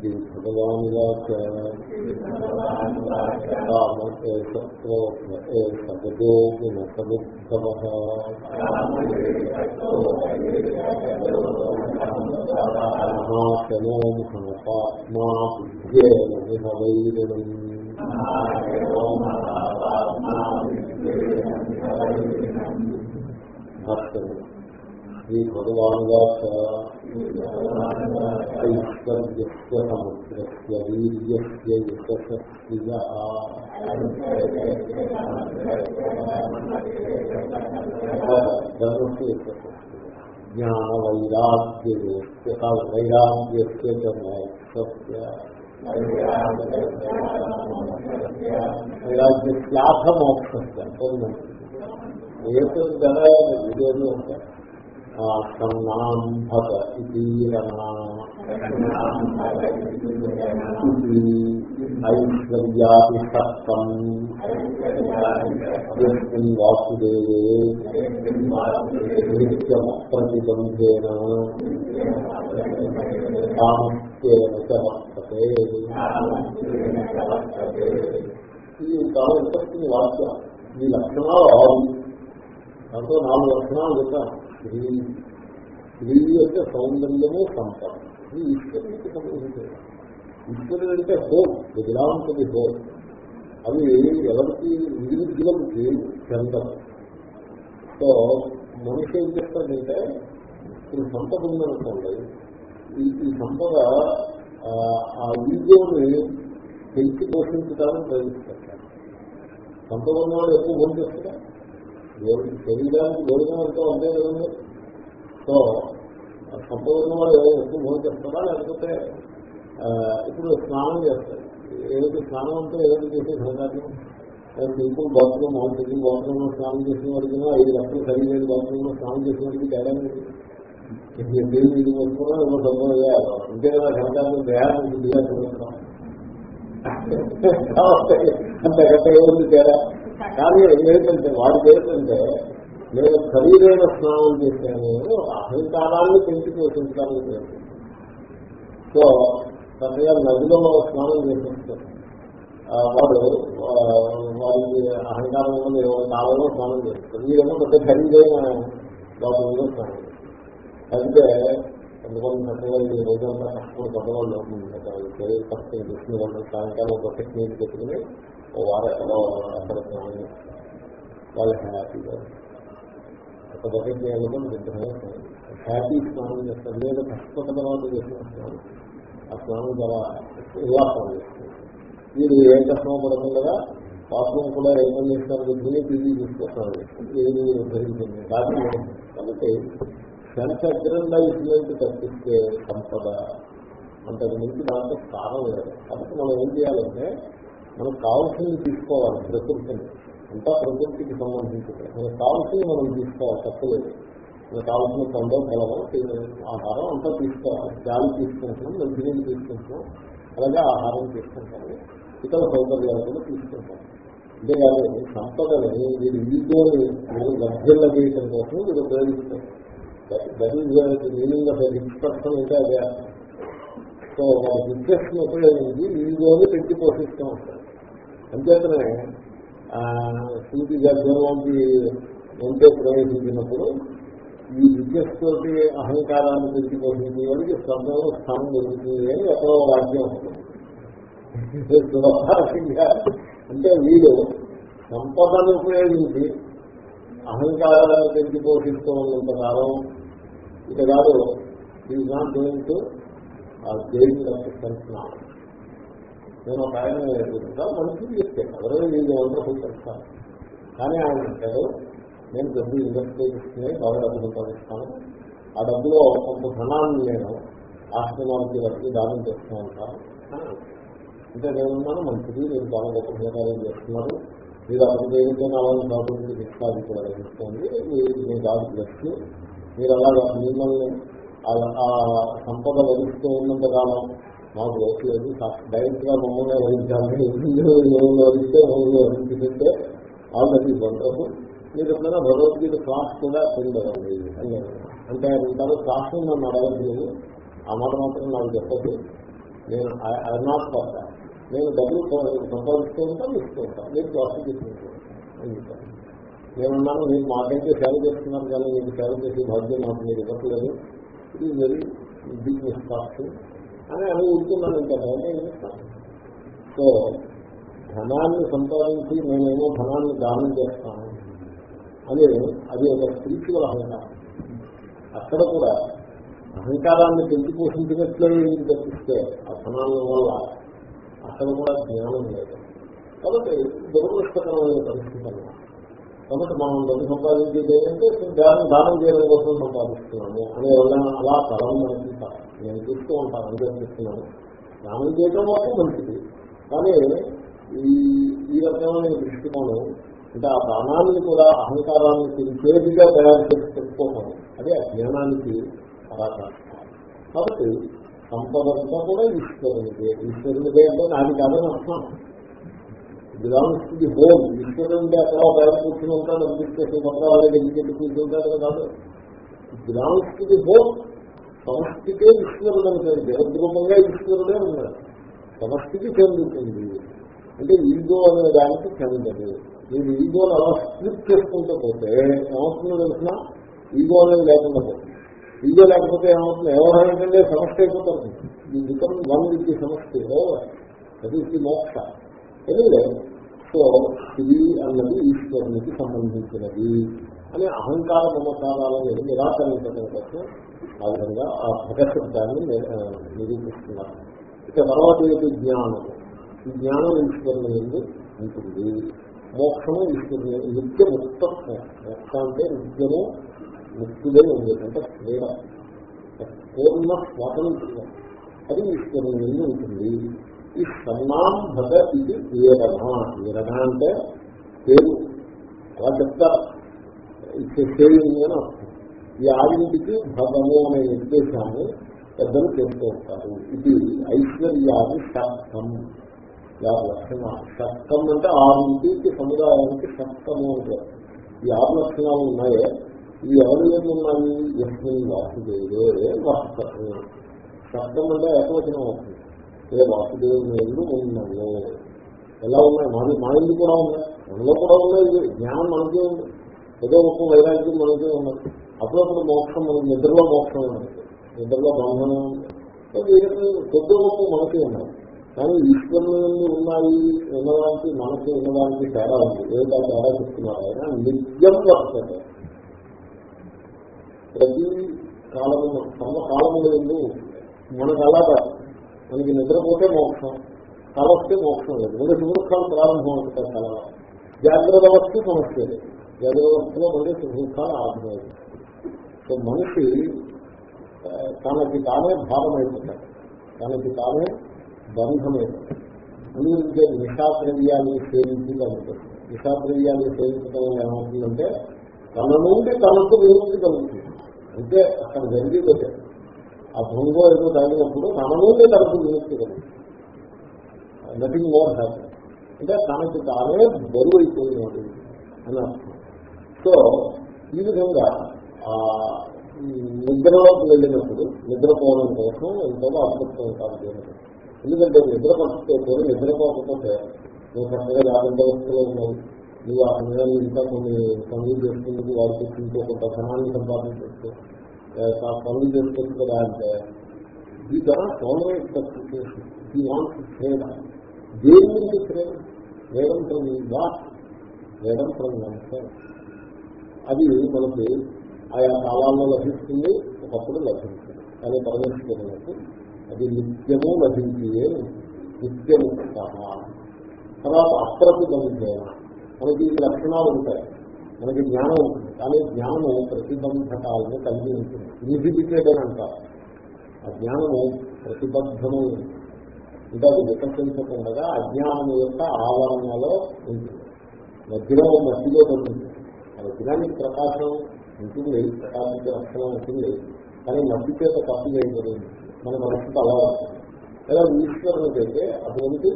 శ్రీ భగవానువాచ సగదో గుణసముద్భవ మహాశనో మహాత్మా బుద్ధేన విహవైరణం శ్రీ భగవానువాచ ఐశ్వర్యస్య సముద్రస్య వీర్యస్య యశస్య జ్ఞాన వైరాగ్యస్య వైరాగ్యస్య మోక్షస్య వైరాగ్యస్యాథ మోక్షస్య గల ఉంటాయి సన్నాంభత ఐశ్వర్యాభిషక్తం యస్మిన్ వాసుదేవే. నిత్యం ప్రతిబంధేన కామస్తేన చ వర్తతే. ఇది చాలా ఇంట్రెస్టింగ్ వాక్యం? ఈ లక్షణాలు ఆరు. దాంతో నాలుగు లక్షణాలు చెప్పాను. స్త్రీ స్త్రీ యొక్క సౌందర్యము సంపద. ఇది ఈశ్వరుడికి సంబంధించింది ఈశ్వరుడు అంటే హోప్ బిలాంటి హోప్ అవి ఎవరికి ఇండివిజువల్కి చెందదు సో మనిషి ఏం చేస్తాడంటే ఇప్పుడు సంపద ఉందనుకోండి ఈ సంపద ఆ ఈగోని పెంచి పోషించడానికి ప్రయత్నిస్తాడు. సంపద ఉన్నవాడు ఎక్కువ భోజనం చేస్తాడు? చేస్తారా శరీరానికి భోజనం ఎంతో అంతే కదండి సో సంపూర్ణ వాళ్ళు ఎక్కువ భోజనం చేస్తారా లేకపోతే ఇప్పుడు స్నానం చేస్తారు ఏదైతే స్నానం అంటే ఏదైతే చేసే సంఘాతం సింపుల్ బాత్రూమ్ అవును సింపుల్ బాత్రూమ్లో స్నానం చేసిన వాడికి ఐదు లక్షలు ఖరీదైన బాత్రూమ్లో స్నానం చేసిన వాడికి తేడా దేని ఇది వస్తున్నా ఏమో సంభవం అంతే కదా సంఘాతం దేహాన్ని దిగా చూడటం అంతకంటే ఏముంది తేడా కానీ ఏంటంటే వాడికి ఏంటంటే నేను ఖరీదైన స్నానం చేశాను అహంకారాన్ని పెంచి పోషించడానికి సో చక్కగా నదిలో స్నానం చేసేస్తారు వాడు వారికి అహంకారం ఉన్నది కాలంలో స్నానం చేస్తారు మీరేమో పెద్ద ఖరీదైన లోపంలో స్నానం అయితే అందుకని చక్కగా ఈ రోజంతా కష్టపడి పెద్దవాళ్ళు కష్టం చేసిన వాళ్ళు సాయంకాలం ఒక టెక్నిక్ పెట్టుకుని ఓ వారం అక్కడ వాళ్ళు హ్యాపీగా ఒక దగ్గర చేయాలని విగ్రహంగా హ్యాపీ స్నానం చేస్తారు లేదా కష్టపడ్డ తర్వాత చేసిన స్నానం ఆ స్నానం ద్వారా ఉల్లాసం చేస్తారు మీరు ఏం కష్టమో పడకుండా బాత్రూమ్ కూడా ఏమో చేస్తారు బుద్ధిని పీజీ తీసుకొస్తాను ఏది జరిగింది కాబట్టి సెన్స్ అగ్రండైజ్మెంట్ తప్పిస్తే సంపద అంతకు మించి దాంట్లో స్థానం లేదు. కాబట్టి మనం ఏం చేయాలంటే మనకు కావాల్సింది తీసుకోవాలి ప్రకృతిని. అంతా ప్రకృతికి సంబంధించింది. మనకు కావాల్సింది మనం తీసుకోవాలి తప్పలేదు. మనకు కావాల్సిన పండుగ కలవం ఆహారం అంతా తీసుకోవాలి. గాలి తీసుకుంటున్నాం మంచినీళ్ళు తీసుకుంటున్నాం అలాగే ఆహారం తీసుకుంటాము. ఇతర సౌకర్యాలు కూడా తీసుకుంటాం అంతేకాదు సంపదని వీరు ఈగోని లభ్యంలో చేయడం కోసం వీరు ఉపయోగిస్తారు. దట్ మీనింగ్ ఆఫ్ రిచ్ అంటే అదే. సో వాళ్ళ బిజినెస్ ఉపయోగించి ఈగోని పెట్టి పోషిస్తూ ఉంటారు. అంచేతనే సూటి గర్భంలోకి ఎంతో ప్రవేశించినప్పుడు ఈ బిజినెస్ తోటి అహంకారాన్ని పెంచి వాడికి స్వర్గంలో స్థానం దొరుకుతుంది అని ఎక్కడో వాక్యం వస్తుంది అంటే వీడు సంపదను ఉపయోగించి అహంకారాన్ని పెంచి పోషిస్తూ కాలం ఇక కాదు ఈ not going to gain sense నేను ఒక ఆయన ఎదుగుతుంటా మనిషిని చెప్తాను ఎవరో వీళ్ళు వండర్ఫుల్ చేస్తాను కానీ ఆయన అంటారు నేను డబ్బు ఇన్వెస్ట్ చేస్తున్నాయి బాగా డబ్బు సంపాదిస్తాను. ఆ డబ్బులో కొంత ధనాన్ని నేను ఆశ్రమానికి వచ్చి దానం చేస్తూ ఉంటాను అంటే నేనున్నాను మంచిది నేను చాలా గొప్ప సహకారం చేస్తున్నారు మీరు అతను చేయకపోయినా అలాగే కాబట్టి ఇష్టాది కూడా లభిస్తుంది. మీ కాదు ప్లస్ మీరు అలాగా మిమ్మల్ని ఆ సంపద లభిస్తూ ఉన్నంత కాలం మాకు లేదు. డైరెక్ట్గా మమ్మల్ని వహించాలని ఎవరు వహిస్తే ఎవరు వహించుకుంటే ఆల్రెడీ వండరు మీరు ఎప్పుడైనా భగవద్గీత క్లాస్ కూడా పొందరండి అంటే ఆయన ఉంటారు క్లాస్ నన్ను అడగలేదు ఆ మాట మాత్రం నాకు చెప్పదు నేను ఐ నాట్ పడతా నేను డబ్బులు సంపాదిస్తూ ఉంటాను ఇస్తూ ఉంటాను. మీరు క్లాస్ తీసుకుంటాను నేనున్నాను మీరు మాకైతే సేవ చేస్తున్నాను కానీ మీకు సేవ చేసే భాగ్యం నాకు మీరు ఇవ్వట్లేదు. ఇది వెరీ బిజినెస్ క్లాస్ అని అని ఊరుకున్నాను ఇంకా. సో ధనాన్ని సంపాదించి నేనేమో ధనాన్ని దానం చేస్తాను. అని అది ఒక స్పిరిచువల్ అహంకారం. అక్కడ కూడా అహంకారాన్ని పెంచి పోషించినట్లే తప్పిస్తే ఆ ధనాల వల్ల అక్కడ కూడా జ్ఞానం లేదు. కాబట్టి దురదృష్టకరమైన పరిస్థితి అన్నమాట. కాబట్టి మనం డబ్బు సంపాదించేది ఏంటంటే దానం దానం చేయడం కోసం సంపాదిస్తున్నాము. అనే ఎవరైనా అలా తరం నేను చూస్తూ ఉంటాను అనుగ్రహిస్తున్నాను దానం చేయడం వరకు మంచిది. కానీ ఈ ఈ రకమైన దృష్టికోణం అంటే ఆ ప్రాణాన్ని కూడా అహంకారాన్ని తెలిసేదిగా తయారు చేసి పెట్టుకోవడం అదే అజ్ఞానానికి పరాకారం కాబట్టి సంపదంతా కూడా ఈశ్వరునిదే. ఈశ్వరునిదే అంటే నాది కాదని అర్థం. బిలాంగ్స్ టు ది హోమ్ ఉంటే అక్కడ ఒక ఆయన కూర్చుని ఉంటాడు అనిపిస్తే పత్రాలు ఎడ్యుకేట్ కూర్చుంటాడు కాదు బిలాంగ్స్ టు ది హోమ్ సమష్టికే ఈశ్వరుడు అంటే జగద్రూపంగా ఈశ్వరుడే ఉన్నాడు సమష్టికి చెందుతుంది. అంటే ఈగో అనే దానికి చెందదు. మీరు ఈగోని అలా స్ప్లిట్ చేసుకుంటూ పోతే ఏమవుతుందో తెలిసిన ఈగో అనేది లేకుండా పోతుంది. ఈగో లేకపోతే ఏమవుతుంది? ఎవరైనా సమస్య అయిపోతుంది we become one with the సమస్య అది ది మోక్ష. ఎనివే సో ఇది అన్నది ఈశ్వరునికి సంబంధించినది అని అహంకార మమకారాలను నిరాకరించడం కోసం ఆ విధంగా ఆ భగశబ్దాన్ని నిరూపిస్తున్నారు. ఇక తర్వాత ఏంటి జ్ఞానం. ఈ జ్ఞానం ఈశ్వరుని ఎందు ఉంటుంది. మోక్షము ఈశ్వరుని నిత్య ముక్తత్వం మోక్ష అంటే నిత్యము ముక్తుడే ఉంది. అంటే క్రీడ. పూర్ణ స్వాతంత్ర్యం అది ఈశ్వరుని ఎందు ఉంటుంది. ఈ సన్నాం భగ ఇది వీరణ వీరణ అంటే పేరు. అలా చెప్తారు. సేవింగ్ అని అర్థం. ఈ ఆరింటికి భగము అనే నిర్దేశాన్ని పెద్దలు చేస్తూ ఉంటారు. ఇది ఐశ్వర్యాది సప్తం. లక్షణ సప్తం అంటే ఆరింటికి సముదాయానికి సప్తము అంటే ఈ ఆరు లక్షణాలు ఉన్నాయే. ఇవి ఎవరి మీద ఉన్నాయి? ఎస్మిన్ వాసుదేవే వర్షము సప్తం అంటే ఏకవచనం అవుతుంది. ఏ వాసుదేవుని ఎందు ఉన్నాయో ఎలా ఉన్నాయి? మా మా ఇల్లు కూడా ఉన్నాయి? మనలో కూడా ఉన్నాయి. జ్ఞానం మనకే ఉంది. ఏదో ఒక వైరాగ్యం మనకే ఉన్నది అప్పుడప్పుడు మోక్షం మనకి నిద్రలో మోక్షం ఉన్నది నిద్రలో బంధనం కొద్ది గొప్ప మనకే ఉన్నాయి కానీ ఈశ్వరులు ఉన్నాయి ఉన్నదానికి మనకి ఉన్నదానికి తేడా ఉంది. ఏదో తేడా చెప్తున్నారు ఆయన. నిత్యం వస్తుంది ప్రతి కాలము సర్వకాలములు ఎందు మనకు అలాగా మనకి నిద్రపోతే మోక్షం కళ వస్తే మోక్షం లేదు. మళ్ళీ సుఖాలు ప్రారంభం అవుతాయి కళ జాగ్రత్త వస్తే సమస్య లేదు. జాగ్రత్త వస్తులో మళ్ళీ సుఖాలు ఆరంభమవుతుంది సో మనిషి తనకి తానే భారమైపోతాడు. తనకి తానే బంధమైపోతాడు. అందుకే నిషాద్రవ్యాన్ని సేవించి కలుగుతుంది నిషాద్రవ్యాన్ని సేవించడం ఏమవుతుందంటే తన నుండి తనకు విముక్తి కలుగుతుంది. అంటే అక్కడ జరిగేది ఆ భంగో ఏదో తాగినప్పుడు తన నుండి తనకు విముక్తి కలుగుతుంది నథింగ్ మోర్ హ్యాపీ అంటే తనకి తానే బరువు అయిపోయినది అని అర్థం. సో ఈ విధంగా నిద్రలోకి వెళ్ళినప్పుడు నిద్రపోవడం కోసం ఎంతో అద్భుతం కాదు ఎందుకంటే నిద్ర పట్టుకోకపోతే నిద్రపోకపోతే నువ్వు చక్కగా జాగ్రత్త వస్తువులో ఉన్నావు నువ్వు ఆ సమయాన్ని ఇంకా కొన్ని పనులు చేసుకుంటూ వాడికి ఇంకో కొంత ధనాన్ని సంపాదించవచ్చు పనులు జరుగుతుంది కదా అంటే ఇది ధర టోలరేట్ ఈ వాంట్ ట్రేడ్ దేని నుంచి ట్రేడ్ వేదం ఫ్రమ్ వాట్ వేదం ఫ్రమ్ అది మనకి ఆయా కాలాల్లో లభిస్తుంది ఒకప్పుడు లభించింది. కానీ పరమేశ్వరులకు అది నిత్యము లభించే నిత్యము తర్వాత అప్రతిబంధేన మనకి ఈ లక్షణాలు ఉంటాయి. మనకి జ్ఞానం ఉంటుంది. కానీ జ్ఞానము ప్రతిబంధకాలను కలిగి ఉంటుంది. ఇన్హిబిటెడ్ అని అంటారు ఆ జ్ఞానము ప్రతిబద్ధము. అంటే అది వికసించకుండా అజ్ఞానం యొక్క ఆవరణలో ఉంటుంది. మధ్యలో మట్టిలో ఉంటుంది. ఆ వజ్రానికి ప్రకాశం ఉంటుంది ప్రకాశించే రక్షణ ఉంటుంది. కానీ మట్టి చేత కప్పు చేయబడింది మన మనసుకు అలా లేదా ఈశ్వరునికైతే అటువంటి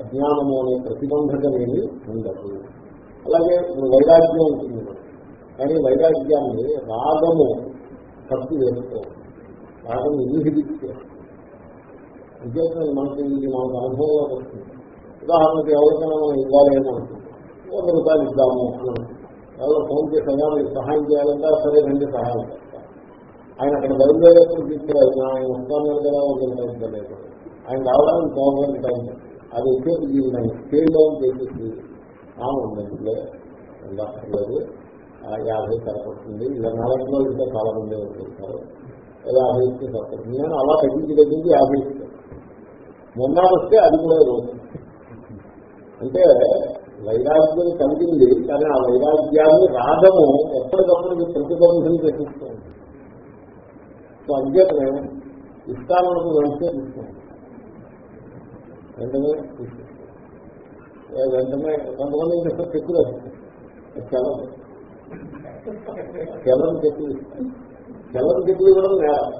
అజ్ఞానము అనే ప్రతిబంధకమేమి ఉండదు. అలాగే వైరాగ్యం ఉంటుంది. కానీ వైరాగ్యాన్ని రాగము ఖర్చు చేసుకోవాలి రాగం ఇన్హిబిట్ చేస్తుంది మనకి ఇది మనకు అనుభవంలో వస్తుంది. ఉదాహరణకి ఎవరికైనా మనం ఇవ్వాలి అని అనుకుంటాం వంద రూపాయలు ఇద్దాము అని ఎవరో ఫోన్ చేసగా మీరు సహాయం చేయాలంటే సరే రెండు సహాయం చేస్తాం ఆయన అక్కడ బయలుదేరేప్పుడు తీసుకురాదు ఆయన వస్తాను కదా ఆయన రావడానికి గవర్నమెంట్ టైం అది వచ్చేది నేను స్కేల్ డౌన్ చేసేసి ఉందండి. ఉండక్కర్లేదు యాభై సరిపడుతుంది. ఇలా నాలుగులో ఇంకా చాలా మంది ఉంటారు యాభై ఇస్తే సరిపడుతుంది. నేను అలా తగ్గించి తగ్గించి యాభై ఇస్తాను మొన్న వస్తే అది కూడా రోజు. అంటే వైరాగ్యం కలిగింది కానీ ఆ వైరాగ్యాన్ని రాగము ఎప్పటికప్పుడు ప్రతిబంధం చేపిస్తుంది సో అంచేతనే ఇష్టాలను వెంటనే తీసుకుంటాం వెంటనే వెంటనే కొంతమంది ఏం చేస్తారు? చెక్కులు చలం చలం చెక్కులు. చలం చెక్కులు ఇవ్వడం నేరం.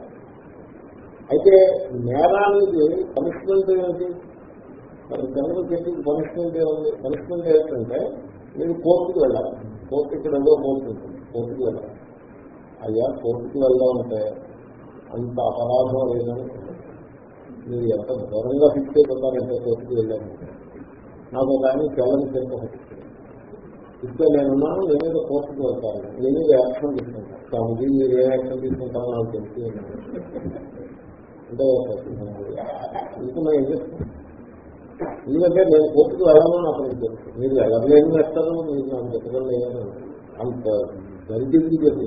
అయితే నేరానికి పనిష్మెంట్ ఏమిటి? చలం చెక్కుకి పనిష్మెంట్ ఏముంది? పనిష్మెంట్ ఏంటంటే మీరు కోర్టుకు వెళ్ళాలి. కోర్టు ఇక్కడ ఏదో కోర్టు ఉంటుంది. కోర్టుకు వెళ్ళాలి. అయ్యా కోర్టుకు వెళ్దామంటే అంత అపరాధం లేదని మీరు ఎంత దూరంగా ఫిక్స్ అయిపోతారంటే కోర్టుకు వెళ్ళాను నాకు ఒక ఆయన తెల్లని చెంత ఇస్తే నేనున్నాను నేనేదో కోర్టుకు వెళ్తాను నేనేదో యాక్షన్ తీసుకుంటాను. స్వామిజీ మీరు ఏ యాక్షన్ తీసుకుంటారో నాకు తెలిసి అంటే ఇంకున్నా ఏం చేస్తాను ఎందుకంటే నేను కోర్టుకు వెళ్ళాలని నాకు తెలుసు. మీరు వెళ్ళలేని వేస్తారో మీరు నాకు చెప్పడం లేదని. అంత దరిద్రం చెప్పింది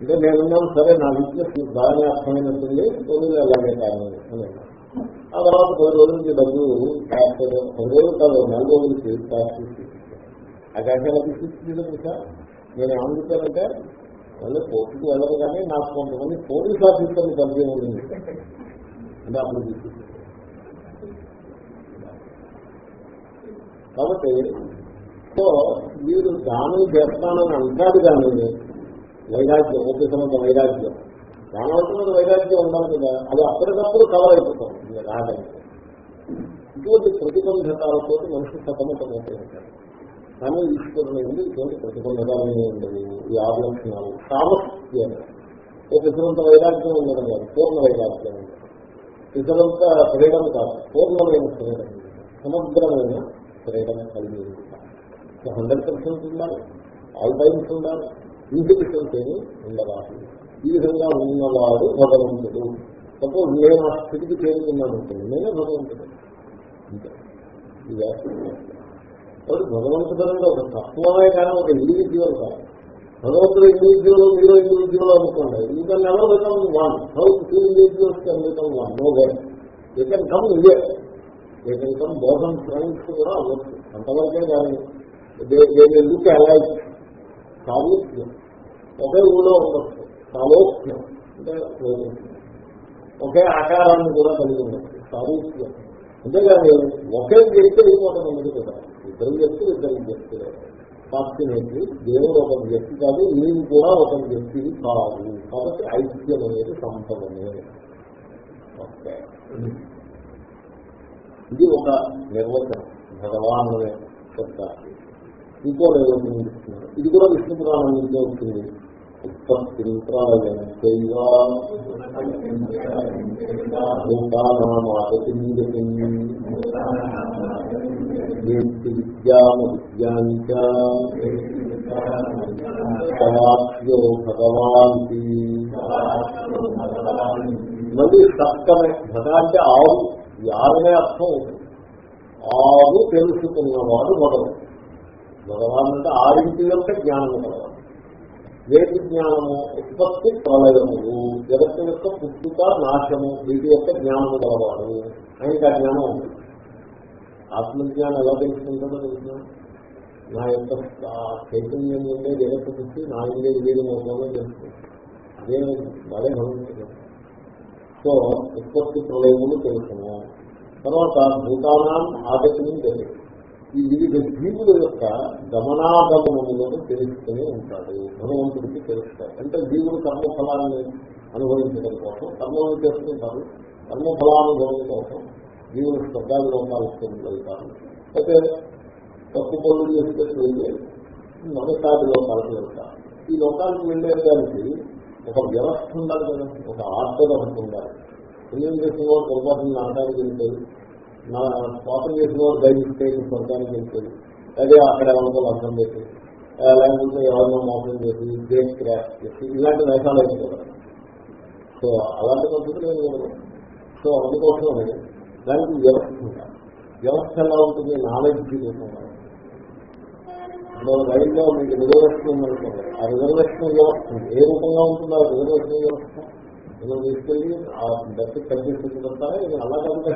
అంటే నేనున్నాను సరే నా విజ్ఞప్తి బాగానే అర్థమైనట్టుంది తొమ్మిది అలాగే కారణం కానీ ఆ తర్వాత పది రోజులకి డబ్బు పది రోజులు కాదు నెల రోజులకి ట్యాక్స్ ఆ క్యాష్ ఎలా తీసుకొచ్చిందో తెలుసా? నేను ఏమనుకుంటానంటే వాళ్ళు కోర్టుకు వెళ్ళరు కానీ నాకు కొంతమంది పోలీస్ ఆఫీసర్లు కలిగి ఉంది అంటే అప్పుడు తీసుకొచ్చింది కాబట్టి సో మీరు దానం చేస్తానని అంటారు కానీ వైరాగ్యం ఒకేసమంత వైరాగ్యం. దానవసరం వైరాగ్యం ఉండాలి కదా అది అప్పటికప్పుడు కవర్ అయిపోతుంది రాగంటే ఇటువంటి ప్రతిబంధకాలతో మనిషి సతమతమవుతూ ఉంటాడు. కానీ ఈశ్వరుని ఉంది ఇటువంటి ప్రతిబంధకాలనే ఉండదు. ఈ ఆరు లక్షణాలు సామర్థ్యం ఒకేసమంత వైరాగ్యం ఉండడం కాదు పూర్ణ వైరాగ్యం ఉండదు. ఇతరంత ప్రేరణ కాదు పూర్ణమైన ప్రేరణ సమగ్రమైన ప్రేరణ కలిగి హండ్రెడ్ పర్సెంట్ ఉండాలి ఆల్ టైమ్స్ ఉండాలి ఇన్హిబిషన్స్ ఏమి ఉండరాదు. ఈ విధంగా ఉన్నవాడు భగవంతుడు. సపోజ్ నేను ఆ స్థితికి చేరుకున్నాను అనుకోండి నేనే భగవంతుడు. అంతే. కాబట్టి భగవంతుడు అనేది ఒక తత్వమే కానీ ఒక ఇండివిజువల్ కాదు. భగవంతుడు ఇండివిజువల్ మీరు ఇండివిజువల్ అనుకోండి. You can never become one how two individuals can become one no way you can come ఇదే యూ కెన్ కమ్ బోధన్ ఫ్రెండ్స్ కూడా అవ్వచ్చు. అంతవరకే కానీ ఎందుకు అలా సామీప్యం ఒకే ఊళ్ళో ఉండొచ్చు. సారూప్యం అంటే ఒకే ఆకారాన్ని కూడా కలిగి ఉండొచ్చు సారూప్యం అంతేగాని ఒకే వ్యక్తి అయిపోవడం అనేది కదా? ఇద్దరు వ్యక్తులు ఇద్దరు వ్యక్తులు. ఫార్చునేట్లీ దేవుడు ఒక వ్యక్తి కాదు నేను కూడా ఒక వ్యక్తి కాదు కాబట్టి ఐక్యం అనేది సంపదమే. ఓకే. ఇది ఒక నిర్వచనం. భగవాన్ అనే చెప్తారు. ఇంకో నిర్వచనం ఇది కూడా విష్ణు పురాణం నుంచే వచ్చింది. ఉత్పత్తి భూతానామాదతి విద్యామ విద్యాంచో భగవాన్ మళ్ళీ సప్తమే భగ అంటే ఆవు ఈ ఆరునే అర్థం అవుతుంది ఆవు తెలుసుకున్నవాడు మొదలు భగవాన్ అంటే ఆరింటి యొక్క జ్ఞానము కలవాలి వేటి జ్ఞానము ఉత్పత్తి ప్రళయము జగత్తు యొక్క పుట్టుక నాశము వీటి యొక్క జ్ఞానము కలవాడు ఆయనకి ఆ జ్ఞానం ఉంది. ఆత్మజ్ఞానం ఎలా తెలుసుకుంటుందో తెలుసు? నా యొక్క చైతన్యం ఉండే జగత్తు పుట్టి నా ఇండే విలీనం అవుతుందో తెలుసుకుంటాడు అదే అదే భవిష్యత్తు సో ఉత్పత్తి ప్రళయములు తెలుసును తర్వాత భూతానం ఆగతిని తెలుసు ఈ వివిధ జీవుల యొక్క గమనాగమములను తెలుసుకుని ఉంటాడు. భగవంతుడికి తెలుస్తాడు. అంటే జీవులు కర్మఫలాన్ని అనుభవించడం కోసం కర్మలు చేస్తుంటారు కర్మఫలానుభవం కోసం జీవులు శ్రద్ధాలు లోకాలకు వెళ్తారు అయితే తప్పు పనులు చేస్తే వెళ్ళి మగసాది లోకాలకు వెళ్తారు ఈ లోకాలకు వెళ్ళేదానికి ఒక వ్యవస్థ ఉండాలి కదా. ఒక ఆర్డర్ ఒకటి ఉండాలి. పుణ్యం చేసిన వాడు పొరపాటుని నాటానికి వెళ్తాడు నా పాపం చేసిన వారు దయచేస్తే స్వర్గానికి వెళ్తాడు అదే అక్కడ ఎవరితో అర్థం చేసి లేకపోతే ఎవరినో మోసం చేసి బ్రేక్ క్రాష్ చేసి ఇలాంటి వేషాలు అయితే సో అలాంటి పద్ధతులు ఏమి సో అందుకోసమే దానికి వ్యవస్థ వ్యవస్థ ఎలా ఉంటుంది? నాలెడ్జ్ రూపంగా రైల్లో మీకు రిజర్వేషన్ ఉందనుకోండి ఆ రిజర్వేషన్ వ్యవస్థ ఏ రూపంగా ఉంటుందో ఆ రిజర్వేషన్ వ్యవస్థ? నేను తీసుకెళ్ళి ఆ బస్సు కనిపిస్తుంటారా ఇది అలా కాకుండా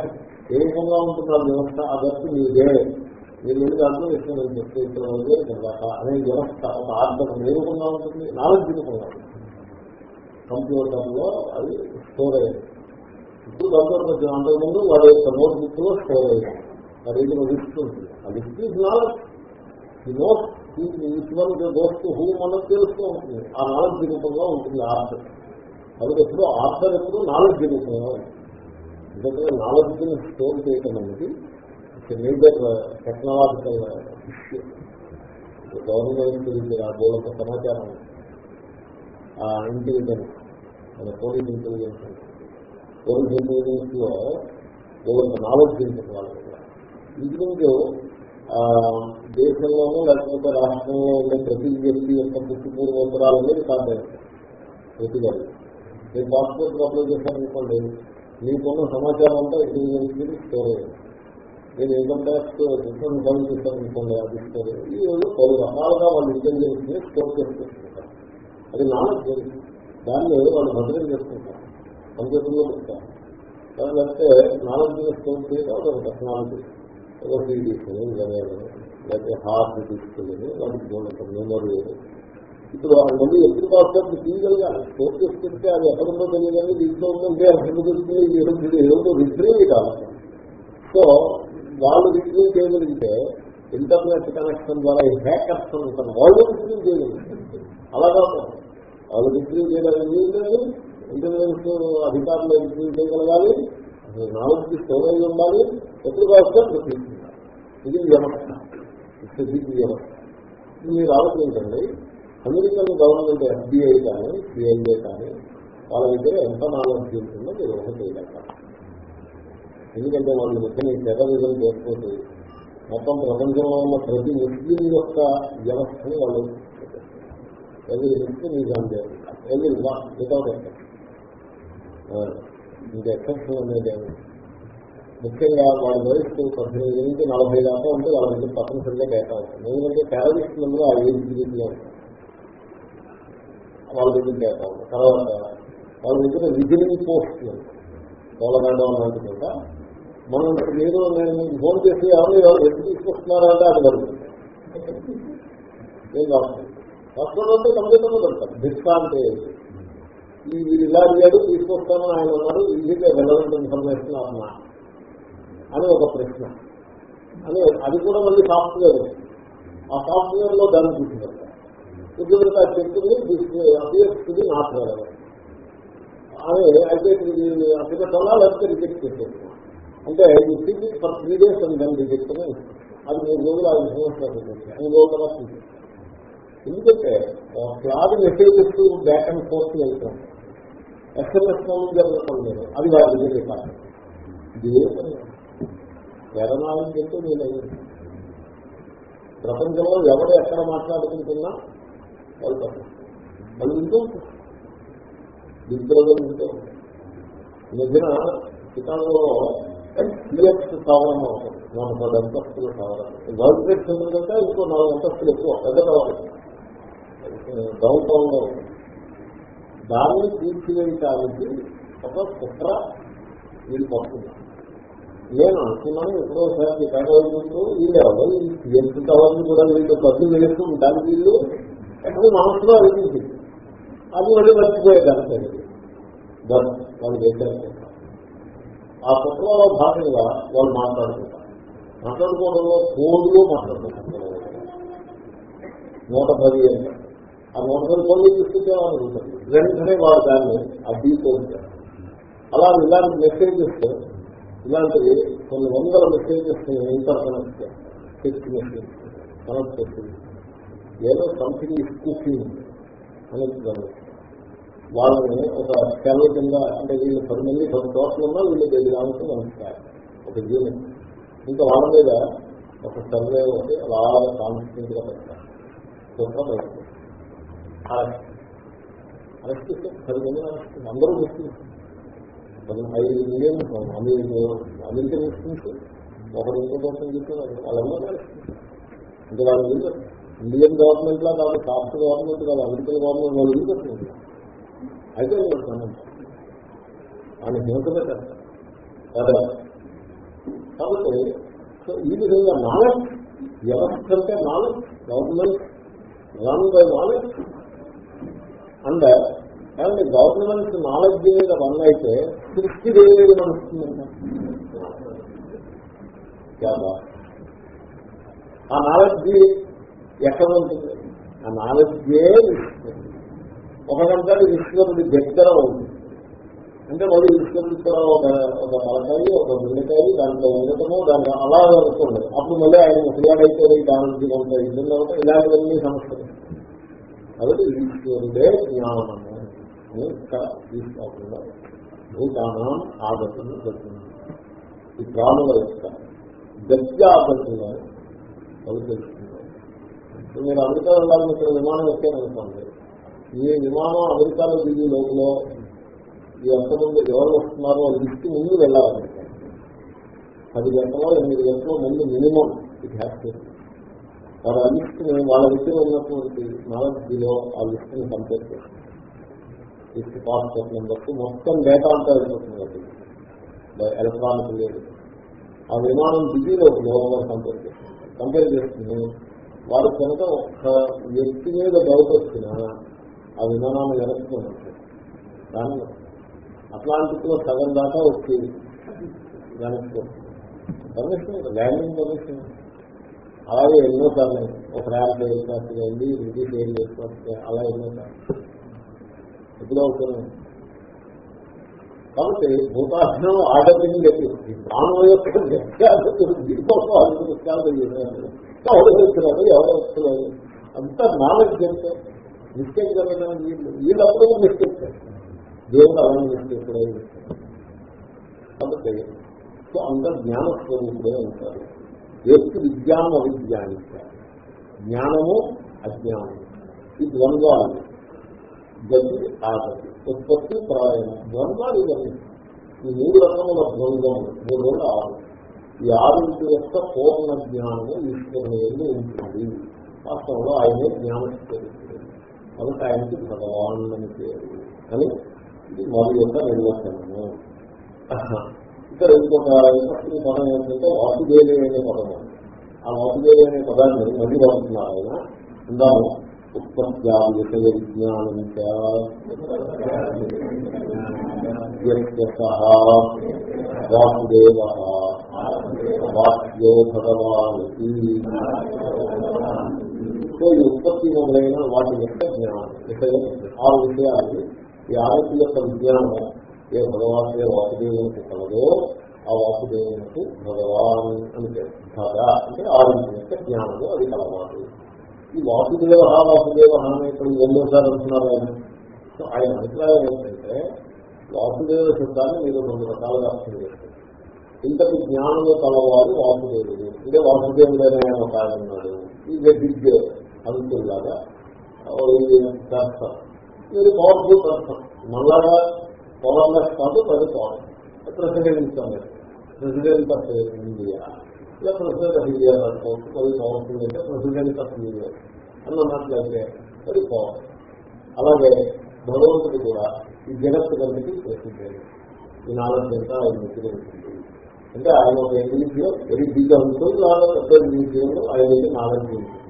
ఏ విధంగా ఉంటుంది ఆ వ్యవస్థ ఆ బస్సు మీదే. మీరు వెళ్ళి దాంట్లో ఇష్టం నేను తర్వాత అనే వ్యవస్థ ఒక ఆర్థం ఏ రూపంగా ఉంటుంది? నాలెడ్జ్ రూపంగా కంప్యూటర్లో అది స్టోర్ అయ్యింది. ఇప్పుడు కంప్యూటర్ వచ్చిన అంతకుముందు వాడి యొక్క నోట్ బుక్లో స్టోర్ అయ్యాయి మరి ఇది లిస్ట్ ఉంటుంది. ఆ లిస్ట్ ఈజ్ నాలెడ్జ్. ఈ నోట్ ఇటువంటి దోస్తు హూ మనకు తెలుస్తూ ఉంటుంది. ఆ నాలెడ్జ్ రూపంగా ఉంటుంది ఆర్థర్ కాబట్టి ఎప్పుడు ఆర్థర్ ఎప్పుడు నాలెడ్జ్ రూపంగా ఎందుకంటే నాలెడ్జ్ని స్టోర్ చేయటం అనేది మేజర్ టెక్నాలజికల్ ఇష్యూ. గవర్నమెంట్ గురించి ఆ గోళంత సమాచారం ఆ ఇంటెలిజెన్స్ మన పోలీస్ ఇంటెలిజెన్స్ పోలీస్ ఇంటెలిజెన్స్లో గోళంత నాలెడ్జ్ ఉంటుంది వాళ్ళ ఇంచుమించు దేశంలోనూ లేకపోతే రాష్ట్రంలో ఉండే ప్రతి వ్యక్తి యొక్క పుట్టుపూర్వోత్తరాలు అనేది కాదు ప్రతి గారు మీరు పాస్పోర్ట్ అప్లై చేశారనుకోండి మీకున్న సమాచారం అంతా ఇంటెలిజెన్స్ స్టోర్ అయ్యింది. నేను ఇన్కమ్ ట్యాక్స్ రిటర్న్ ఫైల్ చేశారనుకోండి అది స్టోర్ ఈ రోజు పలు రకాలుగా వాళ్ళు ఇంటెలిజెన్స్ స్టోర్ చేసుకుంటుంటారు అది నాలెడ్జ్ దాన్ని వాళ్ళు భద్రం చేసుకుంటారు. కంప్యూటర్లో పెడతారు. లేకపోతే నాలెడ్జ్ స్టోర్ చేయడం ఒక టెక్నాలజీ ఒక సీడీస్ లేకపోతే హార్డ్ తీసుకెళ్ళి వాటికి మెమరీ ఇప్పుడు మళ్ళీ ఎప్పుడు కాస్త గా కోర్టు చేసుకుంటే అది ఎక్కడుందో తెలియదు దీంట్లో ఉందంటే అక్కడ దొరుకుతుంది ఏదో ఏదో రిట్రీవ్ కావాలి సో వాళ్ళు రిట్రీవ్ చేయగలిగితే ఇంటర్నెట్ కనెక్షన్ ద్వారా హ్యాకర్స్ ఉంటారు. వాళ్ళు రిట్రీవ్ చేయగలిగింది అలా కాదు. వాళ్ళు రిట్రీవ్ చేయగలిగింది ఇంటెలిజెన్స్ అధికారులు రిట్రీవ్ చేయగలగాలి. నాలెడ్జ్ స్టోరేజ్ ఉండాలి. ఎప్పుడు కాస్త తీసుకుంటారు ఇది వ్యవస్థ. ఇది వ్యవస్థ. మీరు ఆలోచించండి. అమెరికన్ గవర్నమెంట్ ఎఫ్బిఐ కానీ సిఐఏ కానీ వాళ్ళ దగ్గర ఎంత నాలెడ్జ్ ఉంటుందో నిర్వహణ చేయలేక ఎందుకంటే వాళ్ళు ముఖ్యంగా ఈ టెర్రరిజం చేసుకుంటూ మొత్తం ప్రపంచంలో ఉన్న ప్రతి ముస్లిం యొక్క వ్యవస్థని వాళ్ళు ఎవరి వ్యక్తి నిజాం చేయాలి ఎవరి వితౌట్ ఇంకా ఎక్సెప్షన్ అనేది ముఖ్యంగా వాళ్ళ వయసు పద్దెనిమిది నుంచి నలభై దాకా ఉంటే వాళ్ళ దగ్గర తప్పనిసరిగా డేటా ఉంటుంది ఎందుకంటే టెర్రరిస్టులందరూ ఆ ఏజ్ గ్రూప్లో ఉంటారు. వాళ్ళ దగ్గర డేటా తర్వాత వాళ్ళ దగ్గర విజిలింగ్ పోస్టులు తోలగడం లాంటిది కూడా మనం మీరు నేను ఫోన్ చేసి ఎవరు ఎవరు ఎత్తి తీసుకొస్తున్నారా? అంటే అది పడుతుంది ఏం కావాలి వస్తుంది అంటే కంప్యూటర్లో పెడతారు డిస్కౌంట్ ఈ వీడు ఇలా అడిగాడు తీసుకొస్తానని ఆయన ఉన్నారు ఈజీగా రెలవెంట్ ఇన్ఫర్మేషన్ అన్నా అని ఒక ప్రశ్న. అని అది కూడా మళ్ళీ సాఫ్ట్వేర్ ఆ సాఫ్ట్వేర్లో దాన్ని తీసుకెళ్తారు ఉద్యోగులకు అది చెప్తుంది అభ్యర్థిది నాట్ వెళ్ళడం అని అయితే ఇది అతిపెట్టాలా లేకపోతే రిజెక్ట్ చేసేది. అంటే ఇది స్థితి ఫర్ త్రీ డేస్ అని దాన్ని రిజెక్ట్ అది మూడు రోజులు ఆ ఇన్ఫర్మేషన్ మూడు రోజుల తర్వాత చూపించారు. ఎందుకంటే cloud messages back and forth వెళ్తాం. ఎస్ఎంఎస్ ఫోన్ జరుగుతాం లేదు అది వాళ్ళు రిజెక్ట్ కాదు ఇది వేరణాలు చెప్తే నేను ప్రపంచంలో ఎవరు ఎక్కడ మాట్లాడుకుంటున్నా వెళ్తాం. తప్ప వాళ్ళు వింటూ ఉంటారు దిగ్గులు వింటూ ఉంటారు ఈ మధ్యన చికాగోలో సిఎక్స్ స్థావరం అవుతుంది నూట పది అంతస్తులు స్థావరం. వరల్డ్ ట్రేడ్ సెంటర్ కంటే ఇంకో నాలుగు అంతస్తులు ఎక్కువ పెద్ద కావాలి డౌన్ టౌన్లో దాన్ని తీర్చివేయటానికి ఒక కుట్ర వీళ్ళు పడుతున్నారు నేను అనుకున్నాను ఎప్పుడోసారి కేటాయించు వీళ్ళు ఎవరు ఎంత కావాలని కూడా వీళ్ళు పద్దు వేస్తూ ఉంటారు వీళ్ళు ఎప్పుడు మనసులో అనిపించింది. అది మళ్ళీ మర్చిపోయేదానికి బట్ వాళ్ళు వేశారు. ఆ పుస్తకంలో భాగంగా వాళ్ళు మాట్లాడుకుంటారు. మాట్లాడుకోవడంలో కోడ్లు మాట్లాడుకుంటారు. నూట పది అంటే ఆ నూట పది కోళ్ళు తీసుకుంటే తీసుకుంటామనుకుంటారు వెంటనే వాడు దాన్ని ఆ కోరుతారు అలా ఇలాంటి మెసేజెస్ ఇలాంటివి కొన్ని వందల messages interconnect text connect చేస్తుంది ఏదో సంథింగ్ ఇస్ కుకింగ్ అనేది గమనిస్తాం. వాళ్ళని ఒక సెలవు కింద అంటే వీళ్ళు పది మంది పది తోటలు ఉన్నా వీళ్ళు ఐదు రావచ్చు నమస్కారం ఒక యూనిట్ ఇంకా వాళ్ళ మీద ఒక సర్వే ఒకటి అలాగా కాన్స్టిట్యూట్గా పెడతారు అరెస్ట్ చేస్తే పది మంది అరెస్ట్ అందరూ ముస్లిమ్స్. ఐదు మిలియన్ అమెరికన్ ముస్లిమ్స్. ఒకరు ఇంకో కోసం చెప్పారు వాళ్ళందరూ అరెస్ట్ ఇంకా వాళ్ళు ఇండియన్ గవర్నమెంట్ లా కాదు సాఫ్ట్ గవర్నమెంట్ కాదు అమెరికన్ గవర్నమెంట్ వాళ్ళు ఎందుకు అయితే నేను ఆయన హింసమే కదా? కాబట్టి సో ఈ విధంగా నాలెడ్జ్ వ్యవస్థ అంటే knowledge government run by knowledge and and government knowledge మీద రన్ అయితే సృష్టి దేవి నడుస్తుందంట ఆ నాలెడ్జ్ ఎక్కడ ఉంటుంది? ఆ నాలెడ్జే ఒకటంటే ఈశ్వరుడి దగ్గర ఉంది. అంటే మళ్ళీ విశ్వరుడి కూడా ఒక ఒక తలకాయి ఒక గుండెకాయ దాంట్లో ఉండటము దాంట్లో అలా అనుకోండి అప్పుడు మళ్ళీ ఆయన ముసలాడైతే దానికి కొంత ఇబ్బంది అవుతాయి ఇలాంటివన్నీ సమస్యలు. కాబట్టి ఈశ్వరుడే జ్ఞానము అని ఇక్కడ తీసుకోకుండా భూతానం ఆదర్శను చెప్తున్నాను ఈ ప్రాణుల యొక్క గత్యాదర్శంగా అవి తెలుసుకుంటారు మీరు అమెరికా వెళ్ళాలని ఇక్కడ విమానం ఎక్కారనుకోండి ఈ విమానం అమెరికాలో దిగి లోపల ఈ ఎంతమంది ఎవరు వస్తున్నారో వాళ్ళ ముందు వెళ్ళాలంటే పది గంటలో ఎనిమిది గంటల ముందు మినిమం ఇది హ్యాపీ వారు ఆ లిస్టుని వాళ్ళ దగ్గర ఉన్నటువంటి నాలెడ్జ్లో ఆ లిస్టుని కంపేర్ చేస్తారు లిస్ట్ పాస్పోర్ట్ నెంబర్స్ మొత్తం డేటా అంతా వెళ్ళిపోతుంది అది. ఎలక్ట్రానిక్ లేదు ఆ విమానం దిగి లోపల కంపేర్ చేస్తుంది కంపేర్ చేస్తుంది వారు కనుక ఒక్క వ్యక్తి మీద డౌట్ వచ్చినా ఆ విమానాన్ని వెనక్కున్నట్టు దాని అట్లాంటిక్లో సగం దాకా వచ్చి వెనక్కి పర్మిషన్ ల్యాండింగ్ పర్మిషన్ అలాగే ఎన్నో సార్లు ఒక ర్యాంప్ ఎయిర్క్రాఫ్ట్ వెళ్ళి బ్రిటిష్ ఎయిర్ ఎయిర్క్రాఫ్ట్ అలా ఎన్నో సార్లు. ఎప్పుడో అవుతున్నాయి కాబట్టి భూతాసనం ఆదర్శం చెప్పి మానవ యొక్క వ్యత్యాసం దీనికోసం ఆలోచిస్తాను ఎవరు వస్తున్నారు ఎవరు వస్తున్నారు అంతా నాలెడ్జ్ అంటే మిస్టేక్ జరగడం వీళ్ళు వీళ్ళప్పుడు మిస్టేక్ చేస్తారు దేవుడు అలాంటి మిస్టేక్ కూడా కాబట్టి సో అంత జ్ఞానస్వరూపుడే ఉంటారు. వ్యక్తి విజ్ఞానం అవిజ్ఞానిస్తారు జ్ఞానము అజ్ఞానము ఈ ద్వంద్వాలు గది ఆగతి. ఉత్పత్తి ప్రాయం. ద్వంద్వాలు ఇవన్నీ. ఈ మూడు రకముల ద్వంద్వం. మూడు రోజులు ఆరు ఈ ఆరింటి యొక్క పూర్ణ జ్ఞానము ఈశ్వరుని ఎందు ఉంటుంది. వాస్తవంలో ఆయనే జ్ఞానస్వరూపుడు కాబట్టి ఆయనకి భగవాన్ అని పేరు. అని ఇది వారి యొక్క నిర్వచనము ఇక్కడ ఇంకొక ఇంకొక పదం ఏంటంటే వాసుదేవి అనే పదం. ఆ వాసుదేవి అనే పదాన్ని మళ్ళీ వాడుతున్నారు ఆయన ఉందాము ఉత్పత్త్యా విషయ విజ్ఞానం వాసుదేవ. వాక్యో భగవాన్ సో ఈ ఉత్పత్తి మొదలైన వాటి యొక్క జ్ఞానం విషయం ఆరు విషయాలు ఈ ఆరోగ్య యొక్క విజ్ఞానం ఏ భగవాన్ ఏ వాసుదేవునికి కలదో ఆ వాసుదేవునికి భగవాన్ అని భగ అంటే ఆరోగ్య యొక్క జ్ఞానము అది కలవాడు. ఈ వాసుదేవ వాసుదేవ అని ఇక్కడ ఎన్నోసారి అంటున్నారు ఆయన సో ఆయన అభిప్రాయం ఏంటంటే వాసుదేవ శబ్దాన్ని మీరు రెండు రకాలుగా అర్థం చేస్తారు ఇంతటి జ్ఞానము కలవారు వాసుదేవుడు. అంటే వాసుదేవుడు అనే ఒక ఆయన ఉన్నాడు. ఇది దిగ్ అనుకుల్లాగా చేస్తారు ఇది పవర్ఫుల్ పర్సన్ మళ్ళాగా పవర్లెస్ కాదు పది power president president of India. ఇలా ప్రెసిడెంట్ ఆఫ్ ఇండియా అనుకోవచ్చు పది పవర్ఫుల్ అంటే ప్రెసిడెంట్ ఆఫ్ ఇండియా అని అన్నట్లయితే అది పవర్ అలాగే భగవంతుడు కూడా ఈ జగత్తు కంటికి ప్రెసిడెంట్. ఈ నాలుగు అంతా ఆయన దగ్గర ఉంటుంది అంటే ఆయన ఒక ఇండివిజువల్ వెరీ బిగ్ అవుతుంది లేదా పెద్ద ఇండివిజువల్ ఆయన నాలెడ్జ్ ఉంటుంది.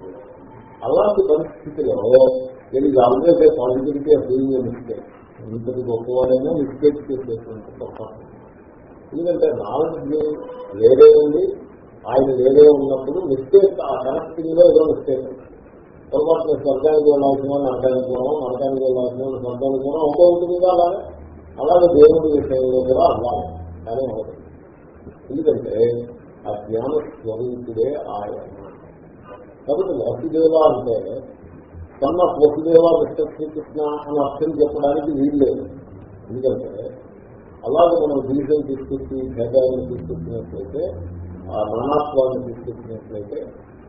అలాంటి పరిస్థితిలో very always a positivity of doing mistake ఇంతటి గొప్పవాడైనా మిస్టేక్ చేసేటువంటి గొప్ప ఎందుకంటే నాలెడ్జ్ వేరే ఉంది ఆయన వేరే ఉన్నప్పుడు మిస్టేక్ ఆ కనెక్టింగ్లో ఏదో మిస్టేక్. పొరపాటు స్వర్గానికి వెళ్ళాల్సిన నరకానికి పోవడం నరకానికి వెళ్ళాల్సిన స్వర్గానికి పోవడం అవుతూ ఉంటుంది కదా అలాగే అలాగే దేవుడి విషయంలో కూడా అవ్వాలి కానీ అవుతుంది ఎందుకంటే ఆ జ్ఞాన స్వరూపుడే ఆయన. కాబట్టి వసుదేవ అంటే సన్న వసుదేవ మిస్టర్ శ్రీకృష్ణ అని అర్థం చెప్పడానికి వీలు లేదు. ఎందుకంటే అలాగే మనం డివిజన్ తీసుకొచ్చి భేదాలను తీసుకొచ్చినట్లయితే ఆ నానాత్వాన్ని తీసుకొచ్చినట్లయితే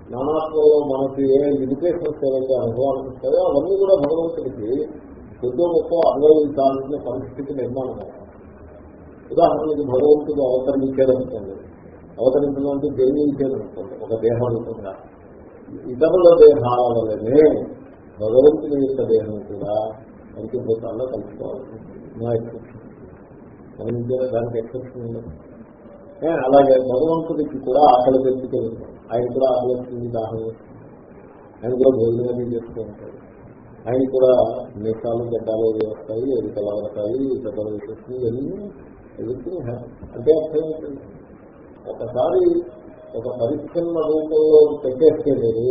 నానాత్వంలో మనకి ఏ లిమిటేషన్స్ ఏవైతే అనుభవానికి వస్తాయో అవన్నీ కూడా భగవంతుడికి కొద్ది గొప్ప అనుభవించాల్సిన పరిస్థితి నిర్మాణం ఉదాహరణకి భగవంతుడు అవతరించేదనుకోండి అవతరించడం అంటే జయించేదనుకోండి ఒక దేహరూపంగా ఇతరుల దేహాల వల్లనే భగవంతుని యొక్క దేహం కూడా పంచభూతాల్లో కలుసుకోవాలి నా ఎక్సెప్షన్ గమనించారా దానికి ఎక్సెప్షన్ ఉండదు అలాగే భగవంతుడికి కూడా ఆకలి పెట్టుకెళ్ళి ఆయన కూడా ఆకలి వస్తుంది దాహం ఆయన కూడా భోజనాన్ని చేస్తూ ఉంటాడు. ఆయన కూడా మీసాలు గడ్డాలు వస్తాయి వస్తాయి ఎదుకలు వస్తాయి పెద్దలు వేసేస్తుంది ఎవ్రీథింగ్ ఎదుర్కొని అంటే అర్థం ఏంటండి ఒకసారి ఒక పరిచ్ఛిన్న రూపంలో పెట్టేస్తే లేదు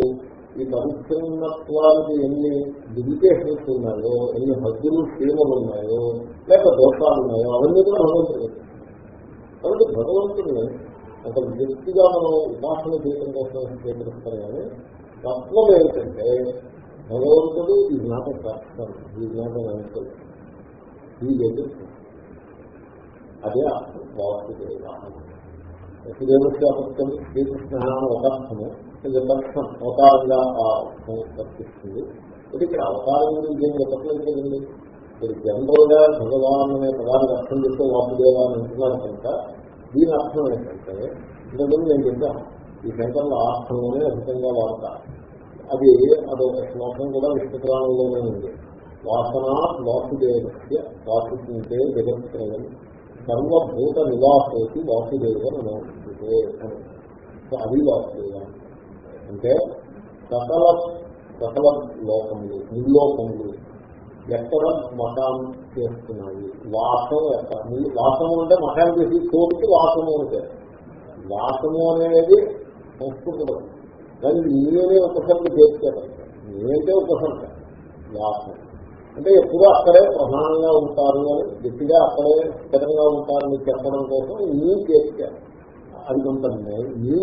ఈ పరిచ్ఛిన్నత్వానికి ఎన్ని లిమిటేషన్స్ ఉన్నాయో ఎన్ని హద్దులు సీమలు ఉన్నాయో లేక దోషాలు ఉన్నాయో అవన్నీ కూడా భగవంతుడు. కాబట్టి భగవంతుడిని ఒక వ్యక్తిగా మనం ఉపాసన చేయడం కోసం స్వీకరిస్తారు కానీ తత్వం ఏమిటంటే భగవంతుడు ఈ నాట శాస్త్రం ఇది నాట అంకుల్ ఈ అదే వాసుదేవ వసుదేవస్య వసుదేవస్యాపత్యం శ్రీకృష్ణ అని ఒక అర్థము ఇది దర్శనం అవతారంగా ఆ అర్థం వర్తిస్తుంది. ఇది ఇక్కడ అవతారం గురించి ఏం చెప్పట్లేదు కదండి మీరు జనరల్గా భగవాన్ అనే ప్రధాన అర్థం చేస్తే వాసుదేవ అని అంటున్నారు కనుక దీని అర్థం ఏంటంటే ఇంతకుముందు నేను చెప్పాను ఈ శంకర్ల ఆర్థంలోనే అధికంగా వాడతారు అది అదొక శ్లోకం కూడా విష్ణుపురాణంలోనే ఉంది. వాసనా వాసుదేవస్య వాసుకుంటే జగత్రయం సర్వభూత నివాసేసి వాసుదేవ నమోస్తుతే అని. సో అది వాసుదేవ. అంటే సకల సకల లోకములు నిర్లోకములు ఎక్కడ మఠాలు చేస్తున్నాయి? వాసం ఎక్కడ? వాసము అంటే మఠాలు చేసి చోటుకి వాసము అంటే వాసము అనేది సంస్కృతం దానికి నేనే ఒకసారి చేస్తారు నేనైతే ఒకసారి వాసం అంటే ఎప్పుడూ అక్కడే ప్రధానంగా ఉంటారు అని గట్టిగా అక్కడే స్థిరంగా ఉంటారని చెప్పడం కోసం నీ చేస్తే అది కొంత నీ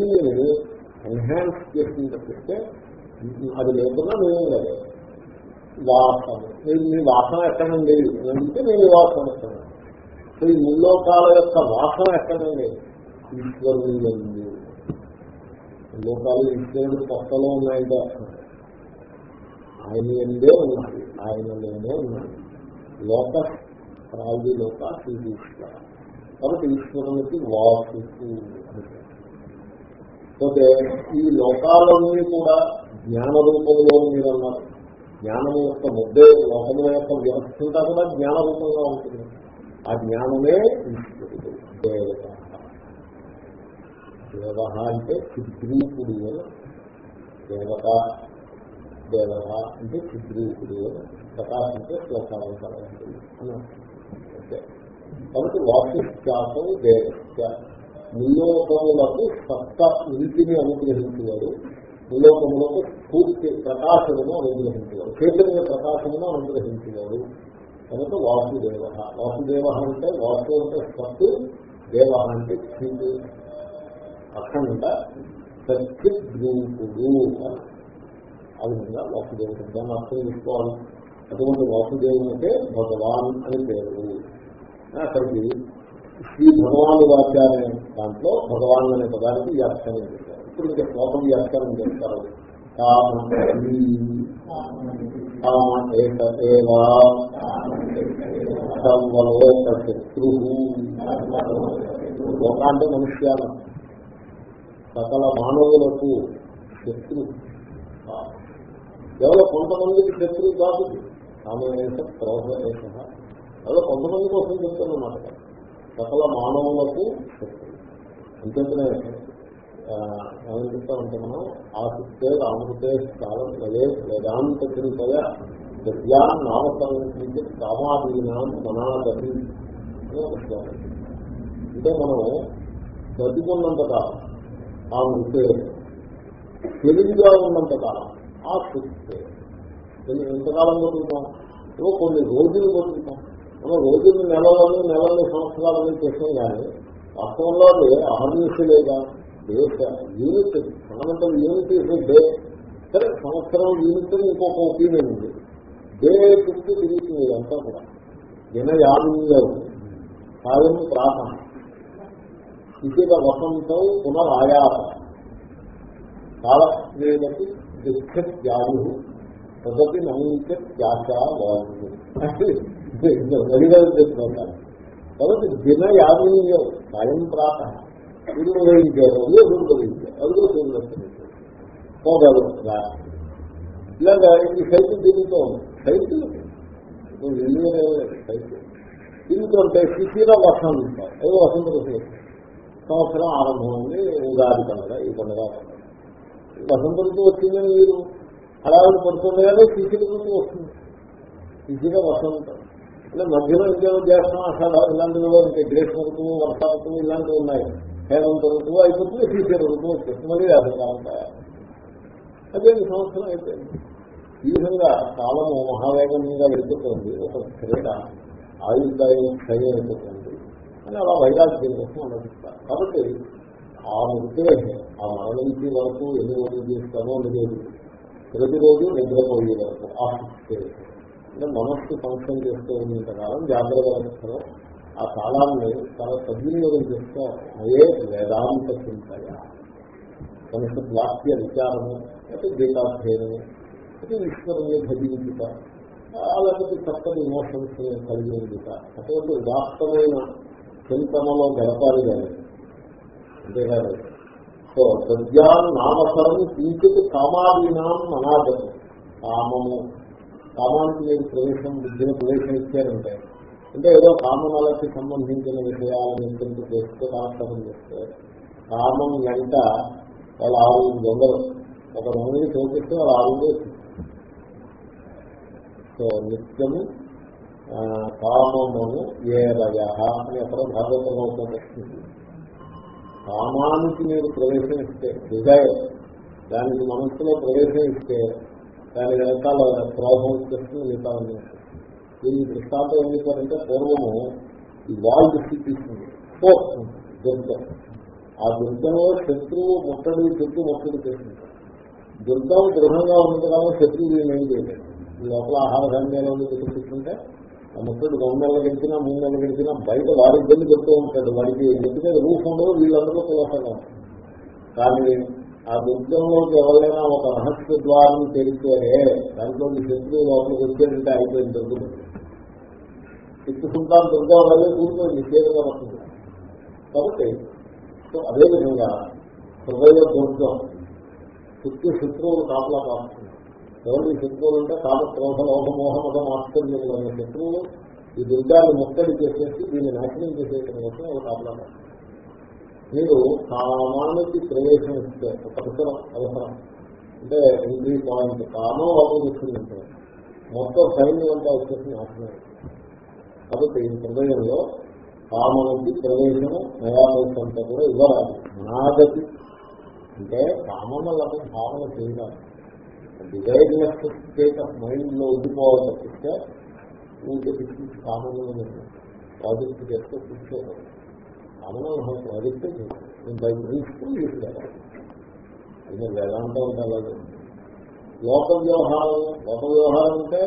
ఎన్హాన్స్ చేసి తప్పిస్తే అది లేకుండా నేను లేదు. వాసన. నేను మీ వాసన ఎక్కడండి? అంటే నేను వాసన ఎక్కడ? సో ఈ ముల్లోకాల యొక్క వాసన ఎక్కడండి? ఈశ్వరుడు ఉంది లోకాలు ఈశ్వరుడు కొత్తలో ఉన్నాయంటే ఆయన ఎందే ఉన్నాయి ఆయనలోనే ఉన్నది లోక ప్రాగి లోక ఈశ్వర కాబట్టి ఈశ్వరునికి వాసు ఈ లోకాలన్నీ కూడా జ్ఞాన రూపంలో మీరు అన్నారు జ్ఞానం యొక్క ముద్దే లోకముల యొక్క వ్యవస్థ అంతా కూడా జ్ఞాన రూపంగా ఉంటుంది. ఆ జ్ఞానమే ఈశ్వరుడు దేవత. దేవ అంటే దేవత దేవ అంటే చిద్రూపుడు అని ప్రకాశించే శ్లోకాలంకారం కాబట్టి వాసిష్టాసం దేవస్థ నిలోకములకు సత్త ఉనికిని అనుగ్రహించేవాడు. నిలోకములకు పూర్తి ప్రకాశమును అనుగ్రహించేవాడు. చైతన్య ప్రకాశమును అనుగ్రహించేవాడు. కనుక వాసుదేవ. వాసుదేవ అంటే వాసు అంటే సత్తు దేవ అంటే క్షీతు అఖండ సత్యద్రూపుడు. ఆ విధంగా వాసుదేవుడు దాన్ని అర్థం చేసుకోవాలి అటువంటి వాసుదేవునికే భగవాన్ అని పేరు. అక్కడికి శ్రీ భగవాను వాక్యాలనే దాంట్లో భగవాన్ అనే పదానికి వ్యాఖ్యానం చేశారు. ఇప్పుడు ఇంకా శ్లోకం వ్యాఖ్యానం చేస్తారు. శత్రు లోకాంటే మనుష్యాల సకల మానవులకు శత్రు ఎవరో కొంతమందికి శత్రు కాదు. కామేశ క్రోధ ఏష కొంతమంది కోసం చెప్తాను అన్నమాట సకల మానవులకు శత్రువు. అంతేతనే ఏమని చెప్తామంటే మనం ఆసక్తే రామృతే కాలం లయే వేదాంత చింతయ విద్యా నామకరించి కామాదీనాం మనాదరి అని ఒక శ్లోకం. అంటే మనం బతికున్నంత కాలం ఆ మృతదేహం తెలివిగా ఉన్నంత కాలం ఆ శక్తి ఎంతకాలం బతుకుతాం? ఏవో కొన్ని రోజులు బతుకుతాం. మనం రోజులు నెలలను నెలలు సంవత్సరాలని చేసాం కానీ వాస్తవంలో అది అహర్నిశలేగా దేశ unit. Fundamental unit is day. సరే సంవత్సరం యూనిట్ ఇంకొక ఒపీనియన్ ఉంది. డే చుట్టూ తిరుగుతుంది అంతా కూడా. జన దినయామింగం సాయం ప్రాతం ఇదిగ వసంతం పునరాయాత కాలక్రీడకి దుఃఖత్యాగు తదపి నమీత్యాశా వాళ్ళు చెప్తున్నారు కాబట్టి దిన యామింగం సాయం ప్రాత సూర్యుడు వేయించారు అదిగో సూర్యుడు వేయించారు అదిగో సూర్యుడు వస్తుంది పోగలరు ఇలాగా ఈ సైకిల్ తిరుగుతూ ఉంది. సైకిల్? నువ్వు వెళ్ళే సైకిల్. తిరుగుతుంటే శిశిర వర్షం ఏదో వసంత సంవత్సరం ఆరంభమైంది ఉగాది పండుగ ఈ పండుగ. వసంత ఋతువు వచ్చిందని మీరు హడావిడి పడుతుంది కానీ శిశిర ఋతువు వస్తుంది. శిశిర వసంతం అంటే మధ్యలో ఇంకేమో చేస్తాం అసలు ఇలాంటివి ఇంకా గ్రీష్మ ఋతువు వర్ష ఋతువు ఇలాంటివి ఉన్నాయి. హేమంత ఋతువు అయిపోతుంది శిశిర ఋతువు వచ్చేస్తుంది మళ్ళీ వేసవికాలం అదే సంవత్సరం అయిపోయింది. ఈ విధంగా కాలము మహావేగంగా వెళ్తుంది ఒక క్రీడ ఆయుర్దాయం క్షయం అయిపోతుంది. అని అలా వైరాగ్యం కోసం ఆలోచిస్తారు. కాబట్టి ఆ ముద్దే ఆ మరణించి వరకు ఎన్ని రోజులు చేస్తామో లేదు. ప్రతిరోజు నిద్రపోయే వరకు ఆ అంటే మనస్సు ఫంక్షన్ చేస్తూ ఉన్నంత కాలం జాగ్రత్త వ్యవస్థలో ఆ కాలాన్ని చాలా సద్వినియోగం చేస్తూ అదే వేదాంత చింతయ కనుక వాక్య విచారము అయితే గీతాధ్యయనము అయితే ఈశ్వరుని భజించుట అలాంటి చక్కటి ఇమోషన్స్ కలిగి ఉందిట అటువంటి వాస్తవమైన చింతనలో గడపాలి కానీ అంతేకాదు సో సద్యాన్ నామసరం కించిత్ కామాదీనాం అనాదం. కామము. కామానికి మీరు ప్రవేశం బుద్ధిని ప్రవేశం ఇచ్చారంటే అంటే ఏదో కామనాలకి సంబంధించిన విషయాలను ఎంతెంత చేస్తే కాలక్షేపం చేస్తే కామం వెంట వాళ్ళ ఆరుగురు దొంగలు. ఒక దొంగని చూపిస్తే వాళ్ళ ఆరుగురు సో నిత్యము కామమును ఏ రయ అని ఎక్కడ భాగవతంలో ప్రశ్నించింది కామానికి మీరు ప్రవేశం ఇస్తే డిజైర్ దానికి మనస్సులో ప్రవేశం ఇస్తే దాని వెనకాల ప్రభావం చేస్తుంది మిగతా దీని దృష్టాంతం ఏం చెప్పారంటే పూర్వము ఈ వాల్డ్ తీసుకుంది ఫోర్స్ దుర్గం. ఆ దుర్గంలో శత్రువు ముట్టడి చెట్టు ముట్టడి చేస్తుంది. దుర్గం దృఢంగా ఉంది శత్రువు ఏం చేయలేదు. లోపల ఆహార ధాన్యాలు తీసుకుంటే ఆ ముట్టడి గడిచినా మూడు నెలలు గడిచినా బయట వారి ఇబ్బంది చెప్తూ ఉంటాడు. వాడికి ఎందుకంటే రూఫ్ ఉండదు వీళ్ళందరూ కులసంగా కానీ ఆ దుర్గంలోకి ఎవరైనా ఒక రహస్య ద్వారం తెలిస్తే దాంట్లో శత్రువు లోపలికి వచ్చేటంటే అయిపోయింది దుర్గం సుల్తాన్ దుర్గం వల్లే కూర్చొని నిషేధంగా వస్తుంది. కాబట్టి సో అదేవిధంగా హృదయ దుర్గం చుట్టూ శత్రువులు కాపలా కాస్తుంది ఎవరి శత్రువులు అంటే కామ క్రోధ లోహ అనే శత్రువులు ఈ దుర్గాన్ని ముట్టడి చేసేసి దీన్ని నాశనం చేసేయటం కోసం ఒక కాపలా మీరు కామానికి ప్రవేశం ఇస్తే ఒక అవసరం అవసరం. అంటే ఎంట్రీ పాయింట్ కామం లోపల తీసుకుంటే మొత్తం సైన్యం అంతా వచ్చేసి నాశనం కాబట్టి ఈ హృదయంలో కామనికి ప్రవేశము నయావేశంతా కూడా ఇవ్వరాదు. నాగతి అంటే కామం వల్ల భావన చేయాలి. డిజైర్లెస్ స్టేట్ ఆఫ్ మైండ్లో ఉండిపోవాలి తప్పిస్తే ఊరికే పిచ్చి కామన్ ప్రాజెక్ట్ చేస్తే కూర్చోవాలి కామన్ ప్రాజెక్ట్ నేను బై ప్రిన్సిపల్ తీసుకెళ్ళాలి అది వేదాంతం అంటే అలాగే లోక వ్యవహారం లోక వ్యవహారం అంటే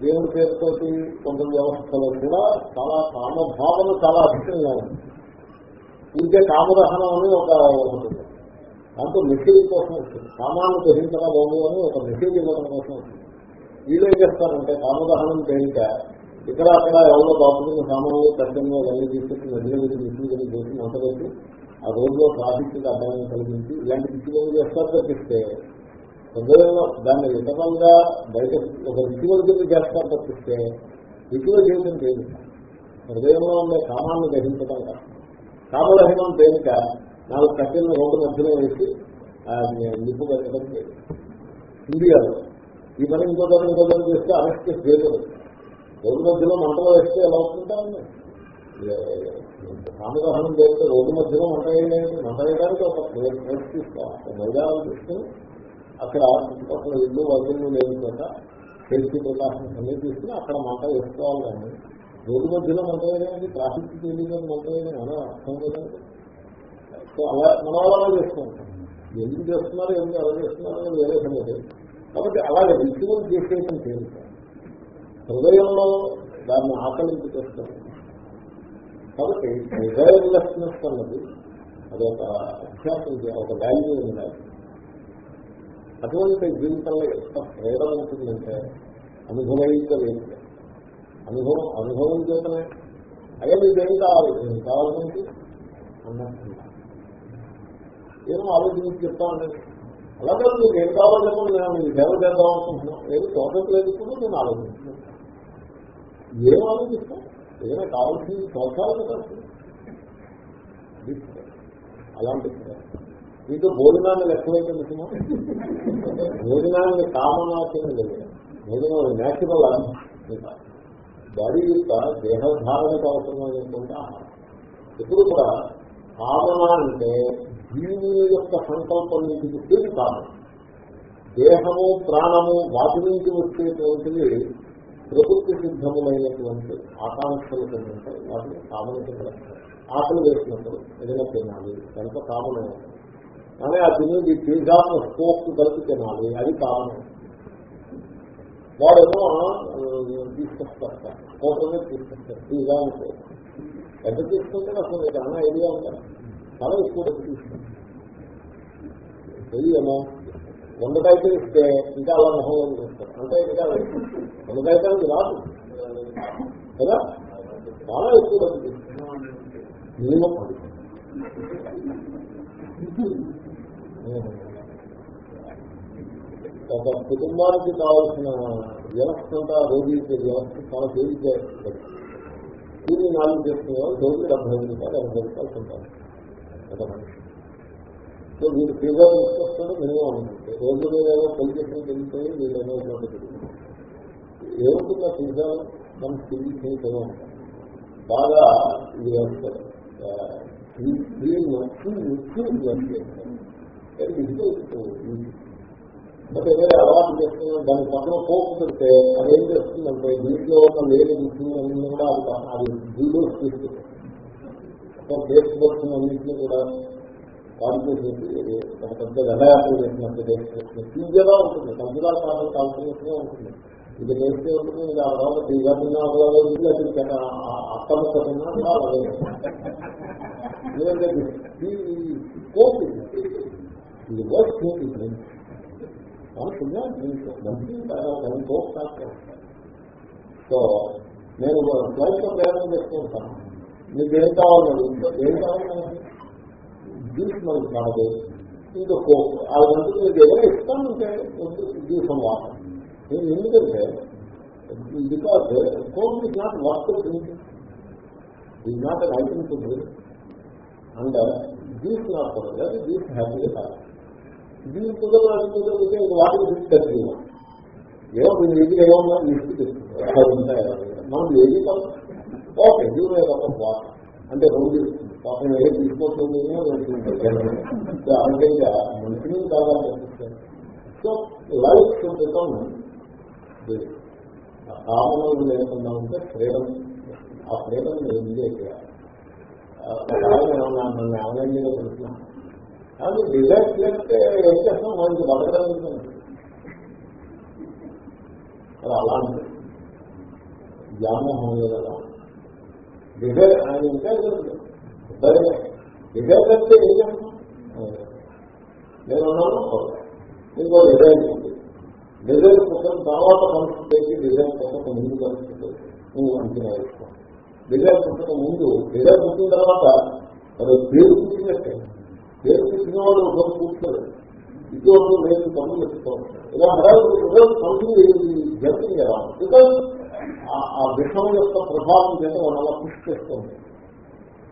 దేవుడి పేరుతోటి కొంత వ్యవస్థలో కూడా చాలా కామభావన చాలా అధికంగా ఉంది ఇంకే కామదహనం అని ఒక ఉంటుంది దాంతో మెసేజ్ కోసం వస్తుంది. కామాన్ని గ్రహించరా బాబు అని ఒక మెసేజ్ ఇవ్వడం కోసం వస్తుంది. వీళ్ళు ఏం చేస్తారంటే కామదహనం తేలిక ఇక్కడ అక్కడ ఎవరో బాబుకున్న సామాన్లు పెద్దంగా వెళ్ళి తీసుకొచ్చి నదిలో మీద తీసుకుని చేసి మంటపెట్టి ఆ రోజులో ట్రాఫిక్ అర్థాన్ని కలిగించి ఇలాంటి పిచ్చిలు చేస్తారు తప్పిస్తే హృదయంలో దాన్ని ఇతరంగా బయట ఒక రిచువల్ కింద చేస్తారు తప్పిస్తే రిచువల్ జీవితం లేదు హృదయంలో ఉండే కామాన్ని గ్రహించడం కాదు కామదహనం తేలిక నాలుగు కట్టెలను రోడ్డు మధ్యలో వేసి నిప్పు కట్టడం ఇండియాలో ఈ పని ఇంకో దగ్గర ఇంకో దగ్గర చేస్తే అరెస్ట్ చేయలేదు రోడ్డు మధ్యలో మంటలో వేస్తే ఎలా అవుతుంటారండి రామదహనం చేస్తే రోడ్డు మధ్యలో మంట వేయలేదు మంట వేయడానికి ఒక ప్లేస్ తీసుకోవాలి మైదానం తీసుకుని అక్కడ చుట్టుపక్కల ఇల్లు వదిలి లేని చోట సేఫ్టీ ప్రికాషన్స్ అన్ని తీసుకుని అక్కడ మంట వేసుకోవాలి కానీ రోడ్డు మధ్యలో మంట వేయడానికి ట్రాఫిక్ తెలియదు మంట వేయడం అలా అర్థం కదండి? సో అలా మన అలా చేసుకుంటాం ఎందుకు చేస్తున్నారు ఎందుకు అలా చేస్తున్నారు అనేది వేరే సంగతి. కాబట్టి అలాగే రిచువల్ చేసేయడం తేలిక హృదయంలో దాన్ని ఆకలింపు చేస్తారు కాబట్టి డిజైర్లెస్నెస్ అన్నది అదొక అధ్యాత్మం ఒక వాల్యూ ఉండాలి. అటువంటి జీవితంలో ఎంత ప్రేరణ ఉంటుందంటే అనుభవైక అనుభవం అనుభవం చేతనే అయ్యా మీకేం కావాలి? ఏం అన్నట్టున్నారు నేను ఆలోచించి చెప్తానండి అలాగే మీకు ఏం కావాలేమో నేను మీకు సేవ చేద్దాం అనుకుంటున్నాను ఏమి తోచట్లేదు కూడా నేను ఆలోచిస్తున్నాను. ఏం ఆలోచిస్తాను ఏదైనా కావాల్సింది తోచాలి కదా. అలాంటి మీకు భోజనాన్ని లెక్కవైతే నిజమా భోజనాన్ని కామనాశం లేదు. భోజనం న్యాచురల్ బాడీ యొక్క దేహధారణకు అవసరమైనటువంటి ఆహారం. ఎప్పుడు కూడా కామన అంటే జీవుని యొక్క సంకల్పం నుంచి చెప్పేది కాదు. దేహము ప్రాణము వాటి నుంచి వచ్చేటువంటివి ప్రకృతి సిద్ధములైనటువంటి ఆకాంక్షలు ఏంటంటే వాటిని కామన ఆకలి వేసినప్పుడు ఏదైనా తినాలి కనుక కామన. కానీ ఆ తినేది పిజ్జాను స్కోప్ కలిపి తినాలి అది కామన్. వాడేమో తీసుకొస్తారు. కోసమే తీసుకొస్తారు. పిజ్జా ఎంత తీసుకుంటే అసలు మీకు అన్న ఐడియా ఉందా? చాలా ఎక్కువ డబ్బు తీసుకుంటాం. ఏమో వందకైతే ఇస్తే ఇంకా అలా మొహం చేస్తారు? అంటే ఇంకా వందకైతే రాదు. కదా? చాలా ఎక్కువ డబ్బు తీసుకుంటాం. మినిమం ఒక కుటుంబానికి కావాల్సిన వ్యవస్థ రోగికి వ్యవస్థ చాలా తేలిక కూలి నాలుగు చేస్తున్న వాళ్ళు రోజు డెబ్బై ఐదు రూపాయలు ఎనభై రూపాయలు ఉంటారు ఒక మనిషి. సో వీడు ఫ్రీగా తీసుకొస్తాడు మినిమం ఉంటుంది రోజు మీద ఏదో పొలిటిషన్ తెలిసిపోయి వీళ్ళు ఏదో ఇటువంటి ఏముంటుంది ఆ ఫీజర్ మన స్థితి చేయడం బాగా ఇది వ్యవస్థ బట్ ఏదైనా అలవాటు చేస్తున్నాం దాని పక్కన పోపు పెడితే అది ఏం చేస్తుందంటే దీంట్లో ఉన్న లేని రుచులన్నీ కూడా అది అది వీడియోస్ తీసుకుంటుంది బేస్ బోర్డ్స్ అన్నింటినీ కూడా వాడి ఒక పెద్ద గణయాత్ర చేసినట్టు చేసినట్టు తీయగా ఉంటుంది. కంప్యూటర్ పాఠం కాల్సినట్టుగా ఉంటుంది. ఇది చేస్తే ఉంటుంది ఇది ఆ తర్వాత తీగా తిన్నా అలాగే ఎందుకంటే కోపి ఇది వర్క్ కోపి మంచి సో నేను ఫ్లైట్లో ప్రయాణం చేస్తూ ఉంటాను. మీకు ఏం కావాలి ఏం కావాలని జ్యూస్ మనకి కాదు. ఇంకా కోక్ అదంతా మీకు ఏదైనా ఇస్తానంటే జ్యూస్ అన్నమాట ఎందుకంటే because coke is not work drinking is not an item to drink and juice not అది జ్యూస్ హ్యాపీగా కాదు. దీని కుదరకపోతే వాటికి తీసుకొచ్చి ఏమో దీని దగ్గర ఏమన్నా లిస్ట్ తీసుకుంటారు మనం ఏది కాదు. ఓకే దీని ఒక వాటర్. అంటే రోజు పాపం ఏ తీసుకోవట్లేదు అందుకే మనిషిని కావాలి సో లైఫ్ బికమ్ కామన్ లేకుండా ఉంటే ఫ్రీడమ్ ఆ ఫ్రీడమ్ ఎంజాయ్ చేయాలి నన్ను ఆనందంగా తెలుస్తున్నాను కానీ డిజైన్ చేస్తే ఏం చేస్తాం? మనకి బతకడం అది అలాంటి వ్యామోహం లేదా డిజైన్ ఆయన ఇంకా డిజైన్ అంటే ఏం చేస్తాం నేను అన్నాను ఇంకో డిజైన్ ఉంది. డిజైన్ కోసం తర్వాత సంస్కృతికి డిజైన్ కోసం ముందు పరిస్థితి నువ్వు అంచనా వేసుకో. డిజైన్ పుస్తకం ముందు డిజైన్ పుట్టిన తర్వాత అది పేరు పుట్టినట్టే. పేరు పుట్టిన వాళ్ళు ఒక కూర్చోలేదు ఇటువంటి నేను పనులు పెట్టుకోవచ్చు ఇలా హడాలు సంథింగ్ జరిగింది కదా? బికాస్ ఆ విషం యొక్క ప్రభావం చేత వాళ్ళ పుష్ చేస్తుంది.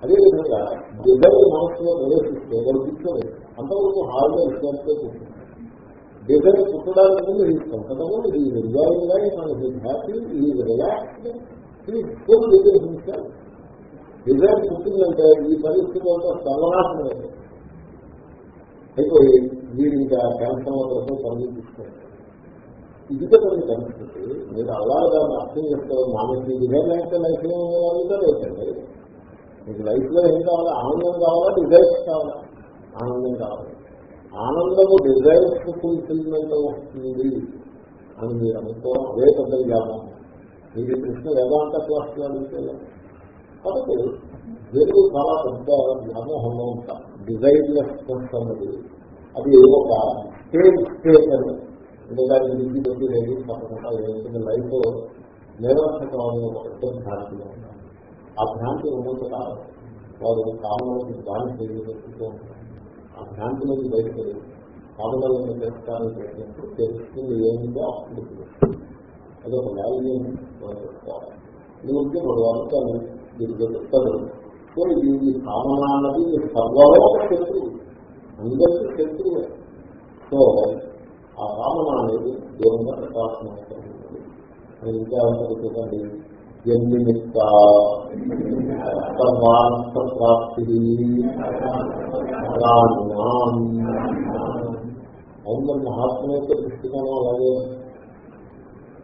అదేవిధంగా డిజైన్ మనసులో ప్రవేశిస్తే వాళ్ళు కూర్చోలేదు. అంతవరకు హాయిగా విషయాలతో కూర్చుంది డిజైన్ పుట్టడానికి ముందు ఇస్తాం కదా ఇది రిజాయిన్గా మనకి హ్యాపీ ఈ రిలాక్స్డ్ ఫుల్ డిజైన్ హింసాల్ డిజైర్ పుట్టిందంటే ఈ పరిస్థితి అంతా సర్వనాశనం అయిపోయి వీరు ఇంకా క్యాన్సర్ కోసం పనులు తీసుకుంటారు ఇది కొన్ని పరిస్థితి మీరు అలా దాన్ని అర్థం చేస్తారు మామూలు డిజైన్ అయితే లైఫ్ లేదండి. మీకు లైఫ్లో ఏం కావాలి? ఆనందం కావాలా? డిజైర్స్ కావాలా? ఆనందం కావాలి. ఆనందము డిజైర్స్ ఫుల్ఫిల్మెంట్ వస్తుంది అని మీరు అనుకోవడం అదే పెద్ద వ్యాపారం మీరు కృష్ణ వేదాంత క్లాస్లో అడిగితే కాబట్టి వెలుగు చాలా పెద్ద వ్యామోహంలో ఉంటారు డిజైర్లెస్ అన్నది అది ఒక స్టేట్ స్టేట్ అని. అంటే దాన్ని దిగి లేదు తప్పకుండా ఏంటంటే లైఫ్ నిరవసకమైన ఒక పెద్ద భ్రాంతిలో ఉంటాం ఆ భ్రాంతి ఉన్నంత కాలం వారు కామలోకి దాని తెలియజేస్తూ ఉంటారు ఆ భ్రాంతిలోకి బయటపడి కామలను తెలుసుకోవాలని ప్రయత్నిస్తూ తెలుస్తుంది ఏముందో అప్పుడు తెలుస్తుంది. అది ఒక వాల్యూ మనం తెలుసుకోవాలి ఎందుకంటే మరో వర్గాలు దీనికి చెప్తారు సో ఇది ఈ కామన అన్నది సర్వలో శత్రువు అందరికీ శత్రువే సో ఆ కామన అనేది దేవునిగా ప్రకాశం ఇంకా ఉంటుంది ఎన్నిమిత్త జన్మిత ప్రాప్తి. అవును మహాత్మ యొక్క దృష్టికోణం అలాగే.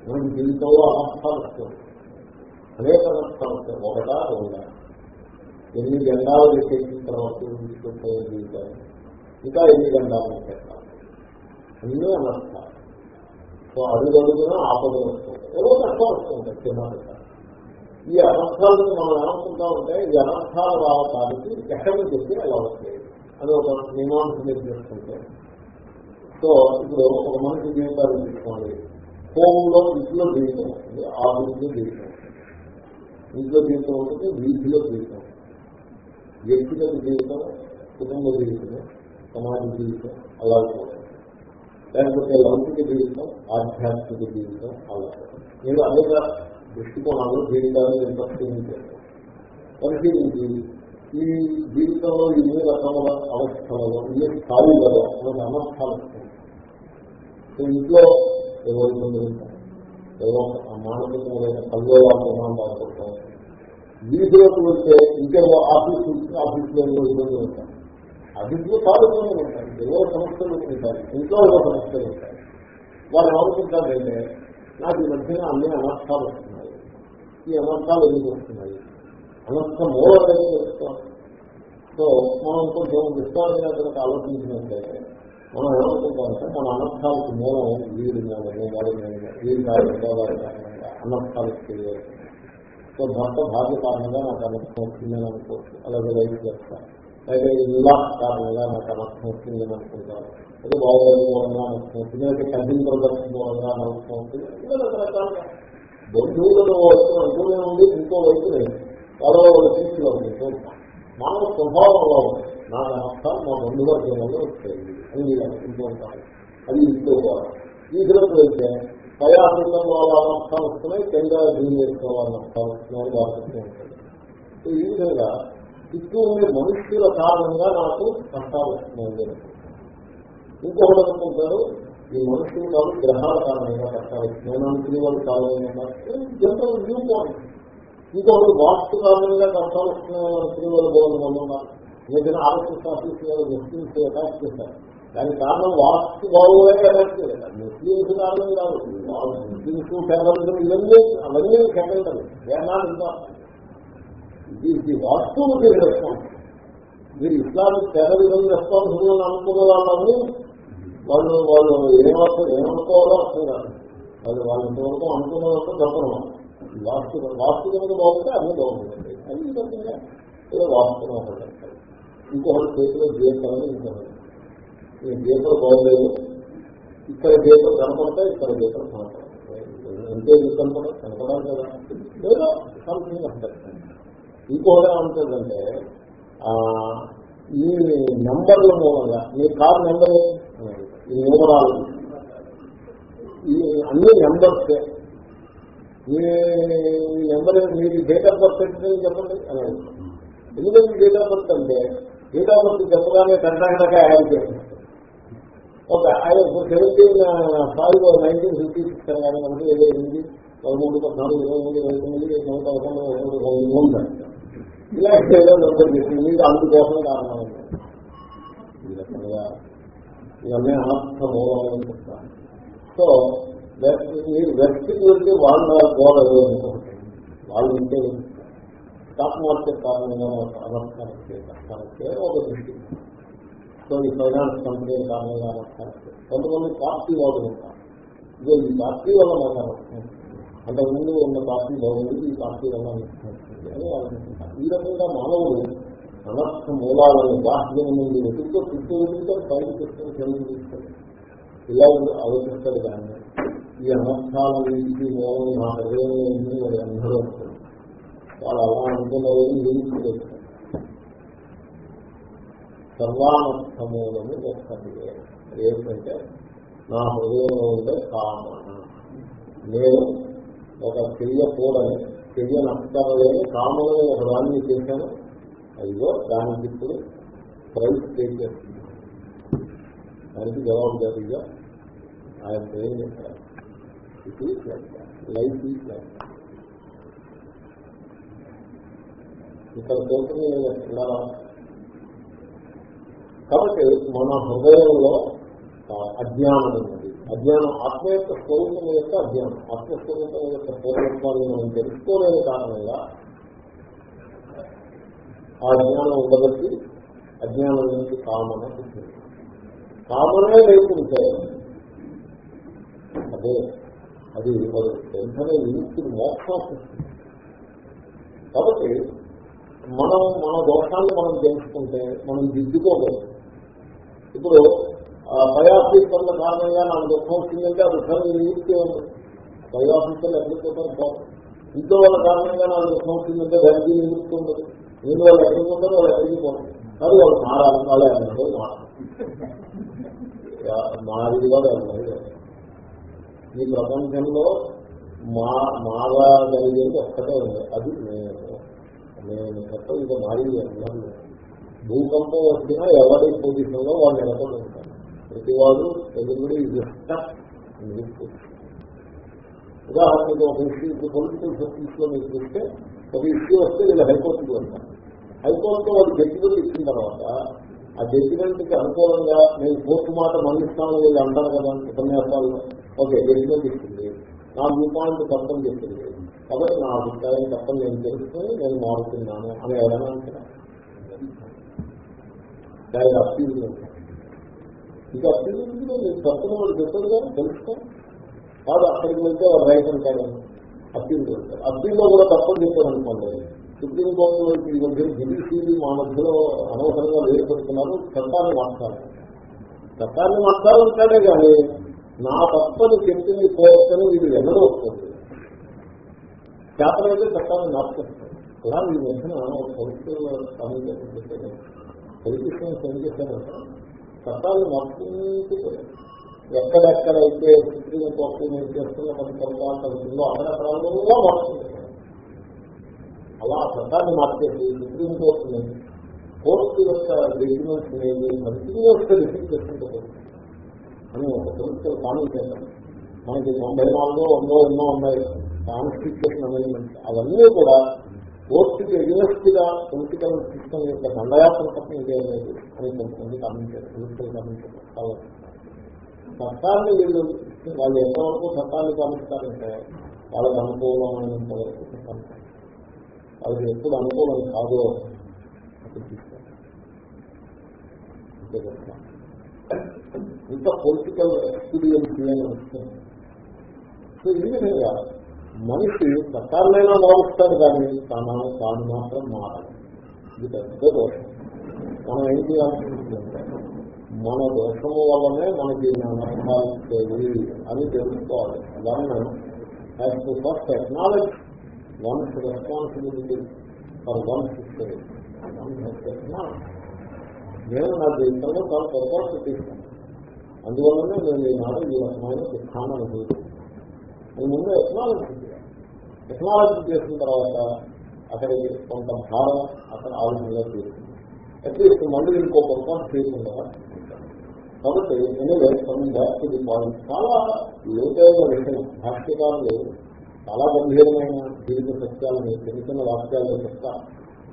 మనం జీవితంలో అనర్థాలు వస్తుంది అనేక నష్టాలు వస్తాయి ఒకటా రెండా. ఎన్ని గండాలు పెట్టేసిన తర్వాత తీసుకుంటే జీవితాన్ని? ఇంకా ఎన్ని గండాలు పెట్టాలి? అన్నీ అనర్థాలు సో అడుగు అడుగున ఆపదలు వస్తుంటాయి. ఏదో కష్టం వస్తుంటాయి చిన్న ఈ అనర్థాలను మనం ఏమనుకుంటా ఉంటే ఈ అనర్థాలు రావటానికి ఎక్కడి నుంచి చెప్పి ఎలా వస్తాయి. అది ఒక మీమాంస మీరు చేసుకుంటే. సో ఇప్పుడు ఒక మనిషి జీవితాలు తీసుకోండి. హోంలో ఇంట్లో జీవితం ఉంటుంది ఆఫీస్లో జీవితం ఇంట్లో జీవితం ఉంటుంది వీధిలో జీవితం వ్యక్తిగత జీవితం కుటుంబ జీవితం సమాజ జీవితం అలా ఉంటుంది లేకపోతే లౌకిక జీవితం ఆధ్యాత్మిక జీవితం అలా నేను అనేక దృష్టికోణాలు జీవితాన్ని పరిశీలించాను. పరిశీలించి ఈ జీవితంలో ఇన్ని రకముల అవస్థలలో ఇన్ని స్థాయిలలో మనకు అనర్థాలు వస్తాయి? ఇంట్లో ఏవో ఇబ్బందులు ఉంటాయి ఏవో మానసికమైన కల్లోలాంతరం బాధపడతాం వీధిలోకి వెళ్తే ఇంకేవో ఆఫీస్ ఆఫీస్లో ఏవో ఇబ్బందులు ఉంటాయి ఆఫీస్లో చాలా ఇబ్బందులు ఉంటాయి ఏవో సమస్యలు ఉంటాయి. ఇంట్లో ఏవో సమస్యలు ఉంటాయి. వాళ్ళు ఏమనుకుంటారంటే నాకు ఈ మధ్యన అన్ని అనర్థాలు వస్తున్నాయి. ఈ అనర్థాలు ఎందుకు వస్తున్నాయి? అనర్థ మూలం ఏదో సో మనం కొంచెం విస్తారంగా కనుక ఆలోచించినట్లయితే మనం ఏమనుకుంటామంటే మన అనర్థాలకు మూలం వీడి వీడి అనర్థాలకు తెలియదు. సో భర్త భాగ్య కారణంగా నాకు అనర్థం వచ్చిందని అనుకోవచ్చు. అలాగే వైపు చేస్తాను లేదా ఇలా వివాహ కారణంగా నాకు అనర్థం అని అనుకుంటాను. అదే బాగోదు మూలంగా అనర్థం వచ్చింది లేదా కఠిన ప్రదర్శన మూలంగా అనర్థం వచ్చింది ఇలా రకరకాలుగా. బంధువులను వైపు అంటూనే ఇంకో వైపు లేదు. చాలా స్థితిలో ఉంది. మానవ స్వభావంలో ఉంది నా నమస్కారం మా బంధువర్గంలో వచ్చేది. అని మీరు అనుకుంటూ ఉంటారు. అది ఇంట్లో ఈ గ్రూప్ అయితే పై ఆఫ్రికన్ వాళ్ళ నమస్కారం వస్తున్నాయి కేంద్ర జూనియర్స్ వాళ్ళ నమస్కారం వస్తున్నాయి ఈ విధంగా చుట్టూ ఉండే మనుష్యుల కారణంగా నాకు కష్టాలు వస్తున్నాయి ఇంకొకటి అనుకుంటారు ఈ మనుషులు కాదు గ్రహాల కారణంగా కష్టాలు వస్తున్నాయి అనుకునే వాళ్ళు కారణంగా జనరల్ వ్యూ పాయింట్ ఇంకొకటి వాస్తు కారణంగా కష్టాలు వస్తున్నాయి అనుకునే వాళ్ళు బాగుంది ఏదైనా ఆర్ఎస్ఎస్ ఆఫీస్ ముస్లింస్ అటాక్ చేశారు దానికి కారణం వాస్తు బాగులే అటాక్ చేయలేదు ముస్లింస్ కారణం కాదు. ముస్లింస్ టెర్రరిజం ఇవన్నీ అవన్నీ సెకండరీ ఏనా ఇంకా ఇది వాస్తు రెస్పాన్స్ మీరు ఇస్లామిక్ టెర్రరిజం రెస్పాన్సిబుల్ అని అనుకున్న వాళ్ళని వాళ్ళు వాళ్ళు ఏమవుతూ ఏమనుకోవాలో అర్థం కాదు. వాళ్ళు వాళ్ళు ఇంతవరకు అనుకున్నదంతా చెప్పడం వాస్తు వాస్తు కనుక బాగుంటే అన్ని బాగుంటుంది అది ఈ ఏదో వాస్తవం ఒకటి ఇంకొకటి చేతిలో జీవితాలని ఇంకొకటి ఈ గీతలు బాగోలేదు ఇక్కడ గీతలు కనపడతాయి ఇక్కడ గీతలు కనపడతాయి. ఎంతే గీతలు కూడా కనపడాలి కదా. ఏదో సంథింగ్ అంటారు ఇంకొకటి ఏమంటుందంటే ఈ నెంబర్ల మూలంగా మీ కార్ నెంబర్ ఈ న్యూమరాలు ఈ అన్ని నెంబర్స్ మీ నెంబర్ మీరు డేట్ ఆఫ్ బర్త్ ఏంటో చెప్పండి అని ఎందుకంటే డేట్ ఆఫ్ బర్త్ అంటే డేట్ ఆఫ్ బర్త్ చెప్పగానే కర్ణాటక యాడ్ చేస్తారు ఓకే ఆయన seventeen five nineteen fifty six అనగానే మనకి ఏదో ఎనిమిది పదమూడు పద్నాలుగు ఇరవై మూడు ఇరవై తొమ్మిది నూట పదకొండు ఉందండి ఇలా ఏదో నమ్మకం చేసింది. మీకు అందుకోసం కారణం ఈ రకంగా ఇవన్నీ అనర్థ మూలమని చెప్తాను. సో మీరు వ్యక్తికి వెళ్ళి వాళ్ళ గోడ అనుకోండి. వాళ్ళు ఉంటే స్టాక్ మార్కెట్ కారణంగా అనర్థానికి కష్టానికి ఒక దృష్టి. సో ఈ ఫైనాన్స్ కంపెనీ కారణంగా అనర్థానికి కొంతమంది పార్టీ వాళ్ళు ఉంటారు. ఇదే ఈ పార్టీ వల్ల మాకు అనర్థం. అంతకుముందు ఉన్న పార్టీ బాగుంది ఈ పార్టీ వల్ల అని ఆలోచించారు ఈ రకంగా మానవుడు అనర్థ మూలాలను బాహ్యం నుండి వెతుకుతో చుట్టూ వెతుకుతో పైకి తీసుకొని చెల్లి తీసుకొని ఇలా ఆలోచిస్తాడు కానీ ఈ అనర్థాలన్నింటికి మూలం నా హృదయంలో ఉంది వాడు అందరూ వాళ్ళు అలా అనుకున్నారు నిరూపించలేదు సర్వానర్థమూలము ఒక్కటి. ఏంటంటే నా హృదయంలో ఉండే కామన. నేను ఒక చెయ్య కూడని చెయ్య నష్టలేని కామని ఒక దాన్ని చేశాను. అయ్యో దానికి ఇప్పుడు ప్రైజ్ పే చేస్తుంది దానికి జవాబుదారీగా ఆయన ఏం చేశారు ఇట్ లైఫ్ ఈజ్ లైక్ ఇక్కడ కోరుకుని కాబట్టి మన హృదయంలో అజ్ఞానం ఉన్నది అజ్ఞానం ఆత్మ యొక్క స్వరూపం యొక్క అజ్ఞానం ఆత్మస్వరూపం యొక్క పూర్వత్వాన్ని మనం తెలుసుకోలేని కారణంగా ఆ అజ్ఞానం ఉండబట్టి అజ్ఞానం నుంచి కామన పుట్టింది కామనే లేకుంటే అదే అది మరి వెంటనే విముక్తిని మోక్షం కాబట్టి మనం మన దోషాన్ని మనం తెలుసుకుంటే మనం దిద్దుకోగలం. ఇప్పుడు ఆ, కారణంగా నాకు దుఃఖం వచ్చిందంటే ఆ దుఃఖాన్ని నియుక్తి ఉంది. పై ఆఫీసర్లు ఎక్కడికి పోతారు ఇంట్లో వాళ్ళ కారణంగా నాకు దుఃఖం వచ్చిందంటే దానికి నియుక్తి ఉండదు. నేను వాళ్ళు ఎక్కడికి పోతారు వాళ్ళు ఎక్కడికి పోతారు అది వాళ్ళు మారాలి వాళ్ళే అన్నారు మారాలి మాది కూడా ఈ ప్రపంచంలో మా మారగలిగేది ఒక్కటే ఉంది. అది నేను నేను తప్ప ఇక మారి భూకంపం వచ్చినా ఎవరి పొజిషన్లో వాళ్ళు నిలబడి ప్రతివాడు ప్రతి వాళ్ళు ఉదాహరణకు ఒక ఇష్యూ ఇప్పుడు పొలిటికల్ సర్వీస్లో మీరు చూస్తే ఒక ఇష్యూ వస్తే వీళ్ళు హైకోర్టుకి వెళ్తారు. హైకోర్టులో వాళ్ళు జడ్జిమెంట్ ఇచ్చిన తర్వాత ఆ జడ్జిమెంట్కి అనుకూలంగా నేను కోర్టు మాట మన్నిస్తాను వీళ్ళు అంటారు కదా ఉపన్యాసాల్లో. ఓకే జడ్జిమెంట్ ఇస్తుంది. నా వ్యూ పాయింట్ తప్పని చెప్పింది. కాబట్టి నా అభిప్రాయం తప్పని నేను తెలుసుకుని నేను మారుతున్నాను అని ఎవరైనా అంటారా? దాని అప్పీల్ ఇది అప్పీల్ నేను తప్పున వాళ్ళు చెప్పారు కానీ తెలుసుకో. కాదు అక్కడికి వెళ్తే వాళ్ళు రైట్ అంటారు అప్పీల్ వెళ్తారు అప్పీల్లో కూడా తప్పని చెప్పారు అనుకోండి. సుప్రీంకోర్టు ఈ మధ్య జ్యుడిషియరీ మా మధ్యలో అనవసరంగా వేరుపెడుతున్నారు. చట్టాన్ని మార్చాలి చట్టాన్ని మార్చాలంటాడే కానీ నా తప్పని చెప్పింది కోర్టుని వీడు ఎన్నడూ వస్తుంది చేతనైతే చట్టాన్ని మార్చేస్తారు అలా ఈ మధ్యన పొలిటికల్ కమ్యూనికేషన్ పొలిటీషియన్స్ ఏం చేశారంటే చట్టాన్ని మొత్తం ఎక్కడెక్కడైతే సుప్రీం కోర్టు మీరు చేస్తున్న కొన్ని పొరపాటు అక్కడ ప్రాంతంలో మార్చుకుంటారు అలా చట్టాన్ని మార్చేసి సుప్రీం కోర్టుని కోర్టు యొక్క జడ్జిమెంట్స్ అనేది కంటిన్యూస్గా రిసీవ్ చేసుకుంటుంది అని ఒక ప్రభుత్వం కామెంట్ చేశారు. మనకి తొంభై నాలుగు వందో ఎన్నో ఉన్నాయి. కాన్స్టిట్యూషన్ అమెండ్మెంట్స్ అవన్నీ కూడా కోర్టుకి ఎగ్నెస్ట్గా పొలిటికల్ సిస్టమ్ యొక్క దండయాత్ర తప్ప ఇదే లేదు. అని కొంతమంది గమనించారు పొలిటికల్ గమనించారు చేశారు వీళ్ళు వాళ్ళు ఎంతవరకు చట్టాన్ని గమనిస్తారంటే వాళ్ళకి అనుకూలమైనంత వరకు చట్టాన్ని వాళ్ళకి ఎప్పుడు అనుకూలం కాదో ఇంత పొలిటికల్ ఎక్స్పీరియన్స్ అని వస్తుంది సో ఈ విధంగా మనిషి చట్టాలైనా మారుస్తాడు కానీ తన తాను మాత్రం మారదు ఇది పెద్ద దోషం. మనం ఏం చేయాల్సిందంటే మన దోషము వల్లనే మనకి నష్టాలు అని తెలుసుకోవాలి. దాన్ని as to first technology once responsibility for once నేను నా జీవితంలో చాలా పొరపాటు తీసుకున్నాను అందువల్లనే నేను ఈనాడు ఈ రకమైన స్థానం అనుభవిస్తున్నాను అది ముందు ఎక్నాలజీ టెక్నాలజీ చేసిన తర్వాత అక్కడికి కొంత భారం అక్కడ ఆలోచనగా తీసుకుంది అట్లీస్ట్ మళ్ళీ ఇంకో పొరపాటు చేయకుండా కాబట్టి ఎనివే కొన్ని బ్యాక్ ది పాయింట్ చాలా లోతైన విషయం భాష్యకారులు చాలా గంభీరమైన జీవిత సత్యాలని చిన్న చిన్న వాక్యాలను చెప్తా.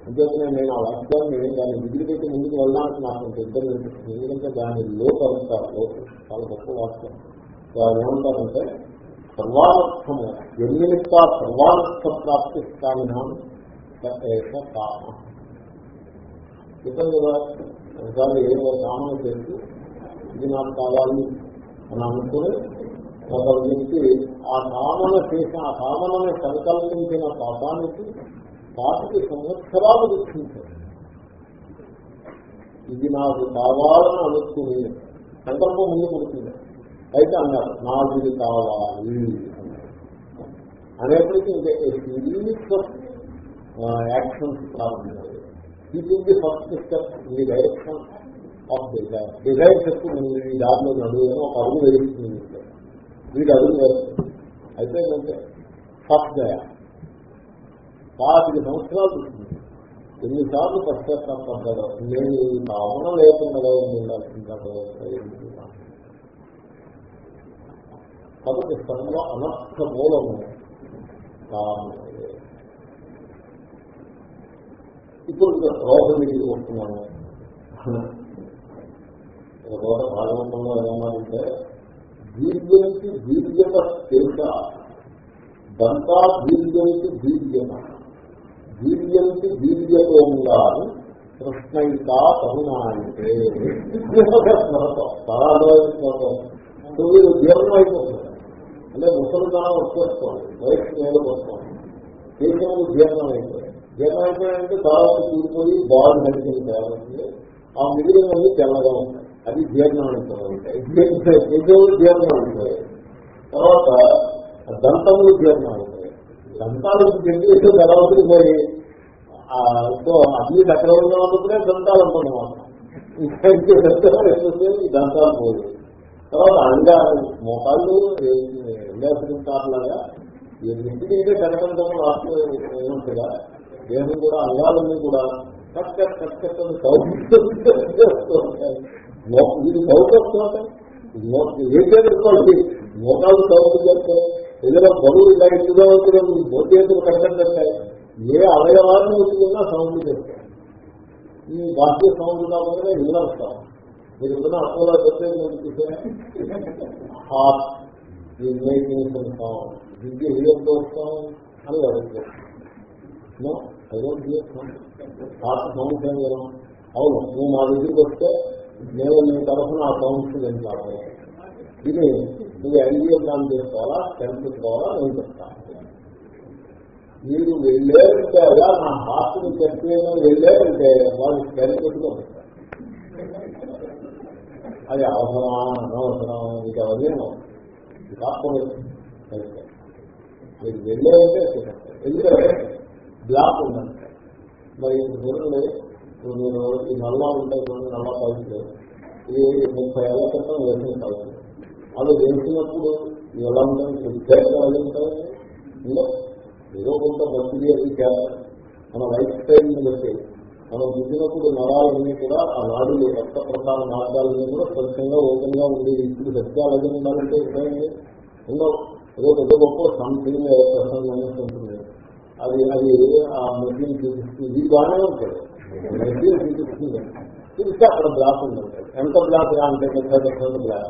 అంతేకానే నేను ఆ వాక్యాన్ని దాన్ని విడిపెట్టి ముందుకు వెళ్ళడానికి నాకు ఇద్దరు ఎందుకంటే దాని లోటు అంతా లోటు చాలా గొప్ప వాక్యం. వాళ్ళు ఏమంటారంటే సర్వార్థము ఎన్నిమిత్త సర్వార్థ ప్రాప్తిస్తాను కామ చెప్పాను కదా ఒకసారి ఏదో కామం చేసి ఇది నాకు కావాలి అని అనుకుని ఒకరి నుంచి ఆ కామన చేసిన ఆ కామనని సంకల్పించిన పాపానికి పాటికి సంవత్సరాలు దుఃఖించారు ఇది నాకు కావాలని అనుకుని సంకల్పం ముందు పుడుతుంది అయితే అన్నారు నాకు ఇది కావాలి అనేప్పటికీ సిరీస్ యాక్షన్స్ ప్రారంభించారు ఇది the first step in the direction of desire desire చెప్తుంది ఈ దారిలో నడువు ఒక అడుగు వేస్తుంది వీడు అడుగు వేస్తుంది అయితే ఏంటంటే ఫస్ట్ దయా పాతిక సంవత్సరాలు చూస్తుంది. ఎన్నిసార్లు పశ్చాత్తాపడ్డాడో నేను ఈ భావన లేకుండా ఉండాల్సిందో కాబట్టి స్థలంలో అనర్థ మూలము కారణమే ఇప్పుడు రోగ మీదకి వస్తున్నాను? రోగ భాగవంతంలో ఏమన్నారంటే దీర్ఘంకి దీర్ఘత తేజ దంతా దీర్ఘంకి దీర్ఘన దీర్ఘంకి దీర్ఘంగా కృష్ణయిత తమిళనాడు చాలా అర్థమైపోతాం సో వీరు జీర్ణం అయిపోతుంది అంటే ముసలితనం వచ్చేస్తుంది వయసు మీద వస్తుంది. దేశంలో జీర్ణం అయిపోయింది జీర్ణం అయిపోయాయంటే తర్వాత కూలిపోయి బాడీ నడిచింది కాబట్టి ఆ మిగిలినవి తెల్లగా ఉంటాయి అది జీర్ణం అయిపోయి దేశంలో జీర్ణం అయిపోయాయి తర్వాత దంతములు జీర్ణం అయిపోయాయి. దంతాలు చెంది తర్వాత పోయి సో అన్ని సక్రమంగా ఉన్నప్పుడే దంతాలు అనుకున్నమాట. దంతాలు పోయి. తర్వాత అంగా మోకాళ్ళు ఎండాసుకుంటారులాగా ఎన్నింటికైతే కనకంతం రాష్ట్రం ఏముంటుందా? దేహం కూడా అంగాలన్నీ కూడా కట్ కట్ కట్ కట్ ఇది సౌకర్యం ఏం చేయాలి మోకాలు సౌకర్యం చేస్తాయి ఏదైనా బరువు ఇలా ఇంటిగా ఎక్కువగా ఉంటుంది భౌతికతలు కట్టంటాయి ఏ అవయవాన్ని వచ్చినా సౌండ్ చేస్తాయి ఈ బాహ్య సౌండ్ కాకుండా ఇలా వస్తాం మీరు ఏదైనా అపోలో చెప్తే నేను చూసే హార్ట్ మేకింగ్ సౌండ్ దిగ్గి వస్తాం అని అడుగుతాం హార్ట్ సౌండ్స్ ఏం కదా అవును నువ్వు మా దగ్గరికి వస్తే నేను నీ తరఫున ఆ సౌండ్స్ ఏం కావాలి ఇది నువ్వు యాంజియోగ్రామ్ చేసుకోవాలా? కనిపించుకోవాలా నేను చెప్తాను మీరు వెళ్ళారంటే అలా నా హాస్టల్ చెప్పేమని వెళ్ళారంటే వాళ్ళు కనిపెట్టుకో అది అవసరమా అనవసరం ఇది అవసరం కాకపోతే మీరు వెళ్ళారంటే ఎందుకంటే బ్లాక్ ఉందంటే మరి చూడండి. మీరు ఈ నల్లా ఉంటాయి చూడండి నల్ల పైకి ఇది ముప్పై ఏళ్ళ క్రితం వేసిన పైకి అవి వేసినప్పుడు ఎలా ఉంటుంది విద్యార్థులు ఉంటాయి? ఏదో కొంత మంచిది అది మన లైఫ్ స్టైల్ని బట్టి. మనం పుట్టినప్పుడు నరాలన్నీ కూడా ఆ నాడులు రక్త ప్రధాన మార్గాలన్నీ కూడా స్వచ్ఛంగా ఓపెన్గా ఉండేది ఇప్పుడు సత్యాలు అది ఉండాలంటే ఇప్పుడైంది ఉండవు. ఏదో పెద్ద గొప్ప సంథింగ్ ప్రసంగం ఉంటుంది. అది అది ఆ మెషిన్ చూపిస్తుంది. ఇది బాగానే ఉంటుంది. మెషిన్ చూపిస్తుంది. చూపిస్తే అక్కడ బ్లాక్ ఉంటుంది. ఎంత బ్లాక్ అంటే ముప్పై పర్సెంట్ బ్లాక్.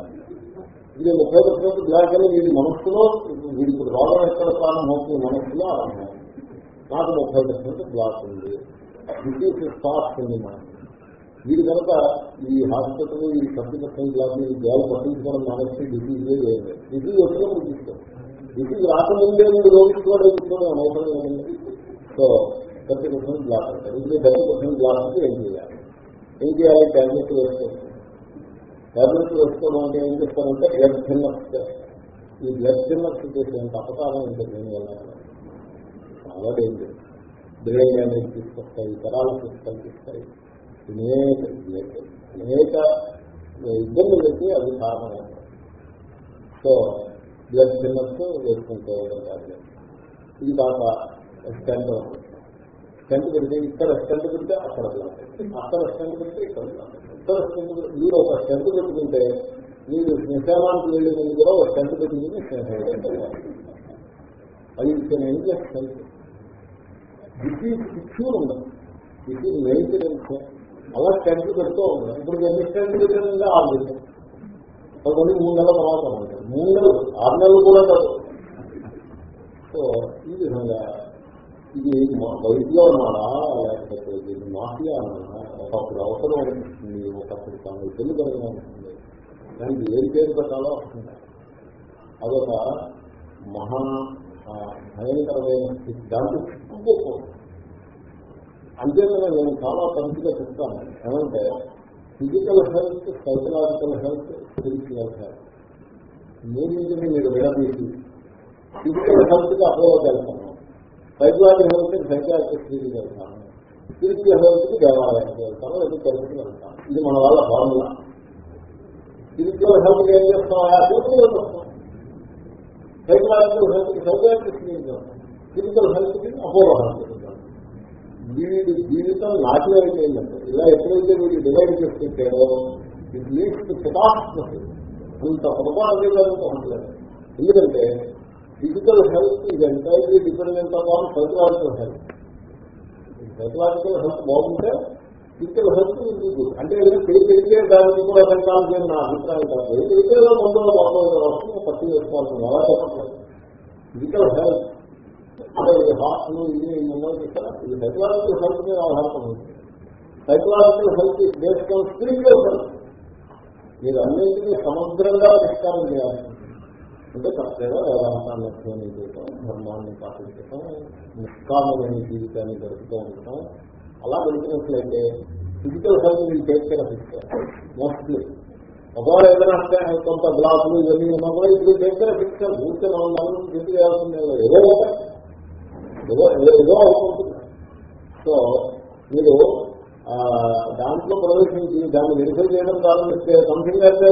ఇది ముప్పై పర్సెంట్ బ్లాక్ అని వీడి మనస్సులో వీడికి రోగం ఎక్కడ ప్రారంభం అవుతుంది మనస్సులో ఆరంభం నాకు ముప్పై పర్సెంట్ బ్లాక్ ఉంది. డిసీజ్ స్టార్ట్ అండి మనం వీడి కనుక ఈ హాస్పిటల్ ఈ థర్టీ పర్సెంట్ బ్లాక్ పట్టించుకోవడం మనస్సు డిసీజ్ లేదు. డిసీజ్ వచ్చినప్పుడు తీసుకోండి డిసీజ్ రాకముందే మీరు రోగించుకోవడం తీసుకోవడం అవసరం లేదండి సో థర్టీ పర్సెంట్ బ్లాక్ అంటారు ఇది థర్టీ పర్సెంట్ బ్లాక్ ఏం చేయాలి? ఏం చేయాలి? ట్యాబ్లెట్ వేసుకోవచ్చు ట్యాబ్లెట్ వేసుకోవడం అంటే ఏం చేస్తారంటే బ్లడ్ థిన్నర్స్ ఈ బ్లడ్ థిన్నర్స్ చేసేంత అపకారం ఉంటుంది దీనివల్ల చాలా డేంజర్ బ్రెయిన్ డ్యామేజ్ తీసుకొస్తాయి పెరాలసిస్ కలిగిస్తాయి అనేక అనేక ఇబ్బందులు పెట్టి అది కారణం సో బ్లడ్ థిన్నర్స్ వేసుకుంటూ ఉంటారు ఇది కాక స్టెంట్ స్టెంట్ పెడితే ఇక్కడ స్టెంట్ పెడితే అక్కడ అక్కడ స్టెంట్ పెడితే ఇక్కడ ఇక్కడ స్టెంట్ మీరు ఒక స్టెంట్ పెట్టుకుంటే మీరు శ్మశానానికి వెళ్ళే ముందు కూడా ఒక స్టెంట్ పెట్టుకుని అది దిస్ ఈజ్ క్యూర్ ఉండదు. దిస్ ఈజ్ మెయింటెనెన్స్ అలా స్టెంట్ పెడుతూ ఉండదు. ఇప్పుడు ఎన్ని స్టెంట్ పెట్టిందంటే ఆరు పెట్టారు. కొన్ని మూడు నెలల తర్వాత ఉంటాయి మూడు నెలలు ఆరు నెలలు కూడా కాదు. సో ఈ విధంగా ఇది వైద్యం అన్నాడా లేకపోతే దీన్ని మాఫియా అన్నాడా ఒకప్పుడు అవసరం అనిపిస్తుంది ఒకప్పుడు తాను తెలుగు అనిపిస్తుంది దానికి ఏం పేరు పెట్టాలో వస్తుంది అదొక మహా భయంకరమైన స్థితి దాంట్లో చిక్కుకోకూడదు అంతేకాదు నేను చాలా తరచుగా చెప్తాను. ఏమంటే physical health psychological health spiritual health మూడింటిని మీరు విడదీసి? ఫిజికల్ హెల్త్కి అపోలోకి వెళ్తాను సైకలాజికల్ హెల్త్కి సైకాట్రిస్ట్కి వెళ్తాను స్పిరిచువల్ హెల్త్కి దేవాలయానికి వెళ్తాను లేదా తరచుకి వెళ్తాను ఇది మన వల్ల ఫార్ములా స్పిరిచువల్ హెల్త్ ఏం చేస్తాం? సైకలాజికల్ హెల్త్కి సైకాట్రిస్ట్కి వెళ్తాం ఫిజికల్ హెల్త్కి అపోలో హెల్త్ వీడి జీవితం నాటి ఏంటంటే ఇలా ఎప్పుడైతే వీడు డివైడ్ చేసుకుంటాడో ఇట్ లీడ్స్ టు కెటాస్ట్రఫీ అంత పొరపాటు ఉంటుంది ఎందుకంటే ఫిజికల్ హెల్త్ ఇది ఎంటైర్లీ డిపెండెంట్ అవ్వాలి సైకలాజికల్ హెల్త్ సైకలాజికల్ హెల్త్ బాగుంటే ఫిజికల్ హెల్త్ గుడ్ అంటే ఏదో పెరిగితే దానికి కూడా సంకాలం నా అభిప్రాయం కాదు. పెరిగితే మందులో బాగుంటుంది వస్తుంది పట్టి వేసుకోవాల్సింది. అలా చెప్పట్లేదు. ఫిజికల్ హెల్త్ అంటే ఇది హాస్టల్ ఇది ఇది సైకలాజికల్ హెల్త్ మీద ఆధారపడి ఉంటుంది psychological health based on spiritual health మీరు అన్నింటినీ సమగ్రంగా పరిష్కారం చేయాలి. అంటే కరెక్ట్గా వేదాంతాన్ని అధ్యయనం చేయటం ధర్మాన్ని పాటించటం నిష్కామమైన జీవితాన్ని గడుపుతూ ఉండటం అలా గడిపినట్లయితే ఫిజికల్ హెల్త్ మీరు టేక్ కేర్ మోస్ట్లీ ఒకవేళ ఏదైనా కొంత గ్లాసులు ఇవన్నీ ఉన్నా కూడా ఇప్పుడు టేక్ కేర్ ఆఫ్ ఇస్తారు ఊరికే చెప్పి చేయాల్సింది ఏదో ఒకటి. ఏదో ఏదో అవుతుంది. సో మీరు దాంట్లో ప్రవేశించి దాన్ని వెరిఫై చేయడం ప్రారంభిస్తే సంథింగ్ అయితే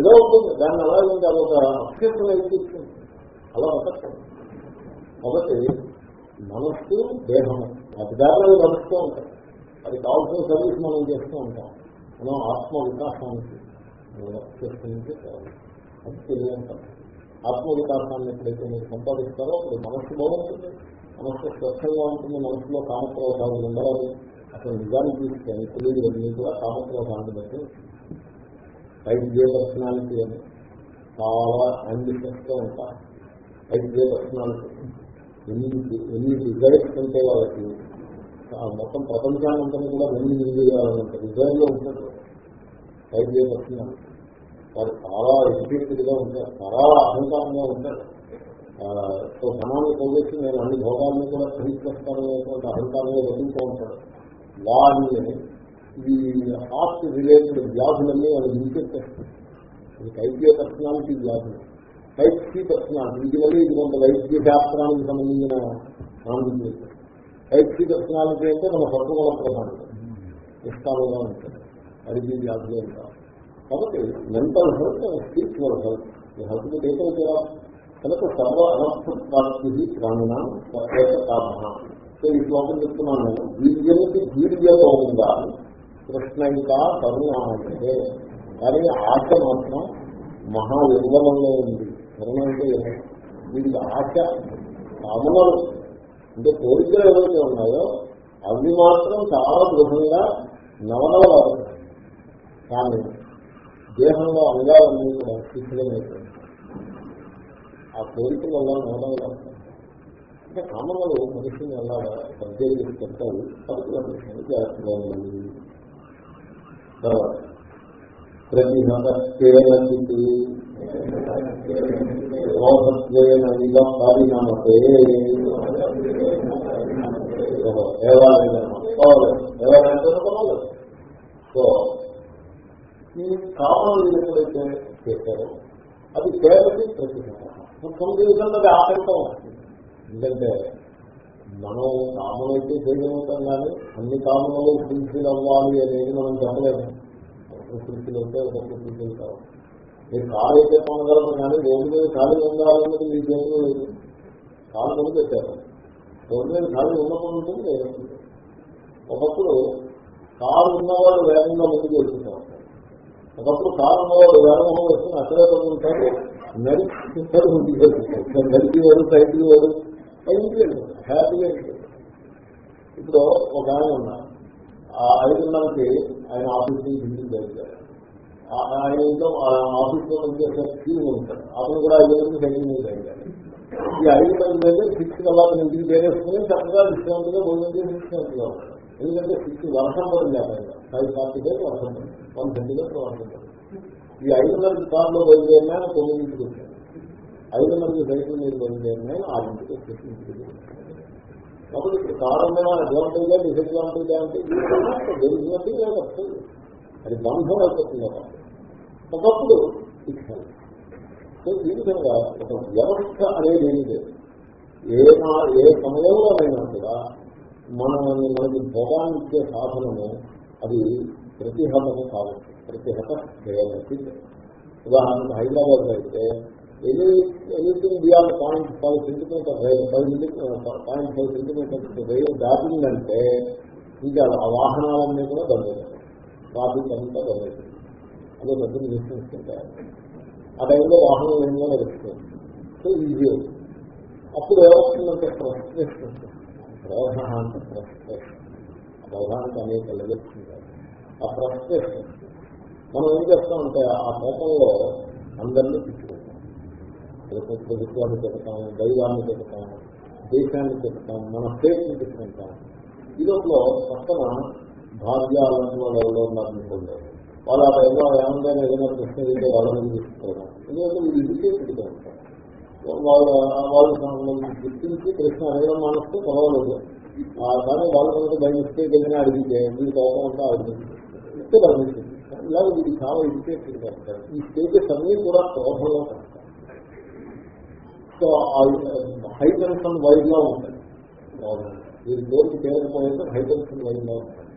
ఏదో ఉంటుంది దాన్ని అలా ఉంది ఒక అభ్యర్థన ఎక్కిస్తుంది అలా ఒకటి ఒకటి మనస్సు దేహము. అధికారులు నడుస్తూ ఉంటాయి. అది కావాల్సిన సర్వీస్ మనం చేస్తూ ఉంటాం. మనం ఆత్మ వికాసానికి చేసుకుని అది తెలియంటాం ఆత్మ వికాసాన్ని ఎప్పుడైతే మీరు సంపాదిస్తారో అప్పుడు మనస్సు బాగుంటుంది మనస్సు స్వచ్ఛంగా ఉంటుంది మనస్సులో కామక్రోధాలు ఉండాలి. అసలు నిజానికి తీసుకొని తెలియదు కూడా కామక్రోధాన్ని బట్టి. ఐదు జే పర్సనాలిటీ అని చాలా అంబిషన్స్గా ఉంటారు. ఐదు జే పర్సనాలిటీ. ఎన్ని ఎన్ని డిజైర్స్ ఉంటే వాళ్ళకి మొత్తం ప్రపంచాన్ని అంతా కూడా ఎన్ని నిందియాలంటే డిజైర్లో ఉంటారు ఐదు జే పర్సనాలిటీ. వారు చాలా ఎడ్యుకేటెడ్గా ఉంటారు చాలా అహంకారంగా ఉంటారు. ఆ, సో ధనాన్ని పోగొచ్చి నేను అన్ని భోగాల్ని కూడా ఖరీదిస్తాను అనేటువంటి అహంకారంగా వదులుతూ ఉంటాడు వారిని ఈ హార్ట్ రిలేటెడ్ వ్యాధులన్నీ వాళ్ళు నిలిపెట్టేస్తారు ఇది టైప్ ఏ పర్సనాలిటీ వ్యాధులు టైప్ సి పర్సనాలిటీ. ఇది మళ్ళీ ఇది కొంత వైద్య శాస్త్రానికి సంబంధించిన నామినేషన్ టైప్ సి పర్సనాలిటీ అంటే మన పట్టుకోల ప్రధానం ఇష్టాలుగా ఉంటుంది. అది ఈ వ్యాధులు ఉంటారు. కాబట్టి మెంటల్ హెల్త్ స్పిరిచువల్ హెల్త్ ఈ హెల్త్ ఏదైతే కనుక సర్వ అనర్థ ప్రాప్తి ప్రాణిన కారణ సో ఈ శ్లోకం చెప్తున్నాను నేను. వీర్యనికి వీర్యతో ఉందా? కృష్ణ ఇంకా కరుణాడే కానీ ఆశ మాత్రం మహా నిర్మలంలో ఉంది. కరుణ అంటే వీరికి ఆశ కామనలు. అంటే కోరికలు ఏవైతే ఉన్నాయో అవి మాత్రం చాలా దృఢంగా నవనవలు కానీ దేహంలో అంగాలన్నీ కూడా శిథిలమైపోయింది ఆ కోరికలు అలా నవనవలు అంటే కామలు మనిషిని అలా సర్జరీ చెప్తారు. చెప్తాయి పట్టుకుల విషయాన్ని జాగ్రత్తగా ఉండాలి తర్వాత ప్రతిహతేనది రోధత్వేన సో ఈ కామలు ఎప్పుడైతే చేశారో అది కేవలం ప్రతిహత సందేశం అది ఆటంకం ఎందుకంటే మనం కామనైతే చేయగలుగుతాం కానీ అన్ని కామనలు ఫుల్ఫిల్ అవ్వాలి అనేది మనం చెప్పలేము. ఫుల్ఫిల్ అయితే ఒక ఫుల్ఫిల్ కావాలి మీరు కాలు అయితే పొందగలరు కానీ రోడ్డు మీద ఖాళీ ఉండాలన్నది మీ దేవుడు లేదు. కాలు ముందు పెట్టారు. రోడ్డు మీద ఖాళీ ఉన్నప్పుడు ఉంటుంది ఒకప్పుడు కారు ఉన్నవాళ్ళు వేగంగా ముందుకు వెళ్తున్నారు ఒకప్పుడు కాలంలో ఉన్నవాళ్ళు వేగంగా వస్తుంది అక్కడే ఉంటారు నడిచి ముందుకు నడిచి వారు సైకిల్ వారు ఇంటికి వెళ్ళారు హ్యాపీగా ఇప్పుడు ఒక ఆయన ఉన్నారు ఆ ఐదున్నరకి ఆయన ఆఫీస్ నుంచి ఇంటికి జరిగారు ఆయన ఇంట్లో ఆఫీస్లో పనిచేసే క్యూ ఉంటాడు అతను కూడా ఐదున్నరకి సెకండ్ మీద జరిగారు ఈ ఐదు మంది మీద సిక్స్ కల్లా అతను ఇంటికి చేరేసుకుని చక్కగా విశ్రాంతిగా భోజనం చేసి విశ్రాంతిగా ఉంటారు ఎందుకంటే సిక్స్ వర్షం పడింది అక్కడ ఫైవ్ ఫార్టీ డేస్ వర్షం పడింది వన్ ట్వంటీ డేస్ వర్షం పడింది ఈ ఐదున్నరకి కార్లో బయలుదేరినా తొమ్మిదింటికి వచ్చాడు ఐదున్నరకి సైకిల్ మీద బయలుదేరినా ఆరింటికి వచ్చేసి ఇంటికి కాబట్టి ఇప్పుడు కారణమైన అడ్వాంటేజా డిసడ్వాంటేజా అంటే జరిగినట్టు లేదు వస్తుంది. అది బంధం అయిపోతుంది ఒకప్పుడు శిక్షణ సో ఈ విధంగా ఒక వ్యవస్థ అనేది ఏమి లేదు. ఏ ఏ సమయంలోనైనా కూడా మనల్ని మనకి భోగాన్ని ఇచ్చే సాధనము అది ప్రతిహతము కావచ్చు. ప్రతిహత చేయవచ్చు ఉదాహరణకు హైదరాబాద్ అయితే any anything beyond point five centimeter రైలు ఫైవ్ పాయింట్ ఫైవ్ సెంటీమీటర్ రైలు దాటిందంటే ఇంకా ఆ వాహనాలన్నీ కూడా బంద్ ట్రాఫిక్ అంతా బంద్ అదే పెద్ద డిస్టెన్స్ ఉంటాయి ఆ టైంలో వాహనం ఏమో నడుస్తుంది సో ఈజీ అవుతుంది. అప్పుడు ఏమవుతుందంటే ఫ్రస్ట్రేషన్ ప్రవహ అంటే ఫ్రస్ట్రేషన్ బోధానికి అనేక లెవెల్స్ ఉంటాయి ఆ ఫ్రస్ట్రేషన్ మనం ఏం చేస్తామంటే ఆ కోపంలో అందరినీ తిట్టుకుంటాం. ప్రభుత్వాన్ని తిడతాం దైవాన్ని తిడతాం దేశాన్ని తిడతాం మన స్టేట్ని తిట్టుకుంటాం. ఈ లోపల పక్కన భార్య అలాంటి వాళ్ళు ఎవరో ఉన్నారనుకోండి వాళ్ళు ఆ టైంలో ఏమైనా ఏదైనా ప్రశ్న అయితే వాళ్ళని తీసుకోవడం ఎందుకంటే వీళ్ళు ఇరిటేటెడ్గా ఉంటారు. వాళ్ళ వాళ్ళు గుర్తించి ప్రశ్న అడగడం మానేస్తే పర్వాలేదు. కానీ వాళ్ళు కనుక బై మిస్టేక్ ఏదైనా అడిగితే మీరు కోపం అంతా అడిగింది ఇస్తే పర్మిషన్ ఇలాగ వీళ్ళు చాలా ఇరిటేటెడ్గా ఉంటారు. ఈ స్టేజెస్ అన్ని కూడా క్రోధంలో ఉంటాయి. సో హై టెన్షన్ వైడ్గా ఉంటాయి. వీరి జోలికి చేరకపోతే హై టెన్షన్ వైడ్గా ఉంటాయి.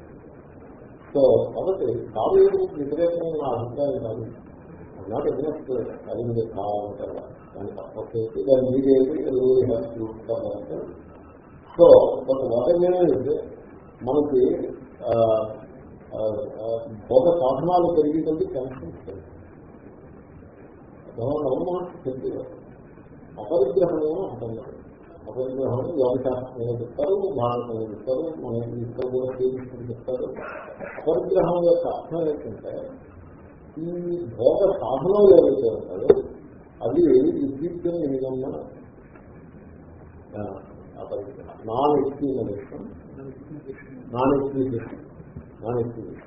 సో కాబట్టి కావేరు వ్యతిరేకమైన నా అభిప్రాయం కాదు. నాకు ఎగ్నెస్ట్ అది మీరు కావాలంటారు దాన్ని తప్పకేసి దాన్ని మీరేది సో కొంత వాటమేది మనకి ఆ, ఆ, మనకి భోగ సాధనాలు పెరిగి కొద్ది టెన్షన్స్ పెరిగి నవమహర్షి అపరిగ్రహము అంటున్నారు అపరిగ్రహం యోగశాస్త్రంలో చెప్తారు భారతంలో చెప్తారు మన ఇక్కడ కూడా శ్రీకృష్ణుడు చెప్తారు. అపరిగ్రహం యొక్క అర్థం ఏంటంటే ఈ భోగ సాధనలు ఏవైతే ఉంటాయో అవి ఈ నిజంగా అపరిగ్రహం non experience non experience non experience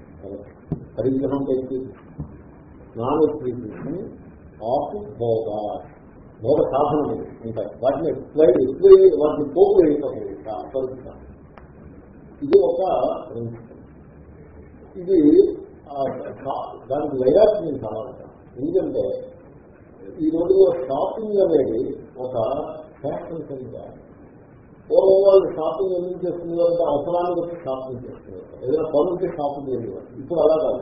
పరిగ్రహం non experience of భోగ భోగ సాధనలు ఉంటాయి వాటిని ఎక్స్ప్లైన్ ఎక్కువ వాటిని పోగు వేయకపోయి ఇది ఒక ప్రిన్సిపల్ ఇది దానికి లయాస్ నేను చాలా ఉంటాను ఎందుకంటే ఈ రోజుల్లో షాపింగ్ అనేది ఒక ఫ్యాషన్ కింద పూర్వం వాళ్ళు షాపింగ్ ఎందుకు చేస్తున్నారు అంటే అవసరానికి వచ్చి షాపింగ్ చేస్తున్నారు. ఏదైనా పనులకి షాపింగ్ చేయాలి ఇప్పుడు అలా కాదు.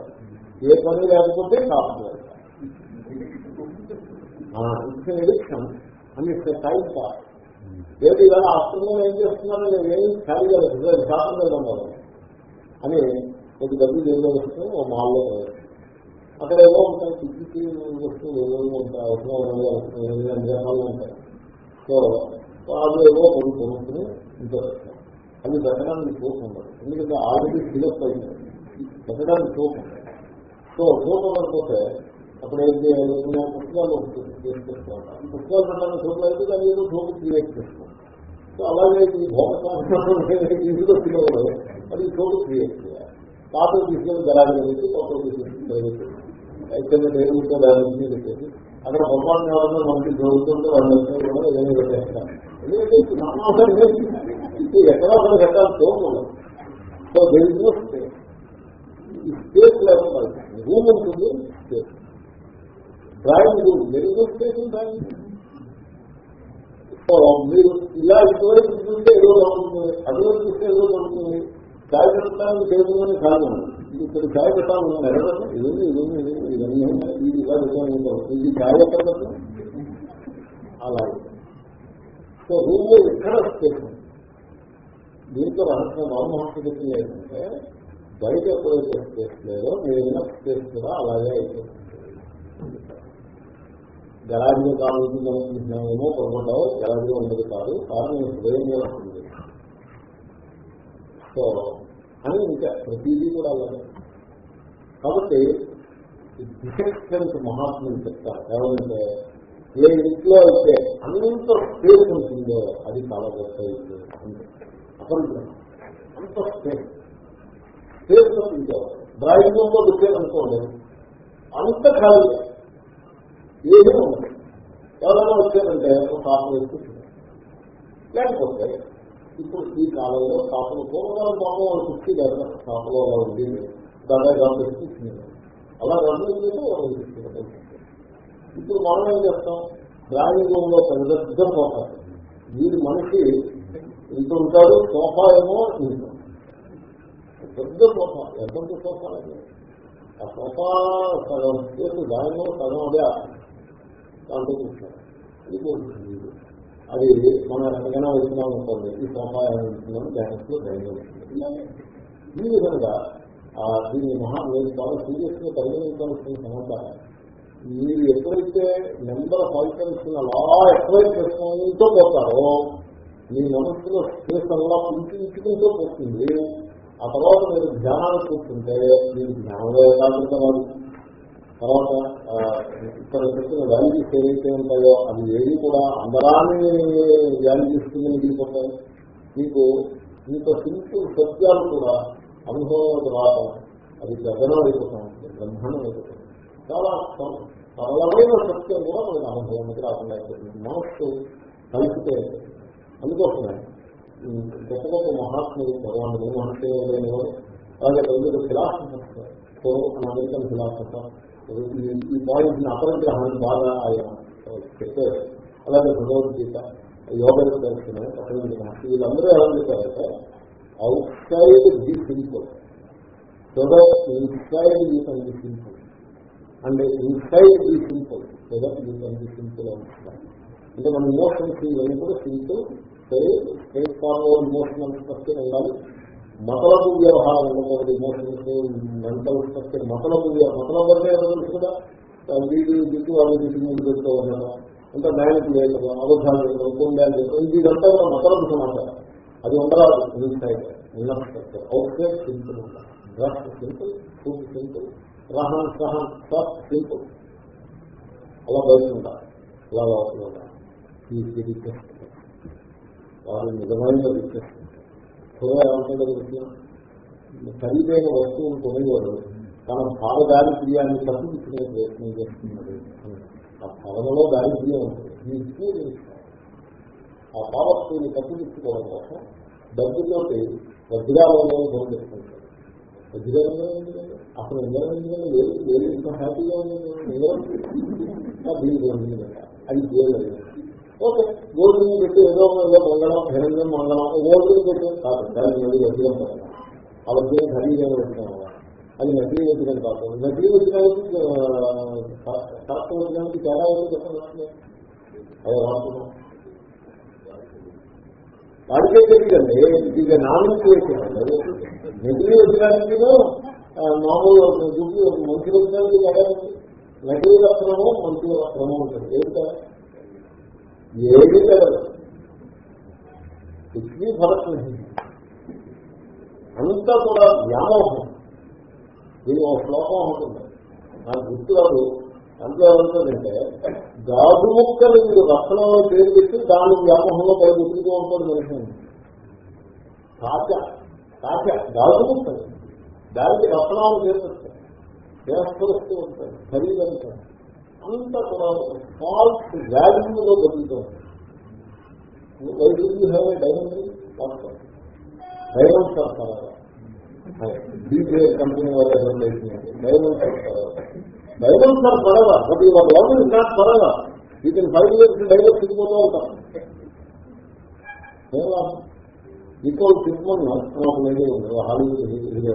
ఏ పని లేకపోతే షాపింగ్ ఇట్స్ ఎడిక్షన్ అని టైం పాస్ ఏది ఇలా ఆఫ్టర్నూన్ ఏం చేస్తున్నారో? నేను ఏం ఖాళీగా లేదు షాపింగ్ వెళ్ళాను అని కొద్ది డబ్బులు ఏదో వస్తే ఓ మాల్లో అక్కడ ఏదో ఉంటాయి పిచ్చికి వస్తువులు ఏదో ఉంటాయి అవసరం వస్తువులు ఉంటాయి. సో వాళ్ళు ఏవో కొన్ని కొనుక్కుని ఉంటారు. వస్తాయి అది పెట్టడానికి చూపు ఎందుకంటే ఆల్రెడీ ఫిలప్ అయింది. పెట్టడానికి చూపు సో చూపు అప్పుడు ఏం చేయాలి? నేను పుస్తకాలు తీసుకొస్తూ పుస్తకాలు పెట్టడానికి చూపు దాని ఏదో చూపు క్రియేట్ చేస్తాను సో అలాగే ఈ భోగ ఇందులో పిల్లలు అది చోటు క్రియేట్ చేయాలి. పాత తీసుకొని గరాజు కలిగి తీసుకొని అయితే దేవుడితో దాని అక్కడ పొరపాటు ఎవరన్నా మనకి జరుగుతుంటే వాళ్ళు కూడా పెట్టేస్తారు ఎక్కడా కూడా పెట్టాలి తోడు సో తెలిసిన స్పేస్ ఈ స్పేస్ లేకుండా రూమ్ ఉంటుంది space drawing room very space drawing so మీరు ఇలా ఇటువైపు చూస్తే ఏదో బాగుంటుంది అటువైపు చూస్తే ఏదో బాగుంటుంది చాయ్ పెట్టడానికి చేయడం కాదు ఇక్కడ చాయ్ పెట్టాలి ఇవన్నీ ఇవన్నీ ఇది ఇలా ఇది అలాగే. సో రూమ్ ఎక్కడ స్టేషన్ దీంతో దీంట్లో రహస్యం మహర్షి చెప్పింది ఏంటంటే బయట ఎప్పుడైతే స్పేస్ లేదో ఏదైనా స్పేస్ కూడా అలాగే అయిపోతుంది. గలాజీలో కావాల్సింది పొరపడ్డావు గలాజీలో ఉండదు కాదు కారణం హృదయంలో ఉంటుంది. సో అని ఇంకా ప్రతిదీ కూడా అలాగే. కాబట్టి డిఫెక్టెంట్ మహాత్ములు చెప్తారు. ఏమంటే ఏ ఇంట్లో అయితే అంత స్పేస్ ఉంటుందో అది చాలా గొప్ప ఇల్లు అంత. స్పేస్. స్పేస్ ఉంటుందో డ్రాయింగ్ రూమ్లో వచ్చేదనుకోండి అంత ఖాళీ. ఏమీ ఉండదు. ఎవరైనా వచ్చేదంటే ఒక పాపం వేసుకుంటుంది లేకపోతే ఇప్పుడు ఈ కాలంలో పాపలు పూర్వకాలం పాపం వాళ్ళు కుర్చీ కదా పాపలో అలా ఉంది దాదాపు అలా రెండు వాళ్ళు ఇప్పుడు మనం ఏం చేస్తాం? డ్రాయింగ్ రూమ్లో పెద్ద పెద్ద సోఫా. వీడి మనిషి ఇంత ఉంటాడు సోఫా ఏమో పెద్ద సోఫా. ఎంత సోఫా ఆ సోఫా సగం చేసి దానిలో సగం అదే దాంట్లో కూర్చున్నాడు అది కూర్చుంది అది మనం ఎక్కడికైనా వెళ్తున్నాం అనుకోండి ఈ సోఫా ఏమవుతుందని డ్యాన్స్లో ధైర్యం వస్తుంది ఈ విధంగా దీన్ని మహా నేను చాలా సీరియస్గా పరిగణించాల్సిన సమాచారం మీరు ఎప్పుడైతే నెంబర్ ఆఫ్ ఐటమ్స్ అలా ఎక్వైర్ చేసుకుంటూ పోతారో మీ మనస్సులో స్పేస్ అలా పుంచుకుంటూ పోతుంది. ఆ తర్వాత మీరు ధ్యానాలు కూర్చుంటే మీరు జ్ఞానంలో ఏకాగ్రత రాదు తర్వాత ఇక్కడ చెప్పిన వాల్యూస్ ఏవైతే ఉంటాయో అది ఏది కూడా అందరాన్ని వాల్యూస్ కింద మిగిలిపోతాయి. మీకు మీతో సింపుల్ సత్యాలు కూడా అనుభవం రావడం అది గగనం అయిపోతాం బ్రహ్మాండం అయిపోతుంది చాలా సరళమైన సత్యం కూడా మనకి అనుభవానికి రాకుండా అయిపోతుంది మనస్సు కలిపితే అందుకోసమే. గొప్ప గొప్ప మహాత్ములు భగవానుడు మహర్షి లేనివారు అలాగే ప్రజలు ఫిలాసఫర్స్. American philosopher. ఈ పాయింట్ అపరిగ్రహాన్ని బాగా ఆయన చెప్పారు. అలాగే భగవద్గీత యోగ దర్శనం అటువంటి మహర్షి వీళ్ళందరూ ఎలా చెప్పారంటే outside the simple so inside you can simple and inside ఈ సింపుల్ లేదా దట్ సింపుల్ అంటే మన ఇమోషన్స్ ఇవన్నీ కూడా simple straightforward emotional structure ఉండాలి. మతలపు వ్యవహారం ఉండకూడదు ఇమోషన్స్ మెంటల్ స్ట్రక్చర్ మతలపు వ్య- అంటే తెలుసు కదా? వీటి వీడి దిక్కు వాళ్ళు దిక్కు ముందు పెడుతూ ఉండడం అంత మ్యానేజ్ లేదు అవధానం లేదు కొండాలు లేదు ఇదంతా కూడా మతలపు సమాచారం. అది ఉండరాదు inside inner structure outside simple ఉండాలి. డ్రెస్ సింపుల్ ఫుడ్ సింపుల్ రహన్ సహన్ సబ్ అలా బయట ఉంటారు అలా లోపల ఉంటారు వారు నిజమైన రిక్వెస్ట్ కూడా ఏమంటాడో తెలిసిన ఖరీదైన వస్తువులు కొనేవాడు. తన భావ దారిద్ర్యాన్ని తప్పించుకునే ప్రయత్నం చేస్తున్నాడు. ఆ భావనలో దారిద్ర్యం ఉంటుంది. ఈ experience. ఆ భావత్వాన్ని తప్పించుకోవడం కోసం డబ్బుతోటి వజ్రాలను పొందిస్తుంటాడు వజ్రాలంగా ఎందుకండి అసలు ఇంజనం ఎందుకంటే వేలు వేలు ఇంత హ్యాపీగా ఉంది దీనికి అది గోల్డ్ ఓకే. గోల్డ్ మీద పెట్టి. ఏదో ఏదో మంగళం హిరణ్యం మంగళం గోల్డ్ మీద పెట్టి. కాదు దాన్ని మళ్ళీ వజ్రం పెట్టాలి ఆ వజ్రం ఖరీదైన వజ్రం అది నకిలీ వచ్చిన కాదు. నకిలీ వజ్రానికి కరెక్ట్ వచ్చినానికి తేడా ఏదో చెప్పండి అదే వాడుతున్నాం. వాడికే తెలియదండి. ఇది నామినేట్ నెగిటివ్ నకిలీ వజ్రానికి మామూలు దుడ్డు మంచి వజ్రానికి తేడా నెగిటివ్ నకిలీ రత్నము మంచి రత్నము ఉంటుంది. ఏది కదా? ఏది తెలియదు ఇట్లీ ఫరక్ లేదు. అంతా కూడా వ్యామోహం. దీని ఒక శ్లోకం ఉంటుంది. నాకు గుర్తు కాదు అంతా ఏమంటుందంటే గాజు ముక్కలు మీరు రత్నంలో పేరు పెట్టి దాని వ్యామోహంలో పై గుర్తుగా ఉంటుంది మనిషి కాచ. కాకి దాచుకుంటుంది దానికి రత్నాలు చేస్తారు చేస్తూ ఉంటాడు ఖరీదంటాడు అంతా. కూడా ఫాల్స్ వాల్యూలో బతుకుతూ వైద్యులు హ్యావ్ డైమండ్ డైమండ్స్ వస్తారు బీజే కంపెనీ వాళ్ళు డైమండ్స్ వస్తారు డైమండ్స్ ఆర్ పడవ but your love is not పడవ యూ ఫైవ్ ఇయర్స్ డైవర్స్ ఉంటాం ఇంకో సినిమన్ ఒక లేదే ఉంది హాలీవుడ్ హీరో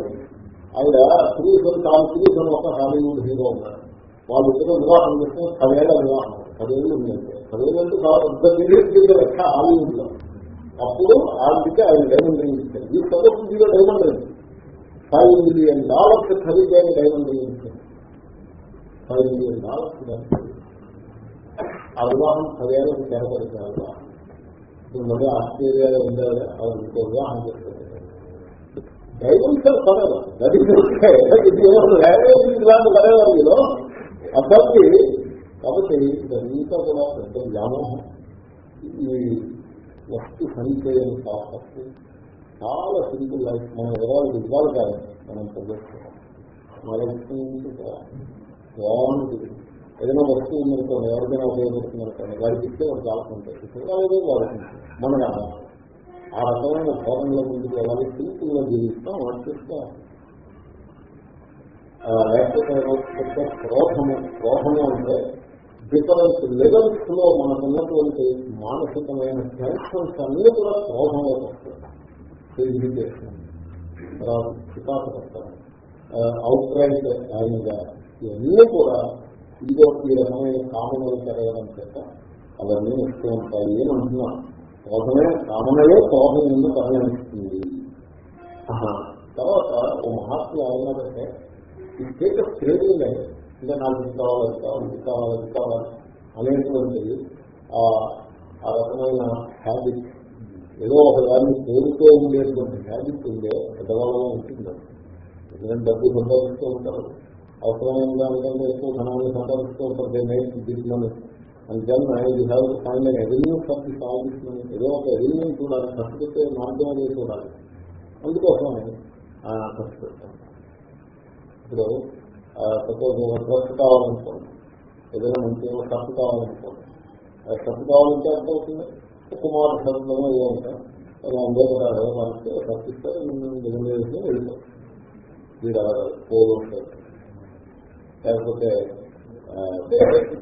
ఆవిడ శ్రీధర్ తాను శ్రీధర్ ఒక హాలీవుడ్ హీరో ఉన్నారు వాళ్ళు ఇద్దరు వివాహం చేస్తే పదేళ్ళ వివాహం. పదేళ్ళు ఉందంటే పదేళ్ళు అంటే పెద్ద పీరియడ్ లెక్క హాలీవుడ్లో. అప్పుడు ఆవిడకి ఆయన డైమండ్ రింగ్ ఇచ్చారు. ఈ సదస్సు zero diamond ring five million dollars ఖరీదైన డైమండ్ రింగ్ ఇచ్చారు. ఫైవ్ మిలియన్ డాలర్స్ ఆ వివాహం పదేళ్ళకి తెరపరిచారు వివాహం. మళ్ళీ ఆస్ట్రేలియాలో ఉండాలి అలా ఇంకో అని చేస్తారు గైడెన్స్ పడదు దట్ అసలు కాబట్టి ఇదంతా కూడా పెద్ద వ్యామోహం. ఈ వస్తు సంచయం కావచ్చు చాలా సింపుల్ లైఫ్. మనం ఇవ్వాలి ఇవ్వాలి కానీ మనం పొందుతున్నాం మన వస్తువు బాగుంటుంది ఏదైనా వస్తువు ఉందనుకోండి ఎవరికైనా ఉపయోగపడుతుందనుకోండి వారికి ఇస్తే వాడు చాలా ఉంటాయి ఏదో మన ఆ రకమైన ధోరణిలో ముందుకు వెళ్ళాలి సింపుల్ జీవిస్తాం వాడు చూస్తాం క్రోధము క్రోధము అంటే డిఫరెంట్ లెవెల్స్లో మనకున్నటువంటి మానసికమైన టెన్షన్స్ అన్ని కూడా క్రోధంలో వస్తాయి. ఇరిటేషన్ తర్వాత అవుట్ రైట్ ఆయనగా ఇవన్నీ కూడా ఇదిగో ఈ రకమైన కామనలు పెరగడం చేత అవన్నీ వస్తూ ఉంటాయి అని అంటున్నాను. క్రోధమే కామనయే క్రోధం ముందు పరిగణిస్తుంది. తర్వాత ఓ మహాత్ములు ఏమన్నారంటే ఈ స్టేటస్ క్రేజింగ్ అంటే నాకు ఇది కావాలి అది కావాలి ఇది కావాలి ఇది కావాలి అనేటువంటి ఆ రకమైన హ్యాబిట్ ఏదో ఒక దాన్ని కోరుతూ ఉండేటువంటి హ్యాబిట్ ఉండే పెద్దవాళ్ళలో ఉంటుంది ఎందుకంటే డబ్బు సంపాదిస్తూ ఉంటారు. అవసరమైన దానికంటే ఎక్కువ ధనాన్ని సంపాదిస్తూ ఉంటారు they night business and then I have fine revenue for the సాధిస్తున్నాను ఏదో ఒక రెవెన్యూ చూడాలి ఖర్చు పెట్టే మార్గం అనేది చూడాలి అందుకోసం ఖర్చు పెడతాను ఇప్పుడు సపోజ్ ఒక డ్రెస్ కావాలనుకోండి ఏదైనా మంచి ఖర్చు కావాలనుకోండి ఖర్చు కావాలంటే ఎంత అవుతుంది కుమార్ షర్ట్లో ఏదో ఉంటాయి అందరూ కూడా మనకి ఖర్చు ఇస్తే వెళ్ళిపోతాం వీడు పోలో షర్ట్ లేకపోతే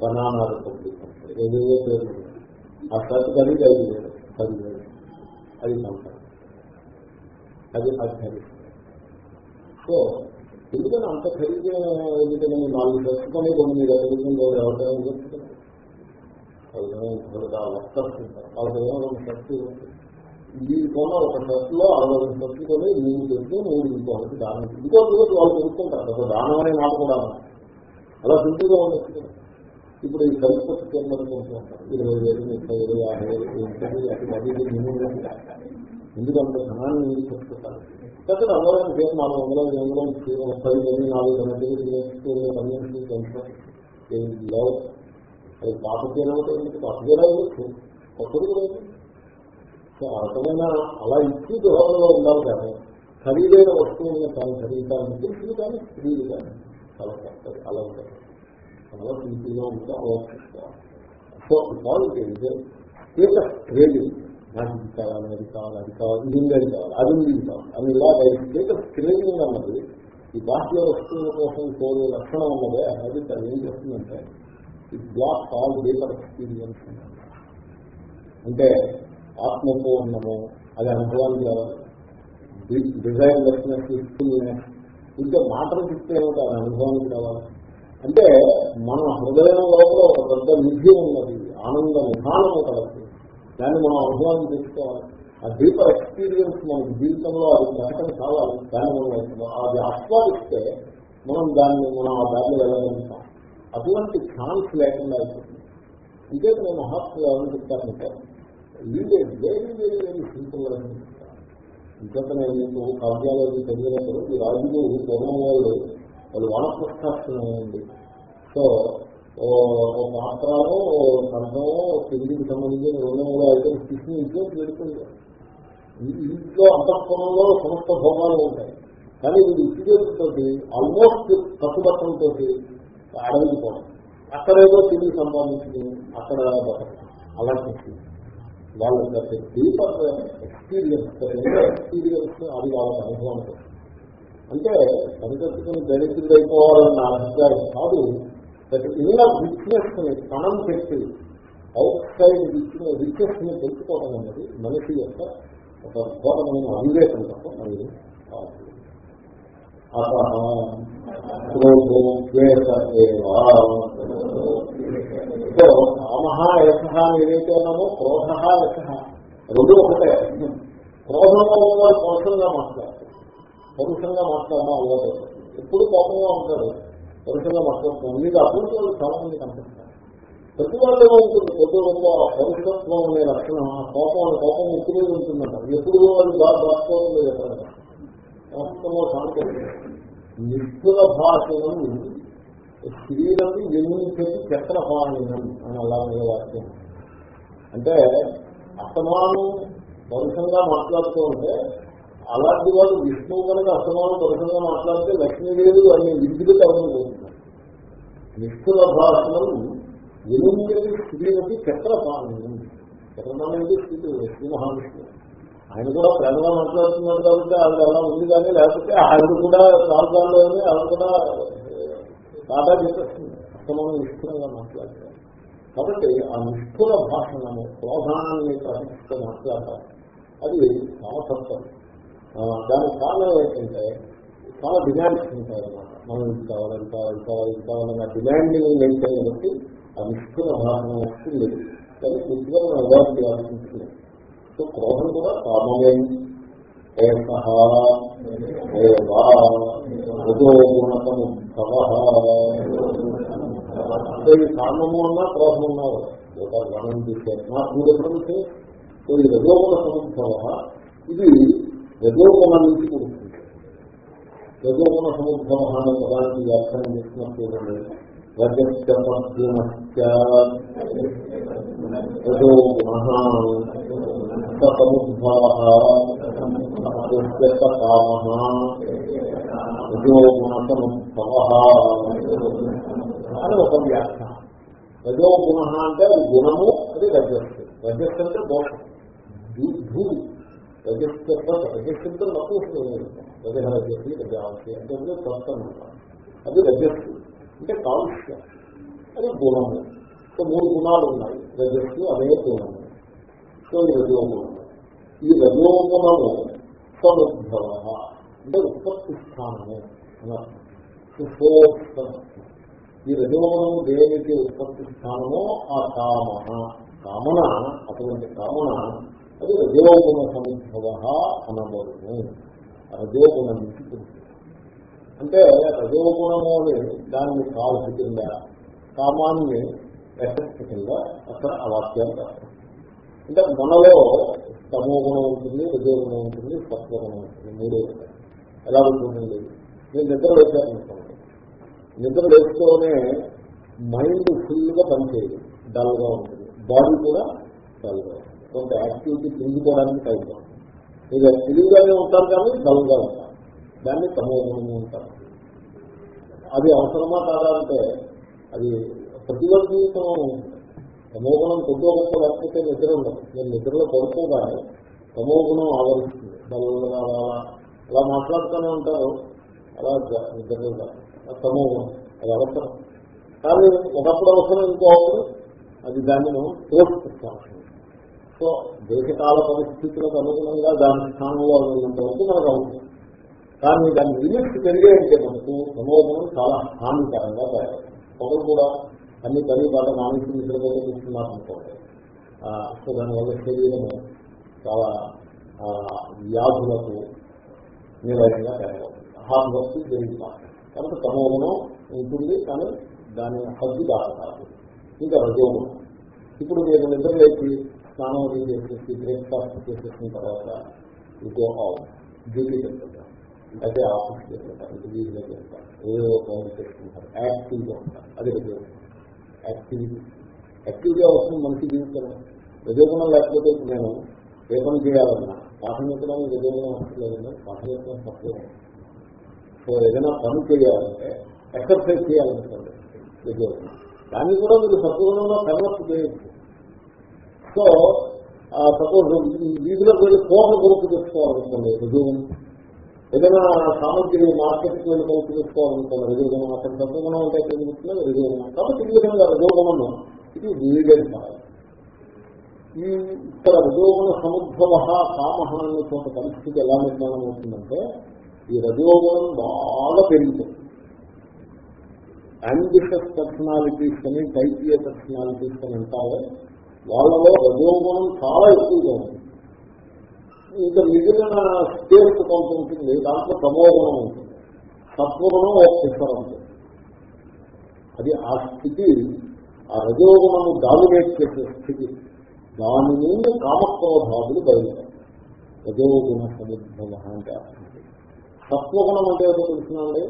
బనానా రిపబ్లిక్ ఏదేదో పేరు ఆ షర్ట్ కలిగి ఐదు వేలు పది వేలు. అది సంపాదన. అది అది సో ఎందుకని అంత ఖరీదు ఎందుకని నాలుగు షర్ట్స్ కొన్ని మీద ఖరీదు ఎవరికైనా చెప్తున్నారు వాళ్ళకి ఏమో షర్ట్ ఇది కొన్న ఒక షర్ట్ అరవై షర్ట్లు కొని మూడు చెప్తే మూడు దానం. ఇంకొకటి వాళ్ళు అసలు దానం అనే మాట కూడా అలా సింపుల్గా ఉండొచ్చు ఇప్పుడు ఈ కలిపి కేంద్రం ఇరవై వేలు ముప్పై వేలు యాభై వేలు అటు ఎందుకంటే ధనాన్ని ఎందుకు చెప్పుకుంటారు కాబట్టి అందరూ సేపు నాలుగు వందల వందల ముప్పై మంది నాలుగు మంది కన్సల్ట్ అది పాపకేనా పాపకేనా ఉండొచ్చు కొత్తది కూడా సో ఆ రకమైన అలా ఇచ్చి దూరంలో ఉండాలి కానీ ఖరీదైన వస్తువులను తాను ఖరీదాలని తెలుసు కానీ స్త్రీలు కానీ చాలా కష్టం అలా ఉంటుంది చాలా సింపుల్గా ఉంటే ఆలోచిస్తాం సో పాయింట్ ఏంటంటే స్టేటస్ నాకు ఇది కావాలి అది కావాలి అది కావాలి ఇది ఉంది అది కావాలి అది ఉంది కావాలి. అని ఇలా స్టేటస్ క్రేజింగ్ అన్నది. ఈ బాహ్య వస్తువుల కోసం కోరే లక్షణం ఉన్నదే అది తను ఏం చేస్తుందంటే it block all deeper experience అంటే ఆత్మపూర్ణము అది అనుభవానికి రావాలి. డిజైన్ లెస్నెస్ ఫుల్నెస్ ఇంకా మాటలు చెప్తే ఏమిటి? అనుభవానికి రావాలి. అంటే మన హృదయం లోపల ఒక పెద్ద నిధి ఉన్నది ఆనంద నిధానం కలదు. దాన్ని మనం అనుభవాన్ని తెచ్చుకోవాలి. ఆ డీపర్ ఎక్స్పీరియన్స్ మనకి జీవితంలో అది ప్రకటన కావాలి. దాన్ని మనం అది ఆస్వాదిస్తే మనం దాన్ని మనం ఆ దాన్ని వెళ్ళగలుగుతాం. అటువంటి ఛాన్స్ లేకుండా అయిపోతుంది. ఇంకే నేను మహాత్ములు ఎవరు చెప్తానంటే వీడే వెరీ వెరీ వెరీ సింపుల్గా ఇంకొక నేను మీకు కావ్యాలు చదివినప్పుడు ఈ రాజులు పూర్వం వాళ్ళు వాళ్ళు వానప్రస్థాస్తుంది సో ఓ పాత్రలో కంఠమో పెళ్ళికి సంబంధించిన రెండు మూడు ఐటమ్స్ తీసుకుని ఇంట్లో పెడుతుంది ఇంట్లో అంతఃపురంలో సమస్త భోగాలు ఉంటాయి. కానీ వీడు ఇచ్చితో ఆల్మోస్ట్ కట్టుబట్టంతో అడవికి పోవడం అక్కడేదో తిరిగి సంపాదించుకుని అక్కడ అలా చేసింది వాళ్ళకి డీపర్ ఎక్స్పీరియన్స్ ఎక్స్పీరియన్స్ అది వాళ్ళకి అనుభవం అంటే. పనికట్టుకుని దళితులు అయిపోవాలన్న అభిప్రాయం కాదు. బట్ ఇలా విట్నెస్ని కణం పెట్టి అవుట్ సైడ్ విక్నెస్ని పెంచుకోవడం అనేది మనిషి యొక్క ఒక ఘోరమైన అవివేకం తప్ప మరి సో కామహ యశ ఏదైతే ఉన్నామో క్రోధ యశ రెండు ఒకటే. క్రోధంగా ఉన్నవాడు పౌరుషంగా మాట్లాడతారు పౌరుషంగా మాట్లాడమా అవ్వదు ఎప్పుడు కోపంగా ఉంటాడు పౌరుషంగా మాట్లాడుతున్నాం మీకు అభివృద్ధి వాళ్ళు చాలా మంది కనిపిస్తారు ప్రతి వాళ్ళు ఉంటుంది ప్రతి ఒక్క పౌరుషత్వం అనే లక్షణం ఆ కోపం కోపం ఎప్పుడూ ఉంటుందంట ఎప్పుడు వాళ్ళు బాగా దాచుకోవడం లేదు ఎక్కడ సంస్కృతంలో సాంతం నిష్ఠుల భాషను స్త్రీలను జన్మించేది చక్రపాణినం అని అలా మీద వాక్యం. అంటే అసమానం పరుషంగా మాట్లాడుతూ ఉంటే అలాంటి వాడు విష్ణువు కనుక అసమానం పరుషంగా మాట్లాడితే లక్ష్మీదేవి అనే విద్యులు కవనం నిష్ఠుల భాషను ఎనిమిది స్త్రీలకి చక్రపాణినం. చక్రపాణి అంటే శ్రీ శ్రీ మహావిష్ణువు ఆయన కూడా ప్రేమగా మాట్లాడుతున్నాడు కాబట్టి ఆవిడ అలా ఉంది కానీ లేకపోతే ఆవిడ కూడా రాజధానిలోనే ఆవిడ కూడా టాటా చెప్పేస్తుంది. అస్తమానం నిష్ఠురంగా మాట్లాడతారు. కాబట్టి ఆ నిష్ఠుర భాషణము క్రోధాన్ని ప్రకటిస్తూ మాట్లాడతారు అది చాలా తప్పదు. దానికి కారణం ఏంటంటే చాలా డిమాండ్స్ ఉంటాయి అన్నమాట. మనం ఇది కావాలి ఇది కావాలి ఇది కావాలి ఇది కావాలన్న డిమాండింగ్ మెయింటైన్ కాబట్టి ఆ నిష్ఠుర భాషణ వస్తుంది. కానీ నిజంగా అవార్డు చేయాల్సి ఉంటుంది. సో క్రోధం కూడా కామమే అంటే ఈ కామము అన్నా క్రోధం ఉన్నారు ఒక గణం చేశారు నా పూర్వే సో ఈ రజోగుణ సముద్భవ ఇది రజోగుణ నుంచి పుడుతుంది రజోగుణ సముద్భవ అనే పదానికి వ్యాఖ్యానం చేసినప్పుడు రజస్యమర్జునశ్చ రజోగుణ అని ఒక వ్యాఖ్య రజో గుణ అంటే గుణము అది రజస్సు రజస్సు అంటే దోషం భూమి రజస్సు రజస్సుతో నప్పు రజ రజస్సు అంటే స్వస్థం అది రజస్సు అంటే కాలుష్యం. అది గుణము. సో మూడు గుణాలు ఉన్నాయి. రజస్సు అదే గుణము. సో ఈ రజోగుణము. ఈ రజోగుణము సముద్భవ. అంటే ఉత్పత్తి స్థానము అన్నర్థం ఈ రజోగుణము దేనికి ఉత్పత్తి స్థానమో ఆ కామ కామన అటువంటి కామన అది రజోగుణ సముద్భవ అనబడును. రజోగుణం నుంచి పుడుతుంది అంటే రజోగుణము అని దాన్ని కాల్సి కింద కామాన్ని ఎఫెక్ట్ కింద అక్కడ ఆ వాక్యాలు అంటే మనలో తమో గుణం ఉంటుంది రజోగుణం ఉంటుంది సత్వగుణం ఉంటుంది మూడే ఎలా ఉంటుందండి? నేను నిద్ర వేశారనుకోండి నిద్ర వేస్తూనే మైండ్ ఫుల్గా పనిచేయదు డల్గా ఉంటుంది. బాడీ కూడా డల్గా ఉంటుంది. కొంత యాక్టివిటీ తిరిగిపోవడానికి టైం పడుతుంది. మీరు తెలివిగానే ఉంటారు కానీ డల్గా ఉంటారు. దాన్ని తమోగుణము ఉంటారు అది అవసరమా కాదా అంటే అది ప్రతిభ జీవితం తమోగుణం కొద్ది గొప్ప లేకపోతే నిద్ర ఉండదు. నేను నిద్రలో పడుకోగానే తమోగుణం ఆవరిస్తుంది. డల్గా అలా అలా మాట్లాడుతూనే ఉంటారు. అలా నిద్రలో తమోగుణం అది అవసరం. కానీ ఒకప్పుడు అవసరం ఇంకో అవసరం అది దాన్ని మనం తోడుకుంటాం సో దేశకాల పరిస్థితులకు అనుగుణంగా దాని స్థానంలో ఉన్నంత వరకు మనకు అవసరం. కానీ దాని లిమిట్స్ పెరిగాయంటే మనకు సమోగుణం చాలా హానికరంగా తయారు ఒకరు కూడా అన్ని పని పాట మానసిక నిద్రపోతే చూస్తున్నారు అనుకోండి. సో దానివల్ల శరీరము చాలా వ్యాధులకు నిలయంగా తయారవుతుంది. హార్ట్ వర్క్ జరుగుతుంది కాబట్టి తమోగుణం ఉంటుంది కానీ దాని హద్దు దాటాలి ఇంకా రజోగుణం. ఇప్పుడు మీరు నిద్రలేసి స్నానం చేసేసి బ్రేక్ఫాస్ట్ చేసేసిన తర్వాత ఇంకో డ్యూటీ చేస్తుంటారు అయితే ఆఫీస్ చేస్తుంటారు వీధిలో చేస్తారు. ఏదో ఫోన్ చేసుకుంటారు. యాక్టివ్గా ఉంటారు. అదే రజోగుణం యాక్టివిటీ యాక్టివ్గా వస్తుంది మనిషి జీవితంలో. రజోగుణం లేకపోతే ఇప్పుడు నేను ఏ పని చేయాలన్నా పాఠం చెప్పడానికి రజోగుణం వస్తలేదన్నా పాఠం చెప్పడం తప్పలేదు సో ఏదైనా పని చేయాలంటే ఎక్సర్సైజ్ చేయాలనుకోండి రజోగుణం దాన్ని కూడా మీరు సత్వగుణంలో కన్వర్ట్ చేయొచ్చు. సో సపోజ్ వీధిలో వెళ్ళి పూర్ణ కొరకు తెచ్చుకోవాలనుకోండి రుజువు ఏదైనా సామగ్రి మార్కెట్కి వెళ్ళి కలిసి తెచ్చుకోవాలనుకోండి రజోగుణం అక్కడ సత్వగుణం అంటే తెలుగుతుంది రజోగుణం కాబట్టి ఈ విధంగా రజోగుణము ఇది వీడెడ్ కాదు ఈ ఇక్కడ రజోగుణ సముద్భవ కామ అనేటువంటి పరిస్థితి ఎలా నిర్మాణం అవుతుందంటే ఈ రజోగుణం బాగా పెరుగుతుంది. అంబిషస్ పర్సనాలిటీస్ అని టైపియ పర్సనాలిటీస్ అని అంటారు వాళ్ళలో రజోగుణం చాలా ఎక్కువగా ఉంది ఇంకా మిగిలిన స్టేట్ కొంత ఉంటుంది దాంట్లో తమోగుణం ఉంటుంది. సత్వగుణం ఒక పిసర్ ఉంటుంది. అది ఆ స్థితి ఆ రజోగుణము డామినేట్ చేసే స్థితి. దాని నుండి కామక్రోధాదులు బయలుదేరాయి. రజోగుణ సముద్భవ అంటే సత్వగుణం అంటే ఏదో తెలుసునండి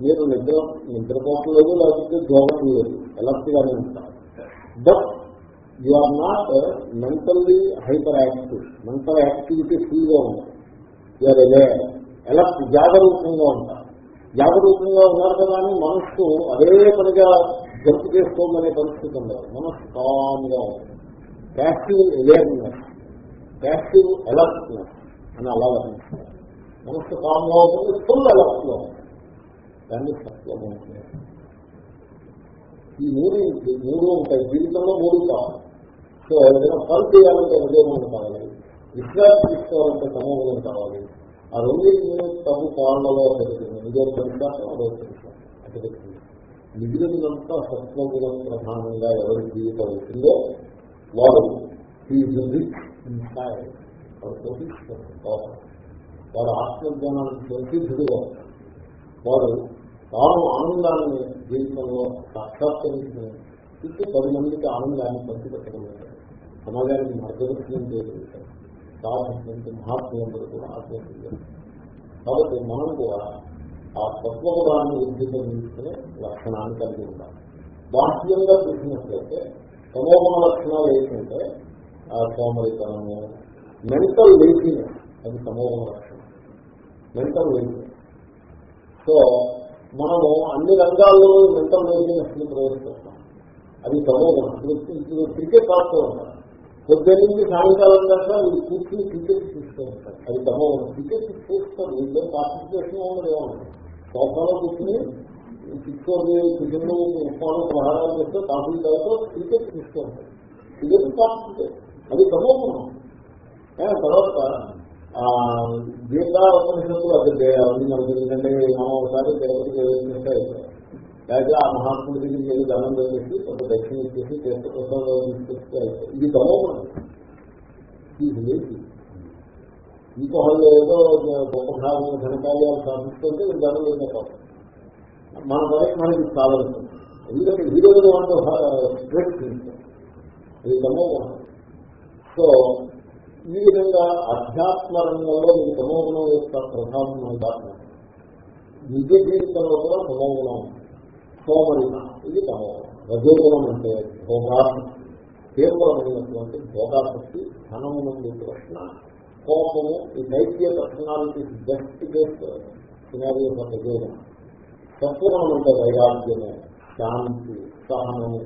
మీరు నిద్ర నిద్రపోవట్లేదు లేకపోతే దోగం లేదు. ఎలర్ట్గానే ఉంటారు but you are not mentally hyper active mental activity ఫ్రీగా ఉంది యూఆర్ ఎలా ఎలర్ట్ జాగరూకంగా ఉంటారు? జాగరూకంగా ఉన్నారు కదా అని మనస్సు అదే పనిగా జంపు చేసుకోమనే పరిస్థితి ఉండదు. మనస్సు కామ్గా ఉంటుంది. ప్యాక్టివ్ అవేర్నెస్ ప్యాక్టివ్ అలర్ట్నెస్ అని అలా వర్ణిస్తారు. మనస్సు కామ్గా ఉంటుంది ఫుల్ అలర్ట్లో ఉంటుంది. దాన్ని సత్వం ఉంటుంది ఈ మూడు మూడు ఉంటాయి. జీవితంలో మూడు కావాలి. సో ఏదైనా పని చేయాలంటే ఉద్యోగం కావాలి? విశ్రాంతి తీసుకోవాలంటే సమూహం కావాలి. ఆ రెండింటిని తగు పాలనలో పెరుగుతుంది. నిజం పరిశాతం అదో పరిశాతం మిగిలినంతా సత్వగుణం ప్రధానంగా ఎవరి జీవితం అవుతుందో వారు వాడు పోషిస్తారు వాడు ఆత్మజ్ఞానానికి ప్రసిద్ధుడుగా వాడు. తాను ఆనందాన్ని జీవితంలో సాక్షాత్కరించిన చుట్టూ పది మందికి ఆనందాన్ని పంచిపెట్టడం సమాజానికి మార్గదర్శనం చేయగలుగుతారు సాధించినంత మహాత్ములందరూ కూడా ఆత్మహత్య కాబట్టి మనం కూడా ఆ తత్వగుణాన్ని ఉద్దేశించుకునే లక్షణాన్ని కలిగి ఉండాలి. బాహ్యంగా చూసినట్లయితే సమోగుణ లక్షణాలు ఏంటంటే ఆ సోమరితనము మెంటల్ లేజినెస్ అది సమోగుణ లక్షణం. Mental laziness. సో మనము అన్ని రంగాల్లో మెంటల్ లేజినెస్ని ప్రవేశిస్తాం అది సమోగుణం ఇప్పుడు క్రికెట్ ఆడుతూ ఉంటారు. పొద్దున్న నుంచి సాయంకాలం దాకా మీరు కూర్చుని క్రికెట్ చూస్తూ ఉంటారు అది సమోగుణం క్రికెట్ చూస్తారు వీళ్ళు పార్టిసిపేషన్ ఉండదు సోఫాలో కూర్చుని చిక్కోది టిఫిన్లు ఉప్మాలు ప్రహారాలు చేస్తే కాఫీ తాగుతూ క్రికెట్ చూస్తూ ఉంటారు క్రికెట్ పార్టిసిపేట్ అది సమోగుణం తర్వాత గీతా ఉపనిషత్తులు అది అన్ని మనకి ఎందుకంటే మనం ఒకసారి తిరుపతికి వెళ్ళినట్టే లేకపోతే ఆ మహాత్ముడి దగ్గరికి వెళ్ళి దండం చేసి కొంత దక్షిణ ఇచ్చేసి తీర్థప్రసాదం తీసుకొస్తే ఇది తమోగుణం ఇది ఇంకొకళ్ళు ఏదో గొప్ప భాగం ఘనకార్యాలు సాధిస్తుంటే ఇది దండం చేసేటప్పుడు మన పనికి మనకి సాధన ఎందుకంటే హీరోలు వంట స్ట్రెస్ ఇది తమోగుణం సో ఈ విధంగా అధ్యాత్మ రంగంలో మీ తమోగుణం యొక్క ప్రధానం ఉండాలి నిజ జీవితంలో కూడా తమోగుణం సోమరిత ఇది తమో రజోగుణం అంటే భోగాసక్తి. తీవ్రమైనటువంటి భోగాసక్తి ధనము నుండి ప్రశ్న కోపము ఈ దైత్య పర్సనాలిటీ బెస్ట్ బెస్ట్ సినారియో రజోగుణం సత్వగుణం అంటే వైరాగ్యము శాంతి సహనము.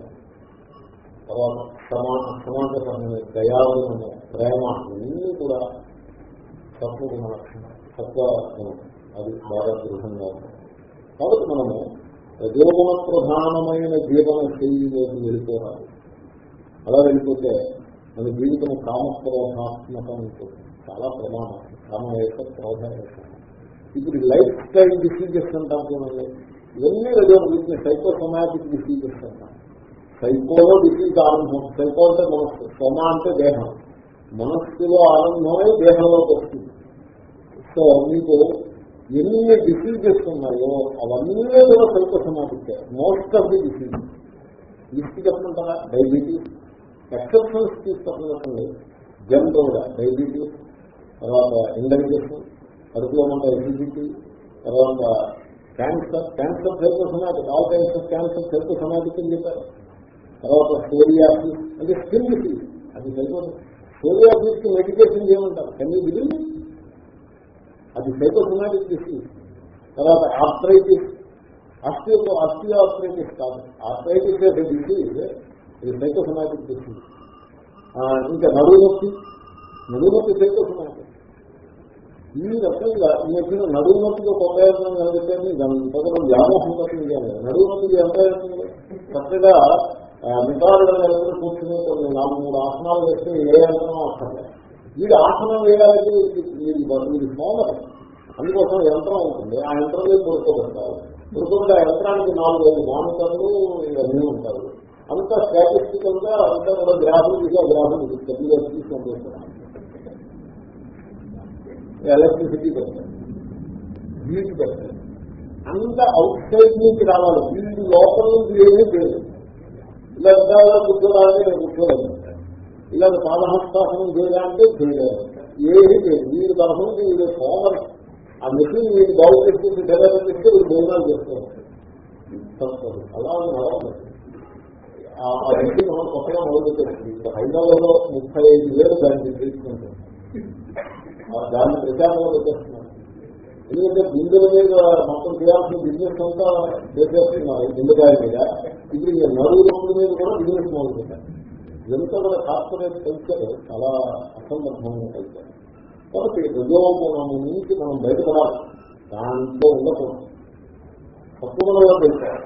తర్వాత సమాన సమాజపరమైన దయాగుణము ప్రేమ ఇవన్నీ కూడా సత్వగుణ లక్షణం సత్వగుణం అది బాగా దృఢంగా ఉంది కాబట్టి మనము రజోగుణ ప్రధానమైన జీవన శైలిలోకి వెళ్ళిపోవాలి అలా వెళ్ళిపోతే మన జీవితం కామక్రోధాత్మకం ఉంటుంది చాలా ప్రమాణం కామ యొక్క క్రోధవేశ ఇప్పుడు లైఫ్ స్టైల్ డిసీజెస్ అంటాం చూడండి. ఇవన్నీ రజో వీటిని సైకోసమాటిక్ డిసీజెస్ అంటాం సైకోలో డిసీజ్ ఆరంభం. సైకో అంటే మనస్సు. సోమ అంటే దేహం. మనస్సులో ఆరంభమై దేహంలోకి వస్తుంది. సో మీకు ఎన్ని డిసీజెస్ ఉన్నాయో అవన్నీ కూడా psychosomatic most of the disease list చెప్పమంటారా డయాబెటీస్ ఎక్సెప్షన్స్ తీసుకుంటుంది జనరల్ కూడా డయాబెటీస్ తర్వాత ఇండైజెషన్ అడుగులో ఉన్న ఎసిడిటీ తర్వాత క్యాన్సర్ క్యాన్సర్ సమాధి ఆల్ టైమ్స్ క్యాన్సర్ క్యాన్సర్ సమాధి కింద చెప్పారు. తర్వాత సోరియాసిస్ అంటే స్కిన్ డిసీజ్ అది సైకోసం సోరియాసిస్కి మెడికేషన్ చేయమంటారు. కన్నీ బిలీవ్ అది సైకోసమాటిక్ డిసీజ్. తర్వాత ఆర్థరైటిస్ అస్టియో అస్టియో ఆర్థరైటిస్ కాదు. ఆర్థరైటిస్ డిసీజ్ ఇది సైకోసమాటిక్ డిసీజ్. ఇంకా నడువు నొప్పి నడువు నొప్పి సైకోసమాటిక్. ఈ రకంగా నేను నడువు నొప్పికి ఒక ప్రయత్నం కలిగితే కొంతమంది వ్యామోహం తప్పింది నడువు నొప్పికి ఎంత చక్కగా నిటారుగా కూర్చుని కొన్ని నాలుగు మూడు ఆసనాలు వేస్తే ఏ ఆసనం అక్కర్లేదు వీడు ఆసనం వేయడానికి వీడి మోదం అందుకోసం యంత్రం ఉంటుంది. ఆ యంత్రంలో పడుకోబెడతారు. పడుకుంటే ఆ యంత్రానికి నాలుగు ఐదు మానిటర్లు ఇవన్నీ ఉంటారు. అంతా స్టాటిస్టికల్గా అంతా కూడా గ్రాఫులు తీసి ఆ గ్రాఫులు తీసుకొని తీసుకొని ఎలక్ట్రిసిటీ పెడతారు. వీటి పెడతారు. అంత అవుట్ సైడ్ నుంచి రావాలి. వీళ్ళు లోపల నుంచి ఏమీ లేదు. ఇలా ఉండాలా కూర్చోవాలంటే నేను కూర్చోలేదు ఇలాగ పాదహస్తాసనం చేయాలంటే చేయలేదు. ఏది లేదు. వీడి తరఫు వీడు సోమరి ఆ మెషిన్ మీరు బాగు చేసుకుంటే డెవలప్ చేస్తే వీడు భోజనాలు చేస్తూ అలా నడవాలి ఆ వ్యక్తి మనం కొత్తగా మొదలు పెట్టేస్తుంది హైదరాబాద్లో ముప్పై ఐదు వేలు దానికి తీసుకుంటాం. దాన్ని ప్రచారంలో పెట్టేస్తున్నారు ఎందుకంటే బిందుల మీద మొత్తం చేయాల్సిన బిజినెస్ అంతా చేసేస్తున్నారు బిందుకాయ మీద. ఇప్పుడు ఈ నలుగు మీద కూడా బిజినెస్ మొదలు పెట్టారు ఎంత కూడా కార్పొరేట్ కల్చర్ చాలా అసందర్భమైన కల్చర్. కాబట్టి ఉద్యోగం నుంచి మనం బయటపడాలి. దాంట్లో ఉండకూడదు. తప్పుగుణంలో వెళ్తారు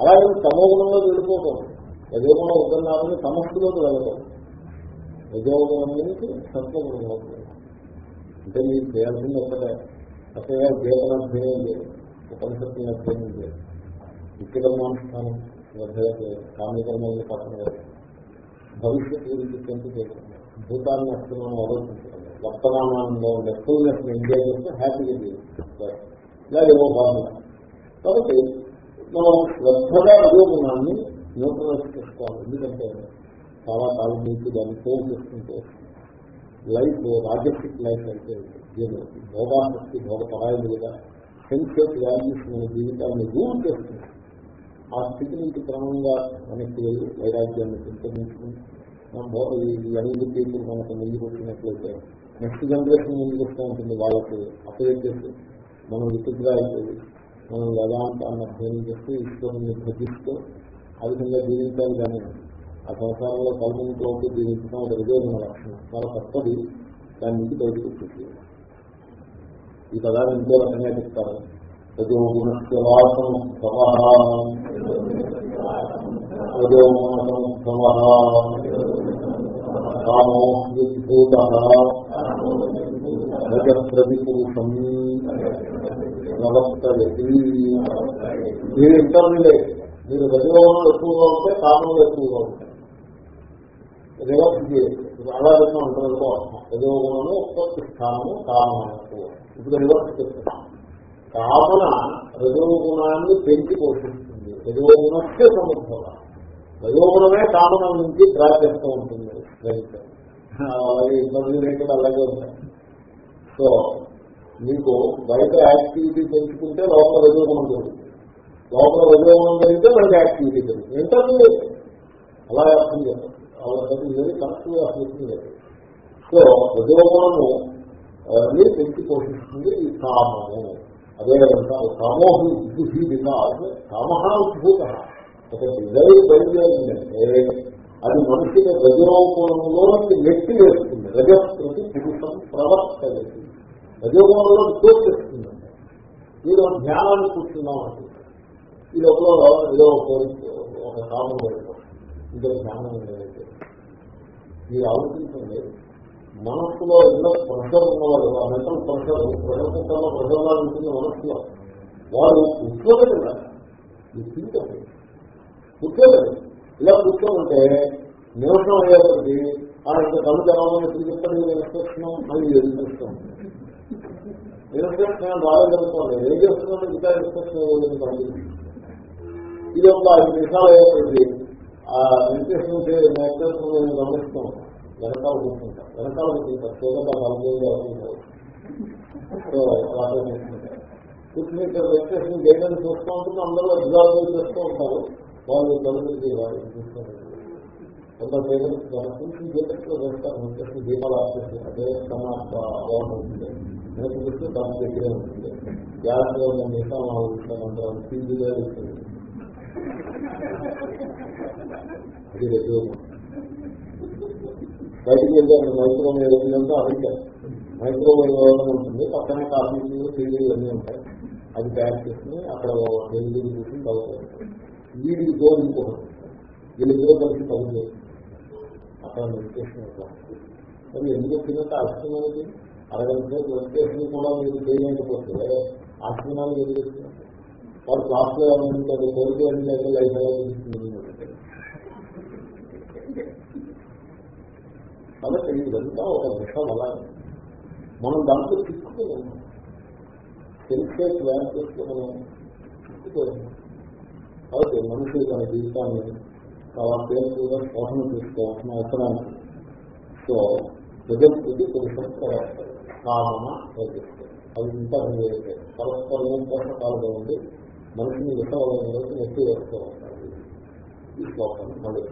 అలాగే తమోగుణంలో వెళ్ళిపోకూడదు. రజోగుణం ఉంటున్నారని సమస్యలోకి వెళ్ళకూడదు. రజోగుణం నుంచి సత్వగుణంలో అంటే మీరు చేయాల్సింది ఒకటే జీవన అధ్యయనం లేదు. ఉపనిషత్తుని అధ్యయనం లేదు. ఇక్కడ నిత్యకర్మానుష్ఠానం కామ్యకర్మల్ని పక్కన లేదు. భవిష్యత్ గురించి పెంపు భూతాన్ని అసలు మనం ఆలోచించడం వర్తమానంలో ఉండే ఫుల్నెస్ ఎంజాయ్ చేస్తే హ్యాపీగా జీవిస్తుంది ఇలా ఏమో భావన కాబట్టి మనం శ్రద్ధగా ఉద్యోగాన్ని న్యూట్రలైజ్ చేసుకోవాలి. ఎందుకంటే చాలా కాలం నుంచి దాన్ని ఫోన్ చేసుకుంటే లైఫ్ రాజస్టిక్ లైఫ్ అయితే భోగాశక్తి భోగపరాయలు కదా సెన్సియస్ వాల్యూస్ మన జీవితాన్ని రూల్ చేస్తుంది. ఆ స్థితి నుంచి క్రమంగా మనకి వెళ్ళి వైరాగ్యాన్ని పెంపొందించుకుని ఈ యంగ్ మనకు ముందుకు వచ్చినట్లయితే నెక్స్ట్ జనరేషన్ ముందుకు వస్తూ ఉంటుంది వాళ్ళకి అపయోగ చేసి మనం విసుగ్గా అయిపోయి మనం వేదాంతాన్ని అధ్యయనం చేస్తూ ఈశ్వరుని భజిస్తూ ఆ విధంగా జీవించాలి కానీ ఆ సంసారంలో కల్పనతో జీవించడం ఒక విజయమైన లక్షణం చాలా తప్పది. దాని నుంచి బయటకు వచ్చేసి ఈ పదాన్ని ఇంకో రకంగా చెప్తారు. రజోగుణస్యవాసం రజోగుణం కామోభూత రజప్రతిపురుషం నవస్తయతి మీరు ఇంటర్మీడియట్ మీరు రజోగుణం ఎక్కువగా ఉంటే కామంలో ఎక్కువగా ఉంటాయి రివర్స్ అలాగే రజోగుణము ఉత్పత్తి స్థానము కామనకు ఇప్పుడు రివర్స్ చెప్తాను కామన రజోగుణాన్ని పెంచి పోషిస్తుంది. రజోగుణస్య సమర్థత. రజోగుణమే కామన నుంచి డ్రా చేస్తూ ఉంటుంది అలాగే ఇబ్బంది లేకుండా అలాగే ఉంటాయి. సో మీకు బయట యాక్టివిటీ పెంచుకుంటే లోపల రజోగుణం జరుగుతుంది లోపల రజోగుణం జరిగితే మనకి యాక్టివిటీ జరుగుతుంది ఏంటంటే అలా అర్థం చేస్తారు అలా వెరీ కరెక్ట్గా అర్థం లేదు. సో రజోగుణము మీరు పెంచి పోషిస్తుంది ఈ కామము అదే అంటారు కామోహి ఇది వికాస్ కామ ఉద్భూత. ఒక డిజైన్ బయలుదేరిందంటే అది మనిషిని రజోగుణంలో నెట్టి వేస్తుంది రజస్కృతి పురుషం ప్రవర్తలేదు రజోగుణంలో తోచేస్తుందండి మీరు జ్ఞానాన్ని కూర్చున్నాం అంటే ఈ లోపల ఏదో ఒక కామం లేదు ఇదో జ్ఞానం లేదంటే మీరు ఆలోచించండి. మనస్సులో ఎన్నో ప్రెషర్ ఉన్నవాళ్ళు ఆ మెంటల్ ప్రెషర్ ప్రజల్లో ప్రజల్లో ఉంటుంది మనస్సులో వాడు కూర్చోలేదు కూర్చోలేదు ఇలా కూర్చోమంటే నిమిషం అయ్యేప్పటికీ ఆ యొక్క కళ్ళు తెరవాలని ఎప్పుడు చెప్తాను మీరు ఇన్స్ట్రక్షన్ మళ్ళీ ఎదురుస్తాం ఇన్స్ట్రక్షన్ రాలేదనుకోండి ఏం చేస్తున్నాను ఇంకా ఇన్స్ట్రక్షన్ ఇది ఒక ఐదు నిమిషాలు అయ్యేప్పటికీ ఆ మెడిటేషన్ మెడిటేషన్ నేను గమనిస్తూ ఉంటాను వెనకాల కూర్చుంటారు వెనకాల కూర్చుంటారు చూడగా నలభైగా కూర్చుని ఇక్కడ మెడిటేషన్ చూస్తూ ఉంటుంది అందరూ అబ్జర్వ్ చేస్తూ ఉంటారు. వాళ్ళు తల్లి వాళ్ళు చూస్తారు కొంత కూర్చుని చేపట్లో చేస్తారు. మెడిటేషన్ దీపాలు ఆపేసి అదే కన్నా బాగుంటుంది నేను చూస్తే దాని దగ్గరే ఉంటుంది. గ్యాస్లో నాలుగు విషయాలు ఫీజుగా ఉంటుంది అది బయటికి వెళ్తే మైక్రోవేవ్ వెళ్ళిందంటే అడిగారు మైక్రోవేవ్ ఇవ్వడం ఉంటుంది. పక్కనే కాఫీలు టీవీలు అన్నీ ఉంటాయి. అది ప్యాక్ చేసుకుని అక్కడ డెలివరీ కూర్చొని చదువుతారు వీడికి తోడు ఇంకొకటి వీళ్ళిద్దరూ కలిసి చదువు అక్కడ మెడిటేషన్ మరి ఎందుకు వచ్చినట్టు అష్టమైనది అరగంట మెడిటేషన్ కూడా మీరు చేయలేకపోతే ఆశ్రమాలు ఎందుకు వచ్చినట్టు వారు క్లాస్లో ఏమంటారు కోరిక అన్ని లైఫ్ ఎలా కాబట్టి ఇదంతా ఒక విషయం అలా మనం దాంట్లో చిక్కుకోలేము తెలిసే ప్లాన్ చేస్తే చిక్కుకోలేము కాబట్టి మనిషి తన జీవితాన్ని చాలా పేరుగా శోషణ చేసుకోవాల్సిన అవసరం సో జగత్తుకి పురుషం కామన అది ఇంకా పరస్పరం పోషకాలుగా ఉండి మనిషిని విషయంలో నెట్టి వేసుకోవాలి ఈ శ్లోకాన్ని మళ్ళీ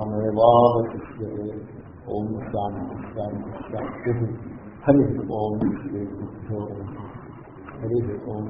పూర్ణమేవాశిష్యే ఓం శాంతి శాంతి శాంతి. హరి ఓం శ్రీ హరి ఓం